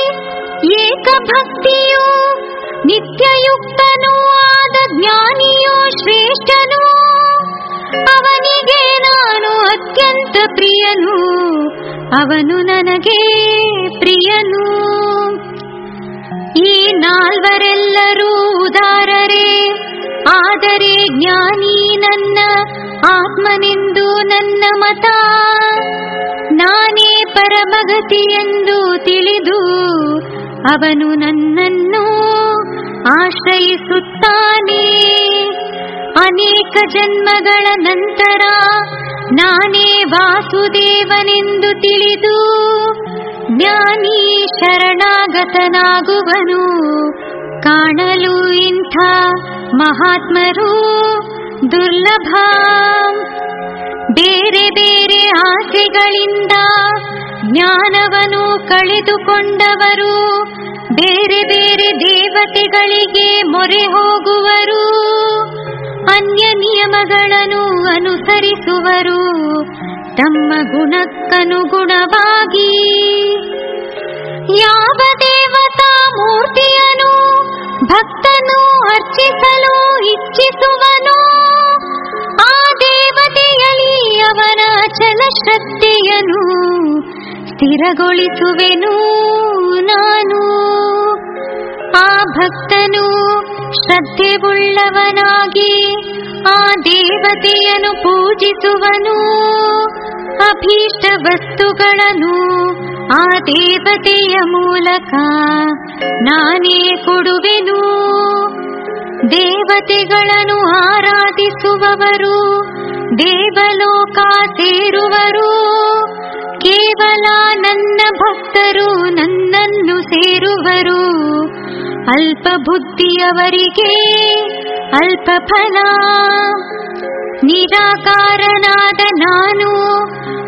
ಏಕಭಕ್ತಿಯು ನಿತ್ಯಯುಕ್ತನೂ ಆದ ಜ್ಞಾನಿಯೂ ಶ್ರೇಷ್ಠನು. ಅವನಿಗೆ ನಾನು ಅತ್ಯಂತ ಪ್ರಿಯನು, ಅವನು ನನಗೆ ಪ್ರಿಯನು. ಈ ನಾಲ್ವರೆಲ್ಲರೂ ಉದಾರರೇ. ಆದರೆ ಜ್ಞಾನಿ ನನ್ನ, ಆತ್ಮನೆಂದು ನನ್ನ ಮತ. ನಾನೇ ಪರಮಗತಿಯೆಂದು ತಿಳಿದು ಅವನು ನನ್ನನ್ನು ಆಶ್ರಯಿಸುತ್ತಾನೆ. ಅನೇಕ ಜನ್ಮಗಳ ನಂತರ ನಾನೇ ವಾಸುದೇವನೆಂದು ತಿಳಿದು ಜ್ಞಾನಿ ಶರಣಾಗತನಾಗುವನು. ಕಾಣಲು ಇಂಥ ಮಹಾತ್ಮರು ದುರ್ಲಭ. ಬೇರೆ ಬೇರೆ ಆಸೆಗಳಿಂದ ಜ್ಞಾನವನ್ನು ಕಳೆದುಕೊಂಡವರು. ಬೇರೆ ಬೇರೆ ದೇವತೆಗಳಿಗೆ ಮೊರೆ ಹೋಗುವರು. ಅನ್ಯ ನಿಯಮಗಳನ್ನು ಅನುಸರಿಸುವರು. ತಮ್ಮ ಗುಣಕ್ಕನುಗುಣವಾಗಿ. ಯಾವ ದೇವತಾ ಮೂರ್ತಿಯನು ಭಕ್ತನು ಅರ್ಚಿಸಲು ಇಚ್ಛಿಸುವನೋ, ಆ ದೇವತೆಯಲ್ಲಿ ಅವನ ಚಲ ಶ್ರದ್ಧೆಯನು ಸ್ಥಿರಗೊಳಿಸುವೆನು ನಾನು. ಆ ಭಕ್ತನು ಶ್ರದ್ಧೆ ಉಳ್ಳವನಾಗಿ ಆ ದೇವತೆಯನ್ನು ಪೂಜಿಸುವನು ಅಭೀಷ್ಟ ವಸ್ತುಗಳನ್ನು ಆ ದೇವತೆಯ ಮೂಲಕ ನಾನೇ ಕೊಡುವೆನು. ದೇವತೆಗಳನ್ನು ಆರಾಧಿಸುವವರು, ದೇವಲೋಕ ಸೇರುವರು. ಕೇವಲ ನನ್ನ ಭಕ್ತರು ನನ್ನನ್ನು ಸೇರುವರು. ಅಲ್ಪ ಬುದ್ಧಿಯವರಿಗೆ ಅಲ್ಪ ಫಲ. ನಿರಾಕಾರನಾದ ನಾನು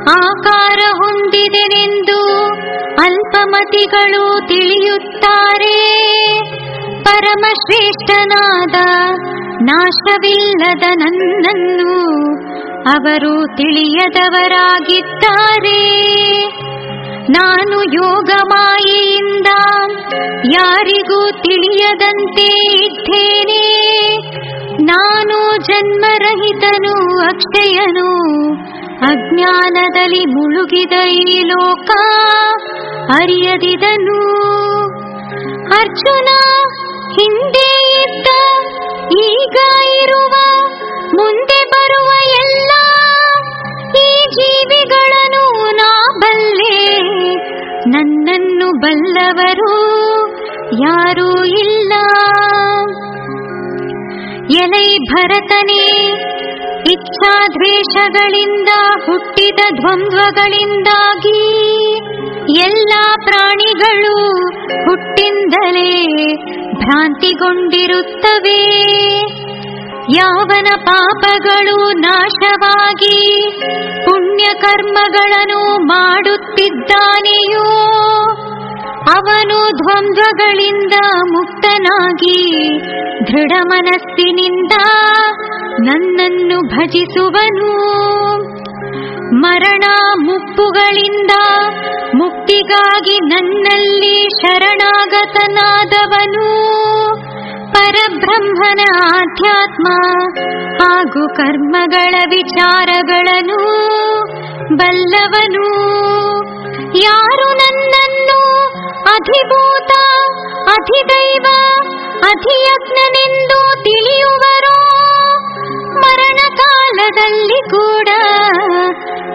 ಆಕಾರ ಹೊಂದಿದೆನೆಂದು ಅಲ್ಪಮತಿಗಳು ತಿಳಿಯುತ್ತಾರೆ. ಪರಮಶ್ರೇಷ್ಠನಾದ ನಾಶವಿಲ್ಲದ ನನ್ನನ್ನು ಅವರು ತಿಳಿಯದವರಾಗಿದ್ದಾರೆ. ನಾನು ಯೋಗ ಮಾಯೆಯಿಂದ ಯಾರಿಗೂ ತಿಳಿಯದಂತೆ ಇದ್ದೇನೆ. ನಾನು ಜನ್ಮರಹಿತನು, ಅಕ್ಷಯನು, ಅಜ್ಞಾನದಲ್ಲಿ ಮುಳುಗಿದ ಈ ಲೋಕ ಅರಿಯದಿದನು. ಅರ್ಜುನ ಹಿಂದೆ ಇದ್ದ, ಈಗ ಇರುವ, ಮುಂದೆ ಬರುವ ಎಲ್ಲ ಈ ಜೀವಿಗಳನ್ನು ನಾ ಬಲ್ಲೆ ನನ್ನನ್ನು ಬಲ್ಲವರು ಯಾರೂ ಇಲ್ಲ. ಎಲೈ ಭರತನೇ, ಇಚ್ಛಾದ್ವೇಷಗಳಿಂದ, ಹುಟ್ಟಿದ ದ್ವಂದ್ವಗಳಿಂದಾಗಿ ಎಲ್ಲ ಪ್ರಾಣಿಗಳು ಹುಟ್ಟಿಂದಲೇ ಭ್ರಾಂತಿಗೊಂಡಿರುತ್ತವೆ. ಯಾವನ ಪಾಪಗಳು ನಾಶವಾಗಿ ಪುಣ್ಯ ಕರ್ಮಗಳನ್ನು ಮಾಡುತ್ತಿದ್ದಾನೆಯೋ ಅವನು ದ್ವಂದ್ವಗಳಿಂದ ಮುಕ್ತನಾಗಿ ದೃಢ ಮನಸ್ಸಿನಿಂದ ನನ್ನನ್ನು ಭಜಿಸುವನು. ಮರಣ ಮುಪ್ಪುಗಳಿಂದ ಮುಕ್ತಿಗಾಗಿ ನನ್ನಲ್ಲಿ ಶರಣಾಗತನಾದವನು. ಪರಬ್ರಹ್ಮನ ಆಧ್ಯಾತ್ಮ ಹಾಗೂ ಕರ್ಮಗಳ ವಿಚಾರಗಳನ್ನು ಬಲ್ಲವನು. ಯಾರು ನನ್ನನ್ನು ಅಧಿಭೂತ, ಅಧಿದೈವ, ಅಧಿಯಜ್ಞನೆಂದು ತಿಳಿಯುವರು ಮರಣ ಕಾಲದಲ್ಲಿ ಕೂಡ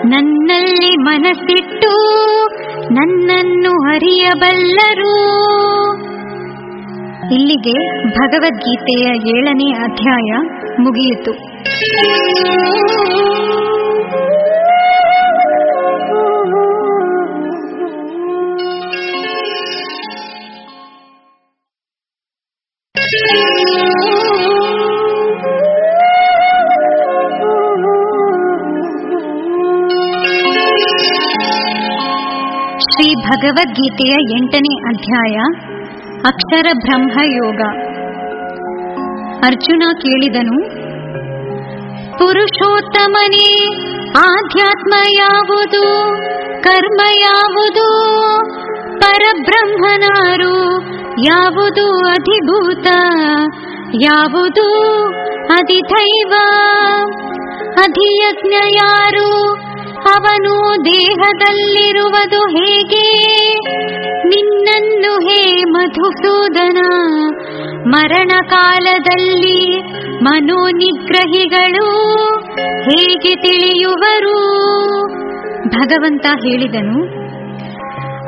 ನನ್ನಲ್ಲಿ ಮನಸ್ಸಿಟ್ಟು ನನ್ನನ್ನು ಅರಿಯಬಲ್ಲರು. ಇಲ್ಲಿಗೆ ಭಗವದ್ಗೀತೆಯ ಏಳನೇ ಅಧ್ಯಾಯ ಮುಗಿಯಿತು. ಶ್ರೀ ಭಗವದ್ಗೀತೆಯ ಎಂಟನೇ ಅಧ್ಯಾಯ, ಅಕ್ಷರ ಬ್ರಹ್ಮ ಯೋಗ. ಅರ್ಜುನ ಕೇಳಿದನು, ಪುರುಷೋತ್ತಮನೇ, ಆಧ್ಯಾತ್ಮ ಯಾವುದು, ಕರ್ಮ ಯಾವುದು? ಪರಬ್ರಹ್ಮನಾರು ಯಾವುದು ಅಧಿಭೂತ, ಯಾವುದು ಅಧಿದೈವ ಅಧಿಯಜ್ಞ ಯಾರು? ಅವನು ದೇಹದಲ್ಲಿರುವುದು ಹೇಗೆ? ನಿನ್ನನ್ನು ಹೇ ಮಧುಸೂದನ, ಮರಣ ಕಾಲದಲ್ಲಿ ಮನೋನಿಗ್ರಹಿಗಳು ಹೇಗೆ ತಿಳಿಯುವರು? ಭಗವಂತ ಹೇಳಿದನು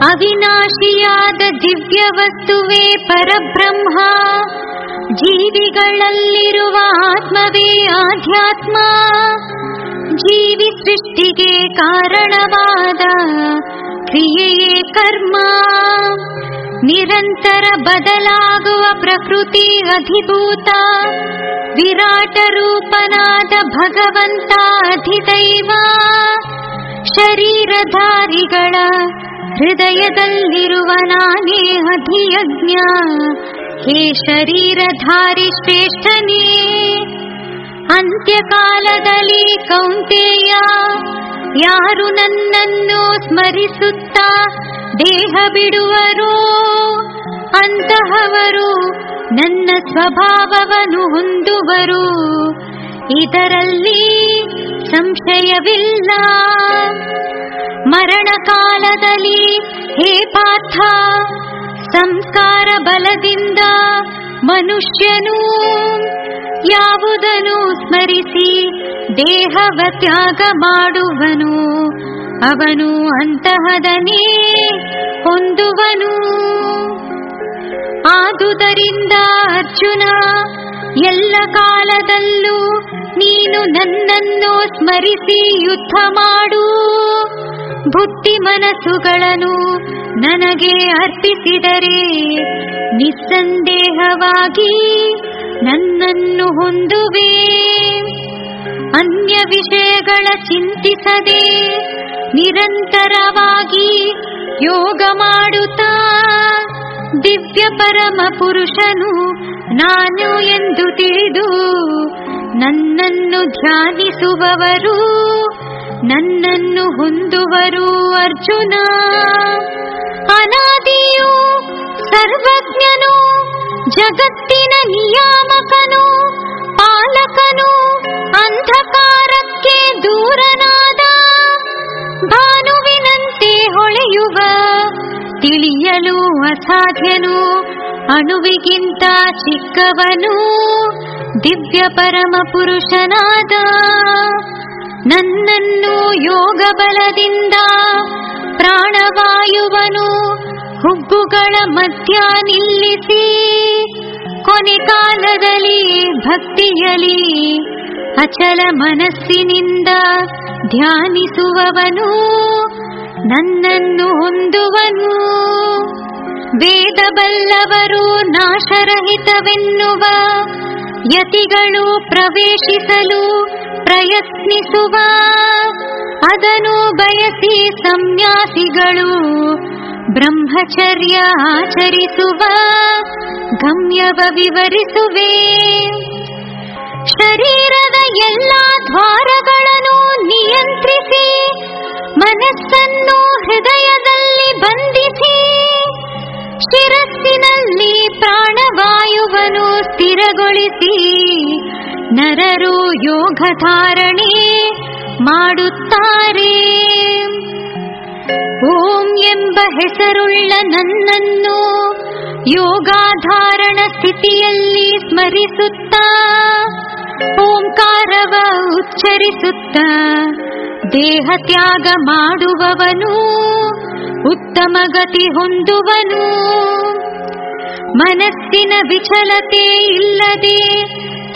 ಅವಿನಾಶಿಯಾದ ದಿವ್ಯ ವಸ್ತುವೇ ಪರಬ್ರಹ್ಮ ಜೀವಿಗಳಲ್ಲಿರುವ ಆತ್ಮವೇ ಆಧ್ಯಾತ್ಮ ಜೀವಿ ಸೃಷ್ಟಿಗೆ ಕಾರಣವಾದ ಕ್ರಿಯೆಯೇ ಕರ್ಮ ನಿರಂತರ ಬದಲಾಗುವ ಪ್ರಕೃತಿ ಅಧಿಭೂತ ವಿರಾಟ ರೂಪನಾದ ಭಗವಂತ ಅಧಿದೈವ ಶರೀರಧಾರಿಗಳ ಹೃದಯದಲ್ಲಿರುವ ನಾನೇ ಅಧಿಯಜ್ಞ ಹೇ ಶರೀರಧಾರಿ ಶ್ರೇಷ್ಠನೇ, ಅಂತ್ಯಕಾಲದಲ್ಲಿ ಕೌಂತೆಯ ಯಾರು ನನ್ನನ್ನು ಸ್ಮರಿಸುತ್ತ ದೇಹ ಬಿಡುವರು, ಅಂತಹವರು ನನ್ನ ಸ್ವಭಾವವನ್ನು ಹೊಂದುವರು. ಇದರಲ್ಲಿ ಸಂಶಯವಿಲ್ಲ. ಮರಣ ಕಾಲದಲ್ಲಿ ಹೇ ಪಾಥ ಸಂಸ್ಕಾರ ಬಲದಿಂದ ಮನುಷ್ಯನು ಯಾವುದನ್ನು ಸ್ಮರಿಸಿ ದೇಹವ ತ್ಯಾಗ ಮಾಡುವನು. ಅವನು ಅಂತಹದನೇ ಹೊಂದುವನು. ಆದುದರಿಂದ ಅರ್ಜುನ, ಎಲ್ಲ ಕಾಲದಲ್ಲೂ ನೀನು ನನ್ನನ್ನು ಸ್ಮರಿಸಿ ಯುದ್ಧ ಮಾಡು. ಬುದ್ಧಿ ಮನಸ್ಸುಗಳನ್ನು ನನಗೆ ಅರ್ಪಿಸಿದರೆ ನಿಸ್ಸಂದೇಹವಾಗಿ ನನ್ನನ್ನು ಹೊಂದುವೆ. ಅನ್ಯ ವಿಷಯಗಳ ಚಿಂತಿಸದೆ ನಿರಂತರವಾಗಿ ಯೋಗ ಮಾಡುತ್ತಾ ದಿವ್ಯ ಪರಮ ಪುರುಷನು ನಾನು ಎಂದು ತಿಳಿದು ನನ್ನನ್ನು ಧ್ಯಾನಿಸುವವರು, ನನ್ನನ್ನು ಹೊಂದುವರು ಅರ್ಜುನ. ಅನಾದಿಯು ಸರ್ವಜ್ಞನು, ಜಗತ್ತಿನ ನಿಯಾಮಕನು ಪಾಲಕನು ಅಂಧಕಾರಕ್ಕೆ ದೂರನಾದ, ಭಾನುವಿನಂತೆ ಹೊಳೆಯುವ, ತಿಳಿಯಲು ಅಸಾಧ್ಯನು, ಅಣುವಿಗಿಂತ ಚಿಕ್ಕವನು, ದಿವ್ಯ ಪರಮ ಪುರುಷನಾದ. ನನ್ನನ್ನು ಯೋಗ ಬಲದಿಂದ ಪ್ರಾಣವಾಯುವನು, ಹುಬ್ಬುಗಳ ಮಧ್ಯ ನಿಲ್ಲಿಸಿ ಕೊನೆ ಕಾಲದಲ್ಲಿ ಭಕ್ತಿಯಲಿ ಅಚಲ ಮನಸ್ಸಿನಿಂದ ಧ್ಯಾನಿಸುವವನು, ನನ್ನನ್ನು ಹೊಂದುವನು. ವೇದ ಬಲ್ಲವರು ನಾಶರಹಿತವೆನ್ನುವ ಯತಿಗಳು ಪ್ರವೇಶಿಸಲು ಪ್ರಯತ್ನಿಸುವ, ಅದನ್ನು ಬಯಸಿ ಸನ್ಯಾಸಿಗಳು ಬ್ರಹ್ಮಚರ್ಯ ಆಚರಿಸುವ, ಗಮ್ಯವ ವಿವರಿಸುವೆ. ಶರೀರದ ಎಲ್ಲ ದ್ವಾರಗಳನ್ನು ನಿಯಂತ್ರಿಸಿ, ಮನಸ್ಸನ್ನು ಹೃದಯದಲ್ಲಿ ಬಂಧಿಸಿ, ಶಿರಸ್ಸಿನಲ್ಲಿ ಪ್ರಾಣವಾಯುವನ್ನು ಸ್ಥಿರಗೊಳಿಸಿ, ನರರು ಯೋಗ ಧಾರಣೆ ಮಾಡುತ್ತಾರೆ. ಓಂ ಎಂಬ ಹೆಸರುಳ್ಳ ನನ್ನನ್ನು ಯೋಗಾಧಾರಣ ಸ್ಥಿತಿಯಲ್ಲಿ ಸ್ಮರಿಸುತ್ತಾ, ಓಂಕಾರವ ಉಚ್ಚರಿಸುತ್ತ, ದೇಹ ತ್ಯಾಗ ಮಾಡುವವನು, ಉತ್ತಮ ಗತಿ ಹೊಂದುವನು. ಮನಸ್ಸಿನ ವಿಚಲತೆ ಇಲ್ಲದೆ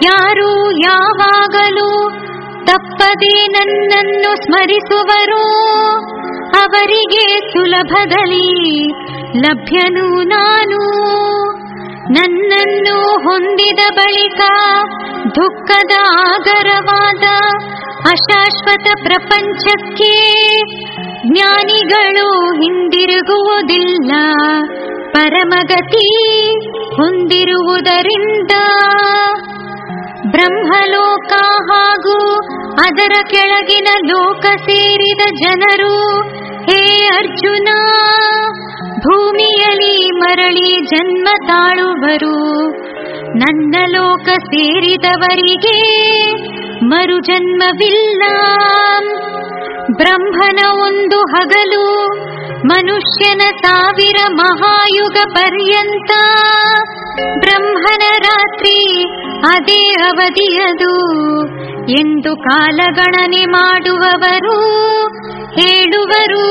ಯಾರು ಯಾವಾಗಲೂ ತಪ್ಪದೆ ನನ್ನನ್ನು ಸ್ಮರಿಸುವರು. ಅವರಿಗೆ ಸುಲಭದಲ್ಲಿ ಲಭ್ಯನು ನಾನು. ನನ್ನನ್ನು ಹೊಂದಿದ ಬಳಿಕ ದುಃಖದ ಆಗರವಾದ ಅಶಾಶ್ವತ ಪ್ರಪಂಚಕ್ಕೆ ಜ್ಞಾನಿಗಳು ಹಿಂದಿರುಗುವುದಿಲ್ಲ. ಪರಮಗತಿ ಹೊಂದಿರುವುದರಿಂದ ಬ್ರಹ್ಮಲೋಕ ಹಾಗೂ ಅದರ ಕೆಳಗಿನ ಲೋಕ ಸೇರಿದ ಜನರು, ಹೇ ಅರ್ಜುನ, ಭೂಮಿಯಲ್ಲಿ ಮರಳಿ ಜನ್ಮ ತಾಳುವರು. ನನ್ನ ಲೋಕ ಸೇರಿದವರಿಗೆ ಮರುಜನ್ಮವಿಲ್ಲ. ಬ್ರಹ್ಮನ ಒಂದು ಹಗಲು ಮನುಷ್ಯನ ಸಾವಿರ ಮಹಾಯುಗ ಪರ್ಯಂತ. ಬ್ರಹ್ಮನ ರಾತ್ರಿ ಅದೇ ಅವಧಿಯದು ಎಂದು ಕಾಲಗಣನೆ ಮಾಡುವವರು ಹೇಳುವರು.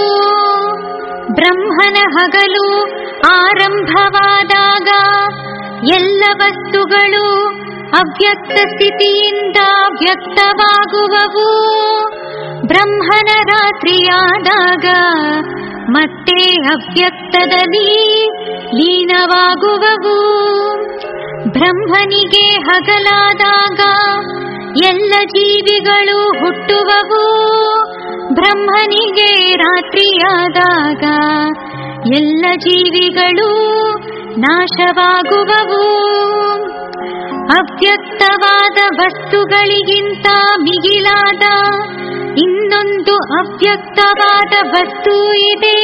ಬ್ರಹ್ಮನ ಹಗಲು ಆರಂಭವಾದಾಗ ಎಲ್ಲ ವಸ್ತುಗಳು ಅವ್ಯಕ್ತ ಸ್ಥಿತಿಯಿಂದ ವ್ಯಕ್ತವಾಗುವವು. ಬ್ರಹ್ಮನ ರಾತ್ರಿಯಾದಾಗ ಮತ್ತೆ ಅವ್ಯಕ್ತದಲ್ಲಿ ಲೀನವಾಗುವವು. ಬ್ರಹ್ಮನಿಗೆ ಹಗಲಾದಾಗ ಎಲ್ಲ ಜೀವಿಗಳು ಹುಟ್ಟುವವು. ಬ್ರಹ್ಮನಿಗೆ ರಾತ್ರಿಯಾದಾಗ ಎಲ್ಲ ಜೀವಿಗಳು ನಾಶವಾಗುವವು. ಅವ್ಯಕ್ತವಾದ ವಸ್ತುಗಳಿಗಿಂತ ಮಿಗಿಲಾದ ಇನ್ನೊಂದು ಅವ್ಯಕ್ತವಾದ ವಸ್ತು ಇದೆ.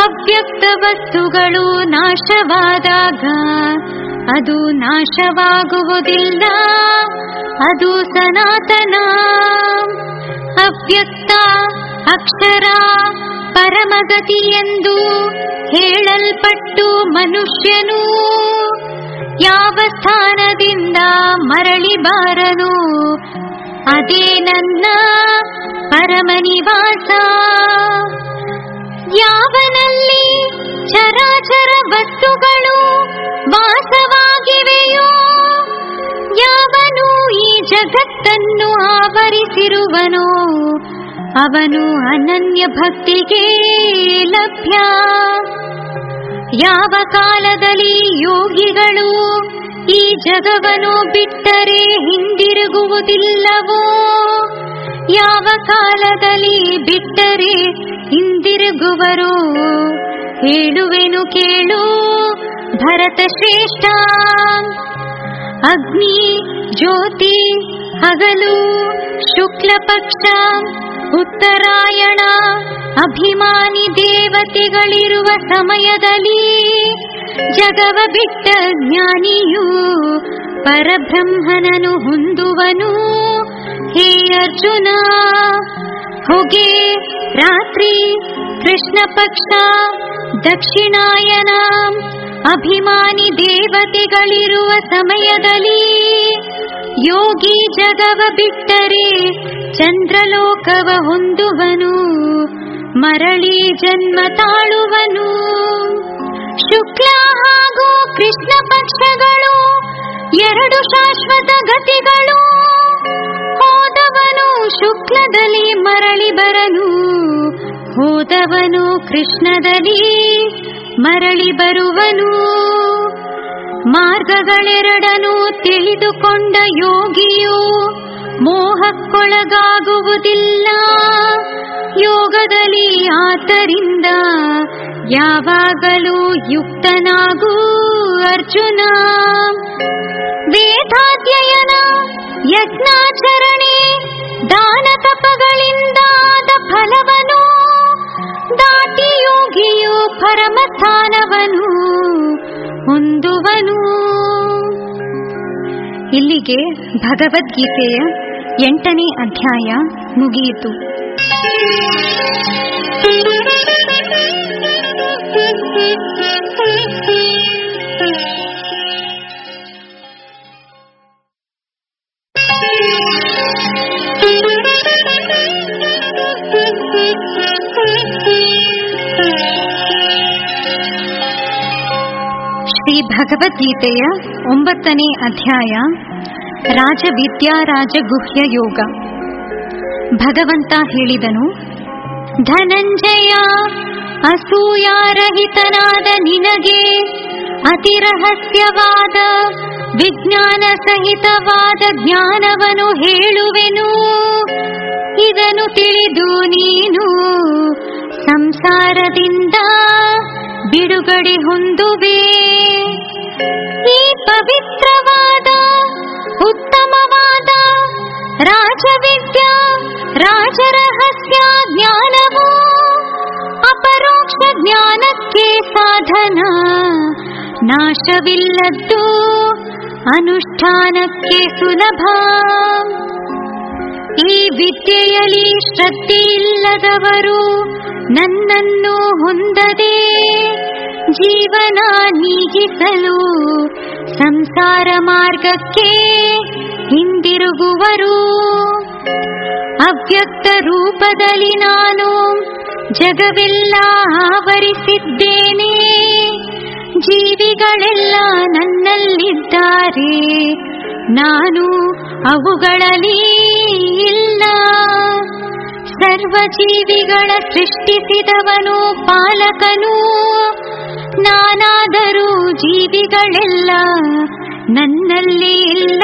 ಅವ್ಯಕ್ತ ವಸ್ತುಗಳು ನಾಶವಾದಾಗ ಅದು ನಾಶವಾಗುವುದಿಲ್ಲ, ಅದು ಸನಾತನ. ಅವ್ಯಕ್ತ ಅಕ್ಷರ ಪರಮಗತಿ ಎಂದು ಹೇಳಲ್ಪಟ್ಟು ಮನುಷ್ಯನು ಯಾವ ಸ್ಥಾನದಿಂದ ಮರಳಿ ಬಾರನು? ಅದೇ ನನ್ನ ಪರಮನಿವಾಸ ಯಾವನಲ್ಲಿ ಚರಾಚರ ವಸ್ತುಗಳು ವಾಸವಾಗಿವೆಯೋ? ಯಾವನು ಈ ಜಗತ್ತನ್ನು ಆವರಿಸಿರುವನೋ? ಅವನು ಅನನ್ಯ ಭಕ್ತಿಗೆ ಲಭ್ಯ. ಯಾವ ಕಾಲದಲ್ಲಿ ಯೋಗಿಗಳು ಈ ಜಗವನು ಬಿಟ್ಟರೆ ಹಿಂದಿರುಗುವುದಿಲ್ಲವೋ? ಯಾವ ಕಾಲದಲ್ಲಿ ಬಿಟ್ಟರೆ ಹಿಂದಿರುಗುವರು? ಹೇಳುವೆನು ಕೇಳು ಭರತ ಶ್ರೇಷ್ಠ ಅಗ್ನಿ, ಜ್ಯೋತಿ, ಹಗಲು, ಶುಕ್ಲಪಕ್ಷ, ಉತ್ತರಾಯಣ, ಅಭಿಮಾನಿ ದೇವತೆಗಳಿರುವ ಸಮಯದಲ್ಲಿ ಜಗವ ಬಿಟ್ಟ ಜ್ಞಾನಿಯು ಪರಬ್ರಹ್ಮನನು ಹೊಂದುವನು. ಹೇ ಅರ್ಜುನ ಹೊಗೆ ರಾತ್ರಿ ಕೃಷ್ಣ ಪಕ್ಷ, ದಕ್ಷಿಣಾಯನ, ಅಭಿಮಾನಿ ದೇವತೆಗಳಿರುವ ಸಮಯದಲ್ಲಿ ಯೋಗಿ ಜಗವ ಬಿಟ್ಟರೆ ಚಂದ್ರಲೋಕವ ಹೊಂದುವನು, ಮರಳಿ ಜನ್ಮ ತಾಳುವನು. ಶುಕ್ಲ ಹಾಗೂ ಕೃಷ್ಣ ಪಕ್ಷಗಳು ಎರಡು ಶಾಶ್ವತ ಗತಿಗಳು. ಹೋದವನು ಶುಕ್ಲದಲ್ಲಿ ಮರಳಿ ಬರನು ಹೋದವನು ಕೃಷ್ಣದಲ್ಲಿ ಮರಳಿ ಬರುವನು. ಮಾರ್ಗಗಳೆರಡನು ತಿಳಿದುಕೊಂಡ ಯೋಗಿಯು ಮೋಹಕ್ಕೊಳಗಾಗುವುದಿಲ್ಲ. ಯೋಗದಲ್ಲಿ ಆತರಿಂದ ಯಾವಾಗಲೂ ಯುಕ್ತನಾಗೂ ಅರ್ಜುನ. ವೇದಾಧ್ಯಯನ ಯಜ್ಞಾಚರಣೆ ದಾನ ತಪಗಳಿಂದಾದ ಫಲವನು ದಾಟಿ ಯೋಗಿಯು ಪರಮಸ್ಥಾನವನು ಹೊಂದುವನು. ಇಲ್ಲಿಗೆ ಭಗವದ್ಗೀತೆಯ ಎಂಟನೇ ಅಧ್ಯಾಯ ಮುಗಿಯಿತು. ಶ್ರೀ ಭಗವದ್ಗೀತೆಯ ಒಂಬತ್ತನೇ ಅಧ್ಯಾಯ ರಾಜ ರಾಜವಿದ್ಯಾರಾಜ ಗುಹ್ಯ ಯೋಗ. ಭಗವಂತ ಹೇಳಿದನು ಧನಂಜಯ ಅಸೂಯಾರಹಿತನಾದ ನಿನಗೆ ಅತಿರಹಸ್ಯವಾದ ವಿಜ್ಞಾನ ಸಹಿತವಾದ ಜ್ಞಾನವನು ಹೇಳುವೆನು. ಇದನ್ನು ತಿಳಿದು ನೀನು ಸಂಸಾರದಿಂದ ಬಿಡುಗಡೆ ಹೊಂದುವೆ. ಈ ಪವಿತ್ರವಾದ, ಉತ್ತಮವಾದ ರಾಜವಿದ್ಯಾ, ರಾಜರಹಸ್ಯ ಜ್ಞಾನವು ಅಪರೋಕ್ಷ ಜ್ಞಾನಕ್ಕೆ ಸಾಧನ. ನಾಶವಿಲ್ಲದ್ದು ಅನುಷ್ಠಾನಕ್ಕೆ ಸುಲಭ. ಈ ವಿದ್ಯೆಯಲ್ಲಿ ಶ್ರದ್ಧೆಯಿಲ್ಲದವರು ನನ್ನನ್ನು ಹೊಂದದೆ ಜೀವನ ನೀಗಿಸಲು ಸಂಸಾರ ಮಾರ್ಗಕ್ಕೆ ಹಿಂದಿರುಗುವರು. ಅವ್ಯಕ್ತ ರೂಪದಲ್ಲಿ ನಾನು ಜಗವೆಲ್ಲ ಆವರಿಸಿದ್ದೇನೆ. ಜೀವಿಗಳೆಲ್ಲ ನನ್ನಲ್ಲಿದ್ದಾರೆ. ನಾನು ಅವುಗಳಲ್ಲಿ ಇಲ್ಲ. ಸರ್ವ ಜೀವಿಗಳ ಸೃಷ್ಟಿಸಿದವನು ಪಾಲಕನು. ನಾನಾದರೂ ಜೀವಿಗಳೆಲ್ಲ ನನ್ನಲ್ಲಿ ಇಲ್ಲ.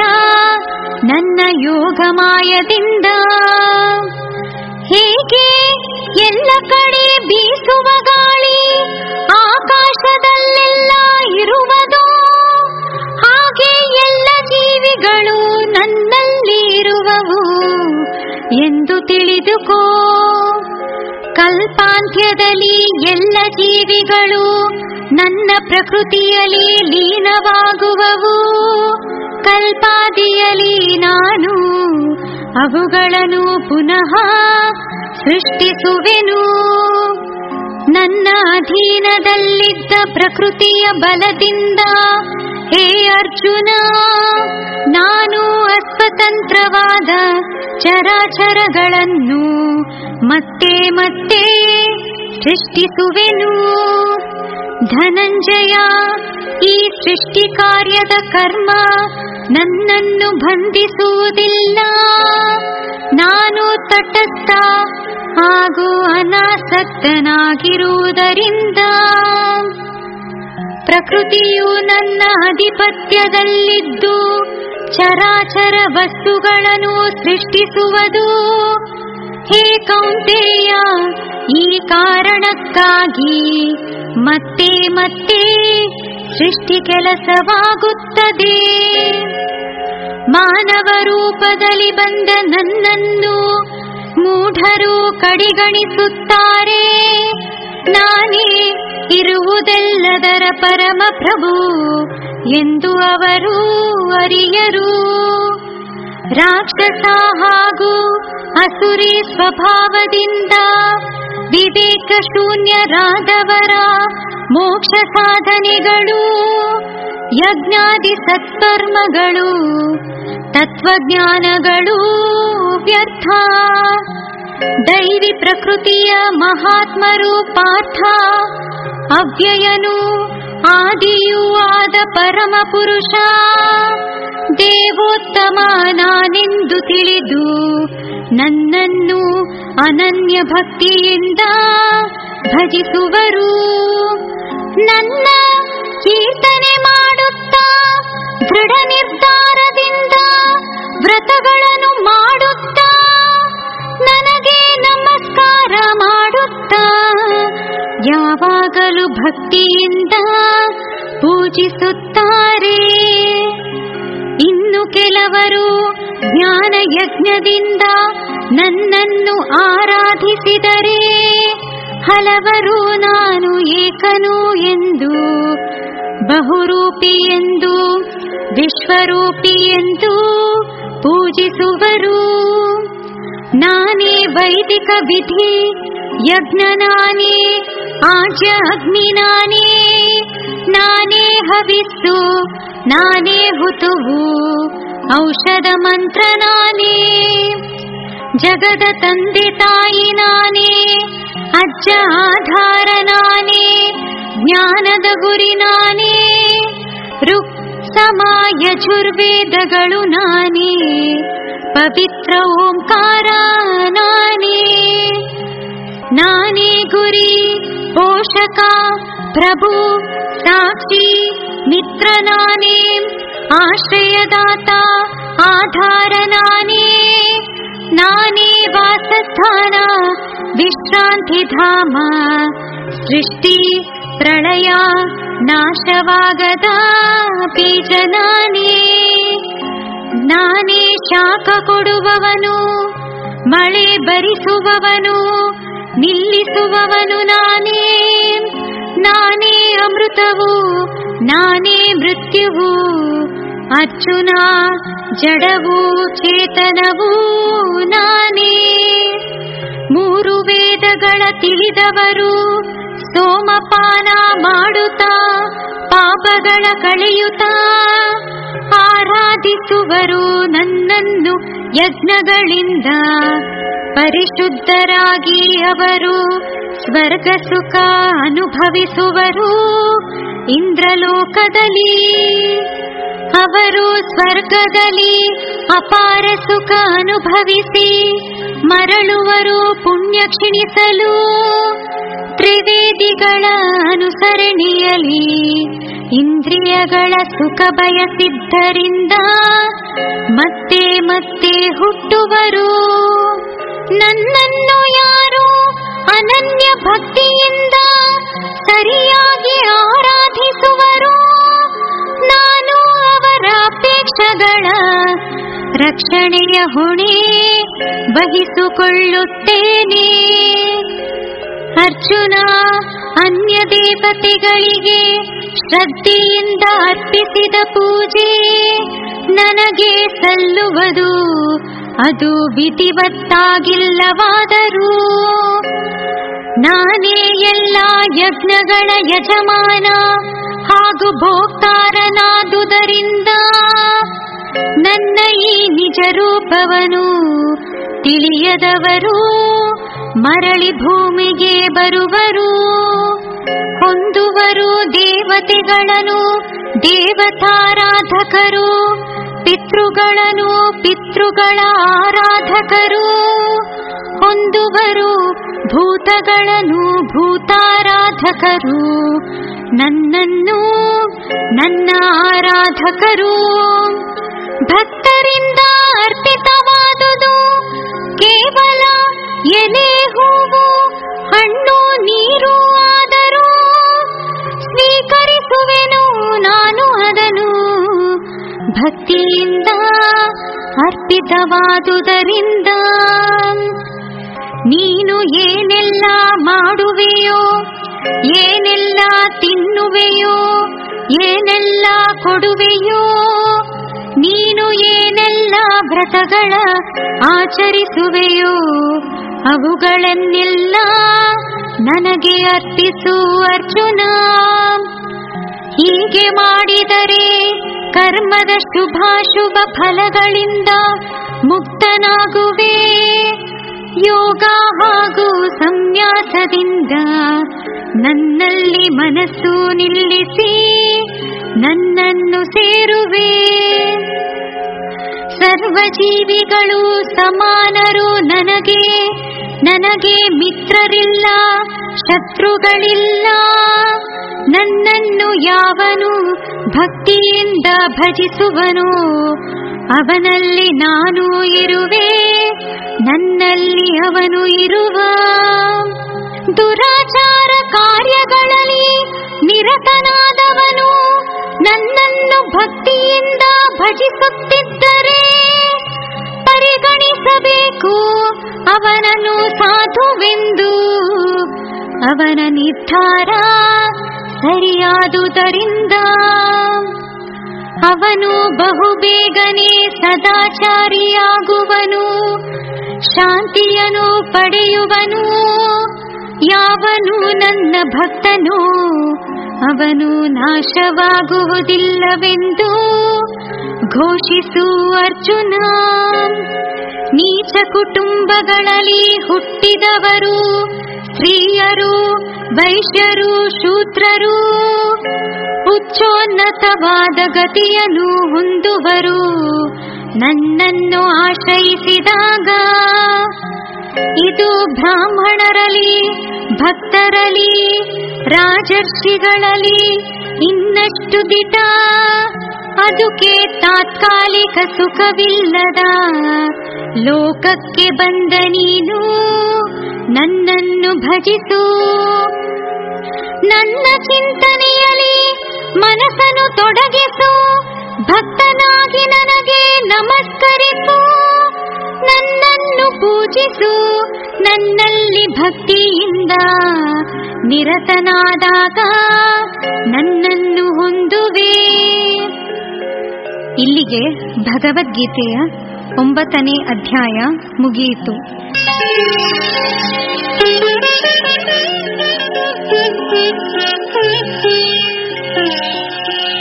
ನನ್ನ ಯೋಗಮಾಯದಿಂದ ಹೇಗೆ ಎಲ್ಲ ಕಡೆ ಬೀಸುವ ಗಾಳಿ ಆಕಾಶದಲ್ಲೆಲ್ಲ ಇರುವುದೋ. ಹಾಗೆ ಎಲ್ಲ ಜೀವಿಗಳು ನನ್ನಲ್ಲಿರುವವು ಎಂದು ತಿಳಿದುಕೋ. ಕಲ್ಪಾಂತ್ಯದಲ್ಲಿ ಎಲ್ಲ ಜೀವಿಗಳು ನನ್ನ ಪ್ರಕೃತಿಯಲ್ಲಿ ಲೀನವಾಗುವವು. ಕಲ್ಪಾದಿಯಲ್ಲಿ ನಾನು ಅವುಗಳನ್ನು ಪುನಃ ಸೃಷ್ಟಿಸುವೆನು. ನನ್ನ ಅಧೀನದಲ್ಲಿದ್ದ ಪ್ರಕೃತಿಯ ಬಲದಿಂದ ಹೇ ಅರ್ಜುನ ನಾನು ಅಸ್ವತಂತ್ರವಾದ ಚರಾಚರಗಳನ್ನು ಮತ್ತೆ ಮತ್ತೆ ಸೃಷ್ಟಿಸುವೆನು. ಧನಂಜಯ, ಈ ಸೃಷ್ಟಿ ಕಾರ್ಯದ ಕರ್ಮ ನನ್ನನ್ನು ಬಂಧಿಸುವುದಿಲ್ಲ. ನಾನು ತಟಸ್ಥ ಹಾಗೂ ಅನಾಸಕ್ತನಾಗಿರುವುದರಿಂದ ಪ್ರಕೃತಿಯು ನನ್ನ ಅಧಿಪತ್ಯದಲ್ಲಿದ್ದು, ಚರಾಚರ ವಸ್ತುಗಳನ್ನು ಸೃಷ್ಟಿಸುವುದು ಹೇ ಕೌಂತೆಯ, ಈ ಕಾರಣಕ್ಕಾಗಿ ಮತ್ತೆ ಮತ್ತೆ ಸೃಷ್ಟಿ ಕೆಲಸವಾಗುತ್ತದೆ. ಮಾನವ ರೂಪದಲ್ಲಿ ಬಂದ ನನ್ನನ್ನು ಮೂಢರು ಕಡಿಗಣಿಸುತ್ತಾರೆ. ನಾನೇ ಇರುವುದೆಲ್ಲದರ ಪರಮ ಪ್ರಭು ಎಂದು ಅವರು ಅರಿಯರು. ರಾಕ್ಷಸ ಹಾಗೂ ಅಸುರಿ ಸ್ವಭಾವದಿಂದ ವಿವೇಕ ಶೂನ್ಯರಾದವರ ಮೋಕ್ಷ ಸಾಧನೆಗಳು ಯಜ್ಞಾದಿ ಸತ್ಕರ್ಮಗಳು ತತ್ವಜ್ಞಾನಗಳು ವ್ಯರ್ಥ. ದೈವಿ ಪ್ರಕೃತಿಯ ಮಹಾತ್ಮರು ಪಾಠ ಅವ್ಯಯನು ಆದಿಯೂ ಆದ ಪರಮ ಪುರುಷ. ದೇವೋತ್ತಮ ನಾನೆಂದು ತಿಳಿದು ನನ್ನನ್ನು ಅನನ್ಯ ಭಕ್ತಿಯಿಂದ ಭಜಿಸುವರು. ನನ್ನ ಕೀರ್ತನೆ ಮಾಡುತ್ತಾ ದೃಢ ನಿರ್ಧಾರದಿಂದ ವ್ರತಗಳನ್ನು ಮಾಡುತ್ತಾ ನನಗೆ ನಮಸ್ಕಾರ ಮಾಡುತ್ತಾ? ಯಾವಾಗಲೂ ಭಕ್ತಿಯಿಂದ ಪೂಜಿಸುತ್ತಾರೆ. ಇನ್ನು ಕೆಲವರು ಜ್ಞಾನ ಯಜ್ಞದಿಂದ ನನ್ನನ್ನು ಆರಾಧಿಸಿದರೆ, ಹಲವರು ನಾನು ಏಕನು ಎಂದು, ಬಹುರೂಪಿ ಎಂದು, ವಿಶ್ವರೂಪಿ ಎಂದು ಪೂಜಿಸುವರು. नाने वैदिकविधि यज्ञनानि आज अग्निनानि नाने हविषु नाने हुतुः औषधमन्त्रणानि जगद तन्दितायिनानि अज्ज आधारणानि ज्ञानद गुरिणानि ನಾನೇ ಜಗದ ತಂದೆ ತಾಯಿ ನಾನೇ ಅಜ್ಜ ಆಧಾರ ನಾನೇ ಜ್ಞಾನದ ಗುರಿ ನಾನೇ ಋಕ್ ಸಮ ಯಜುರ್ವೇದಗಳು ನಾನೇ ಪವಿತ್ರ ಓಂಕಾರ ನಾನೇ ನಾನೇ ಗುರಿ ಪೋಷಕ ಪ್ರಭು ಸಾಕ್ಷಿ ಮಿತ್ರ ನಾನೇ ಆಶ್ರಯದಾತ ಆಧಾರ ನಾನೇ ನಾನೇ ವಾಸಸ್ಥಾನ, ವಿಶ್ರಾಂತಿ ಧಾಮ, ಸೃಷ್ಟಿ, ಪ್ರಳಯ, ನಾಶವಾಗದ ಬೀಜ ನಾನೇ. ನಾನೇ ಶಾಖ ಕೊಡುವವನು, ಮಳೆ ಬರಿಸುವವನು, ನಿಲ್ಲಿಸುವವನು ನಾನೇ. ನಾನೇ ಅಮೃತವು, ನಾನೇ ಮೃತ್ಯುವು ಅರ್ಜುನ ಜಡವು ಚೇತನವೂ ನಾನೇ. ಮೂರು ವೇದಗಳ ತಿಳಿದವರು ಸೋಮಪಾನ ಮಾಡುತ್ತಾ, ಪಾಪಗಳ ಕಳೆಯುತ್ತಾ, ಆರಾಧಿಸುವರು ನನ್ನನ್ನು ಯಜ್ಞಗಳಿಂದ. ಪರಿಶುದ್ಧರಾಗಿ ಅವರು ಸ್ವರ್ಗ ಸುಖ ಅನುಭವಿಸುವರು. ಇಂದ್ರಲೋಕದಲ್ಲಿ ಅವರು ಸ್ವರ್ಗದಲ್ಲಿ ಅಪಾರ ಸುಖ ಅನುಭವಿಸಿ ಮರಳುವರು, ಪುಣ್ಯ ಕ್ಷೀಣಿಸಲು. ತ್ರಿವೇದಿಗಳ ಅನುಸರಣೆಯಲಿ ಇಂದ್ರಿಯಗಳ ಸುಖ ಬಯಸಿದ್ದರಿಂದ ಮತ್ತೆ ಮತ್ತೆ ಹುಟ್ಟುವರು. ನನ್ನನ್ನು ಯಾರು ಅನನ್ಯ ಭಕ್ತಿಯಿಂದ ಸರಿಯಾಗಿ ಆರಾಧಿಸುವರು? ನಾನು ಅವರ ಅಪೇಕ್ಷಗಳ ರಕ್ಷಣೆಯ ಹೊಣೆ ವಹಿಸಿಕೊಳ್ಳುತ್ತೇನೆ ಅರ್ಜುನ ಅನ್ಯ ದೇವತೆಗಳಿಗೆ ಶ್ರದ್ಧೆಯಿಂದ ಅರ್ಪಿಸಿದ ಪೂಜೆ ನನಗೆ ಸಲ್ಲುವುದು. ಅದು ವಿಧಿವತ್ತಾಗಿಲ್ಲವಾದರೂ ನಾನೇ ಎಲ್ಲ ಯಜ್ಞಗಳ ಯಜಮಾನ ಹಾಗೂ ಭೋಕ್ತಾರನಾದುದರಿಂದ ನನ್ನ ಈ ನಿಜ ರೂಪವನು ತಿಳಿಯದವರು ಮರಳಿ ಭೂಮಿಗೆ ಬರುವರು. ಹೊಂದುವರು ದೇವತೆಗಳನ್ನು ದೇವತಾರಾಧಕರು ಪಿತೃಗಳನ್ನು ಪಿತೃಗಳ ಆರಾಧಕರು. ಹೊಂದುವರು ಭೂತಗಳನ್ನು ಭೂತಾರಾಧಕರು. ನನ್ನನ್ನು ನನ್ನ ಆರಾಧಕರು. ಭಕ್ತರಿಂದ ಅರ್ಪಿತವಾದುದು ಕೇವಲ ಎಲೆ ಹೂವು, ಹಣ್ಣು, ನೀರು ಆದರೂ ಸ್ವೀಕರಿಸುವೆನು ನಾನು ಅದನು ಭಕ್ತಿಯಿಂದ ಅರ್ಪಿತವಾದುದರಿಂದ ನೀನು ಏನೆಲ್ಲ ಮಾಡುವೆಯೋ, ಏನೆಲ್ಲ ತಿನ್ನುವೆಯೋ, ಏನೆಲ್ಲ ಕೊಡುವೆಯೋ, ನೀನು ಏನೆಲ್ಲ ವ್ರತಗಳ ಆಚರಿಸುವೆಯೋ, ಅವುಗಳನ್ನೆಲ್ಲ ನನಗೆ ಅರ್ಪಿಸು ಅರ್ಜುನ. ಹೀಗೆ ಮಾಡಿದರೆ ಕರ್ಮದ ಶುಭಾಶುಭ ಫಲಗಳಿಂದ ಮುಕ್ತನಾಗುವೆ. ಯೋಗ ಹಾಗೂ ಸಂನ್ಯಾಸದಿಂದ ನನ್ನಲ್ಲಿ ಮನಸ್ಸು ನಿಲ್ಲಿಸಿ ನನ್ನನ್ನು ಸೇರುವೆ. ಸರ್ವಜೀವಿಗಳು ಸಮಾನರು ನನಗೆ ನನಗೆ ಮಿತ್ರರಿಲ್ಲ, ಶತ್ರುಗಳಿಲ್ಲ. ನನ್ನನ್ನು ಯಾವನು ಭಕ್ತಿಯಿಂದ ಭಜಿಸುವನು? ಅವನಲ್ಲಿ ನಾನು ಇರುವೆ, ನನ್ನಲ್ಲಿ ಅವನು ಇರುವ ದುರಾಚಾರ ಕಾರ್ಯಗಳಲ್ಲಿ ನಿರತನಾದವನು ನನ್ನನ್ನು ಭಕ್ತಿಯಿಂದ ಭಜಿಸುತ್ತಿದ್ದರೆ ಪರಿಗಣಿಸಬೇಕು ಅವನನ್ನು ಸಾಧುವೆಂದು. ಅವನ ನಿರ್ಧಾರ ಸರಿಯಾದುದರಿಂದ ಅವನು ಬಹುಬೇಗನೆ ಸದಾಚಾರಿಯಾಗುವನು ಶಾಂತಿಯನು ಪಡೆಯುವನು. ಯಾವನು ನನ್ನ ಭಕ್ತನು? ಅವನು ನಾಶವಾಗುವುದಿಲ್ಲವೆಂದು ಘೋಷಿಸು ಅರ್ಜುನ. ನೀಚ ಕುಟುಂಬಗಳಲ್ಲಿ ಹುಟ್ಟಿದವರು ಸ್ತ್ರೀಯರು, ವೈಶ್ಯರು, ಶೂದ್ರರು, ಉಚ್ಚೋನ್ನತವಾದ ಗತಿಯನ್ನು ಹೊಂದುವರು. ನನ್ನನ್ನು ಆಶ್ರಯಿಸಿದಾಗ ಇದು ಬ್ರಾಹ್ಮಣರಲ್ಲಿ, ಭಕ್ತರಲ್ಲಿ, ರಾಜರ್ಷಿಗಳಲ್ಲಿ ಇನ್ನಷ್ಟು ದಿಟ. ಅದಕ್ಕೆ ತಾತ್ಕಾಲಿಕ ಸುಖವಿಲ್ಲದ ಲೋಕಕ್ಕೆ ಬಂದ ನೀನು, ನನ್ನನ್ನು ಭಜಿಸು. ನನ್ನ ಚಿಂತನೆಯಲ್ಲಿ ಮನಸ್ಸನ್ನು ತೊಡಗಿಸು, ಭಕ್ತನಾಗಿ ನನಗೆ ನಮಸ್ಕರಿಸು. ನನ್ನನ್ನು ಪೂಜಿಸು ನನ್ನಲ್ಲಿ ಭಕ್ತಿಯಿಂದ ನಿರತನಾದಾಗ ನನ್ನನ್ನು ಹೊಂದುವೆ ಇಲ್ಲಿಗೆ ಭಗವದ್ಗೀತೆಯ ಒಂಬತ್ತನೇ ಅಧ್ಯಾಯ ಮುಗಿಯಿತು Thank you.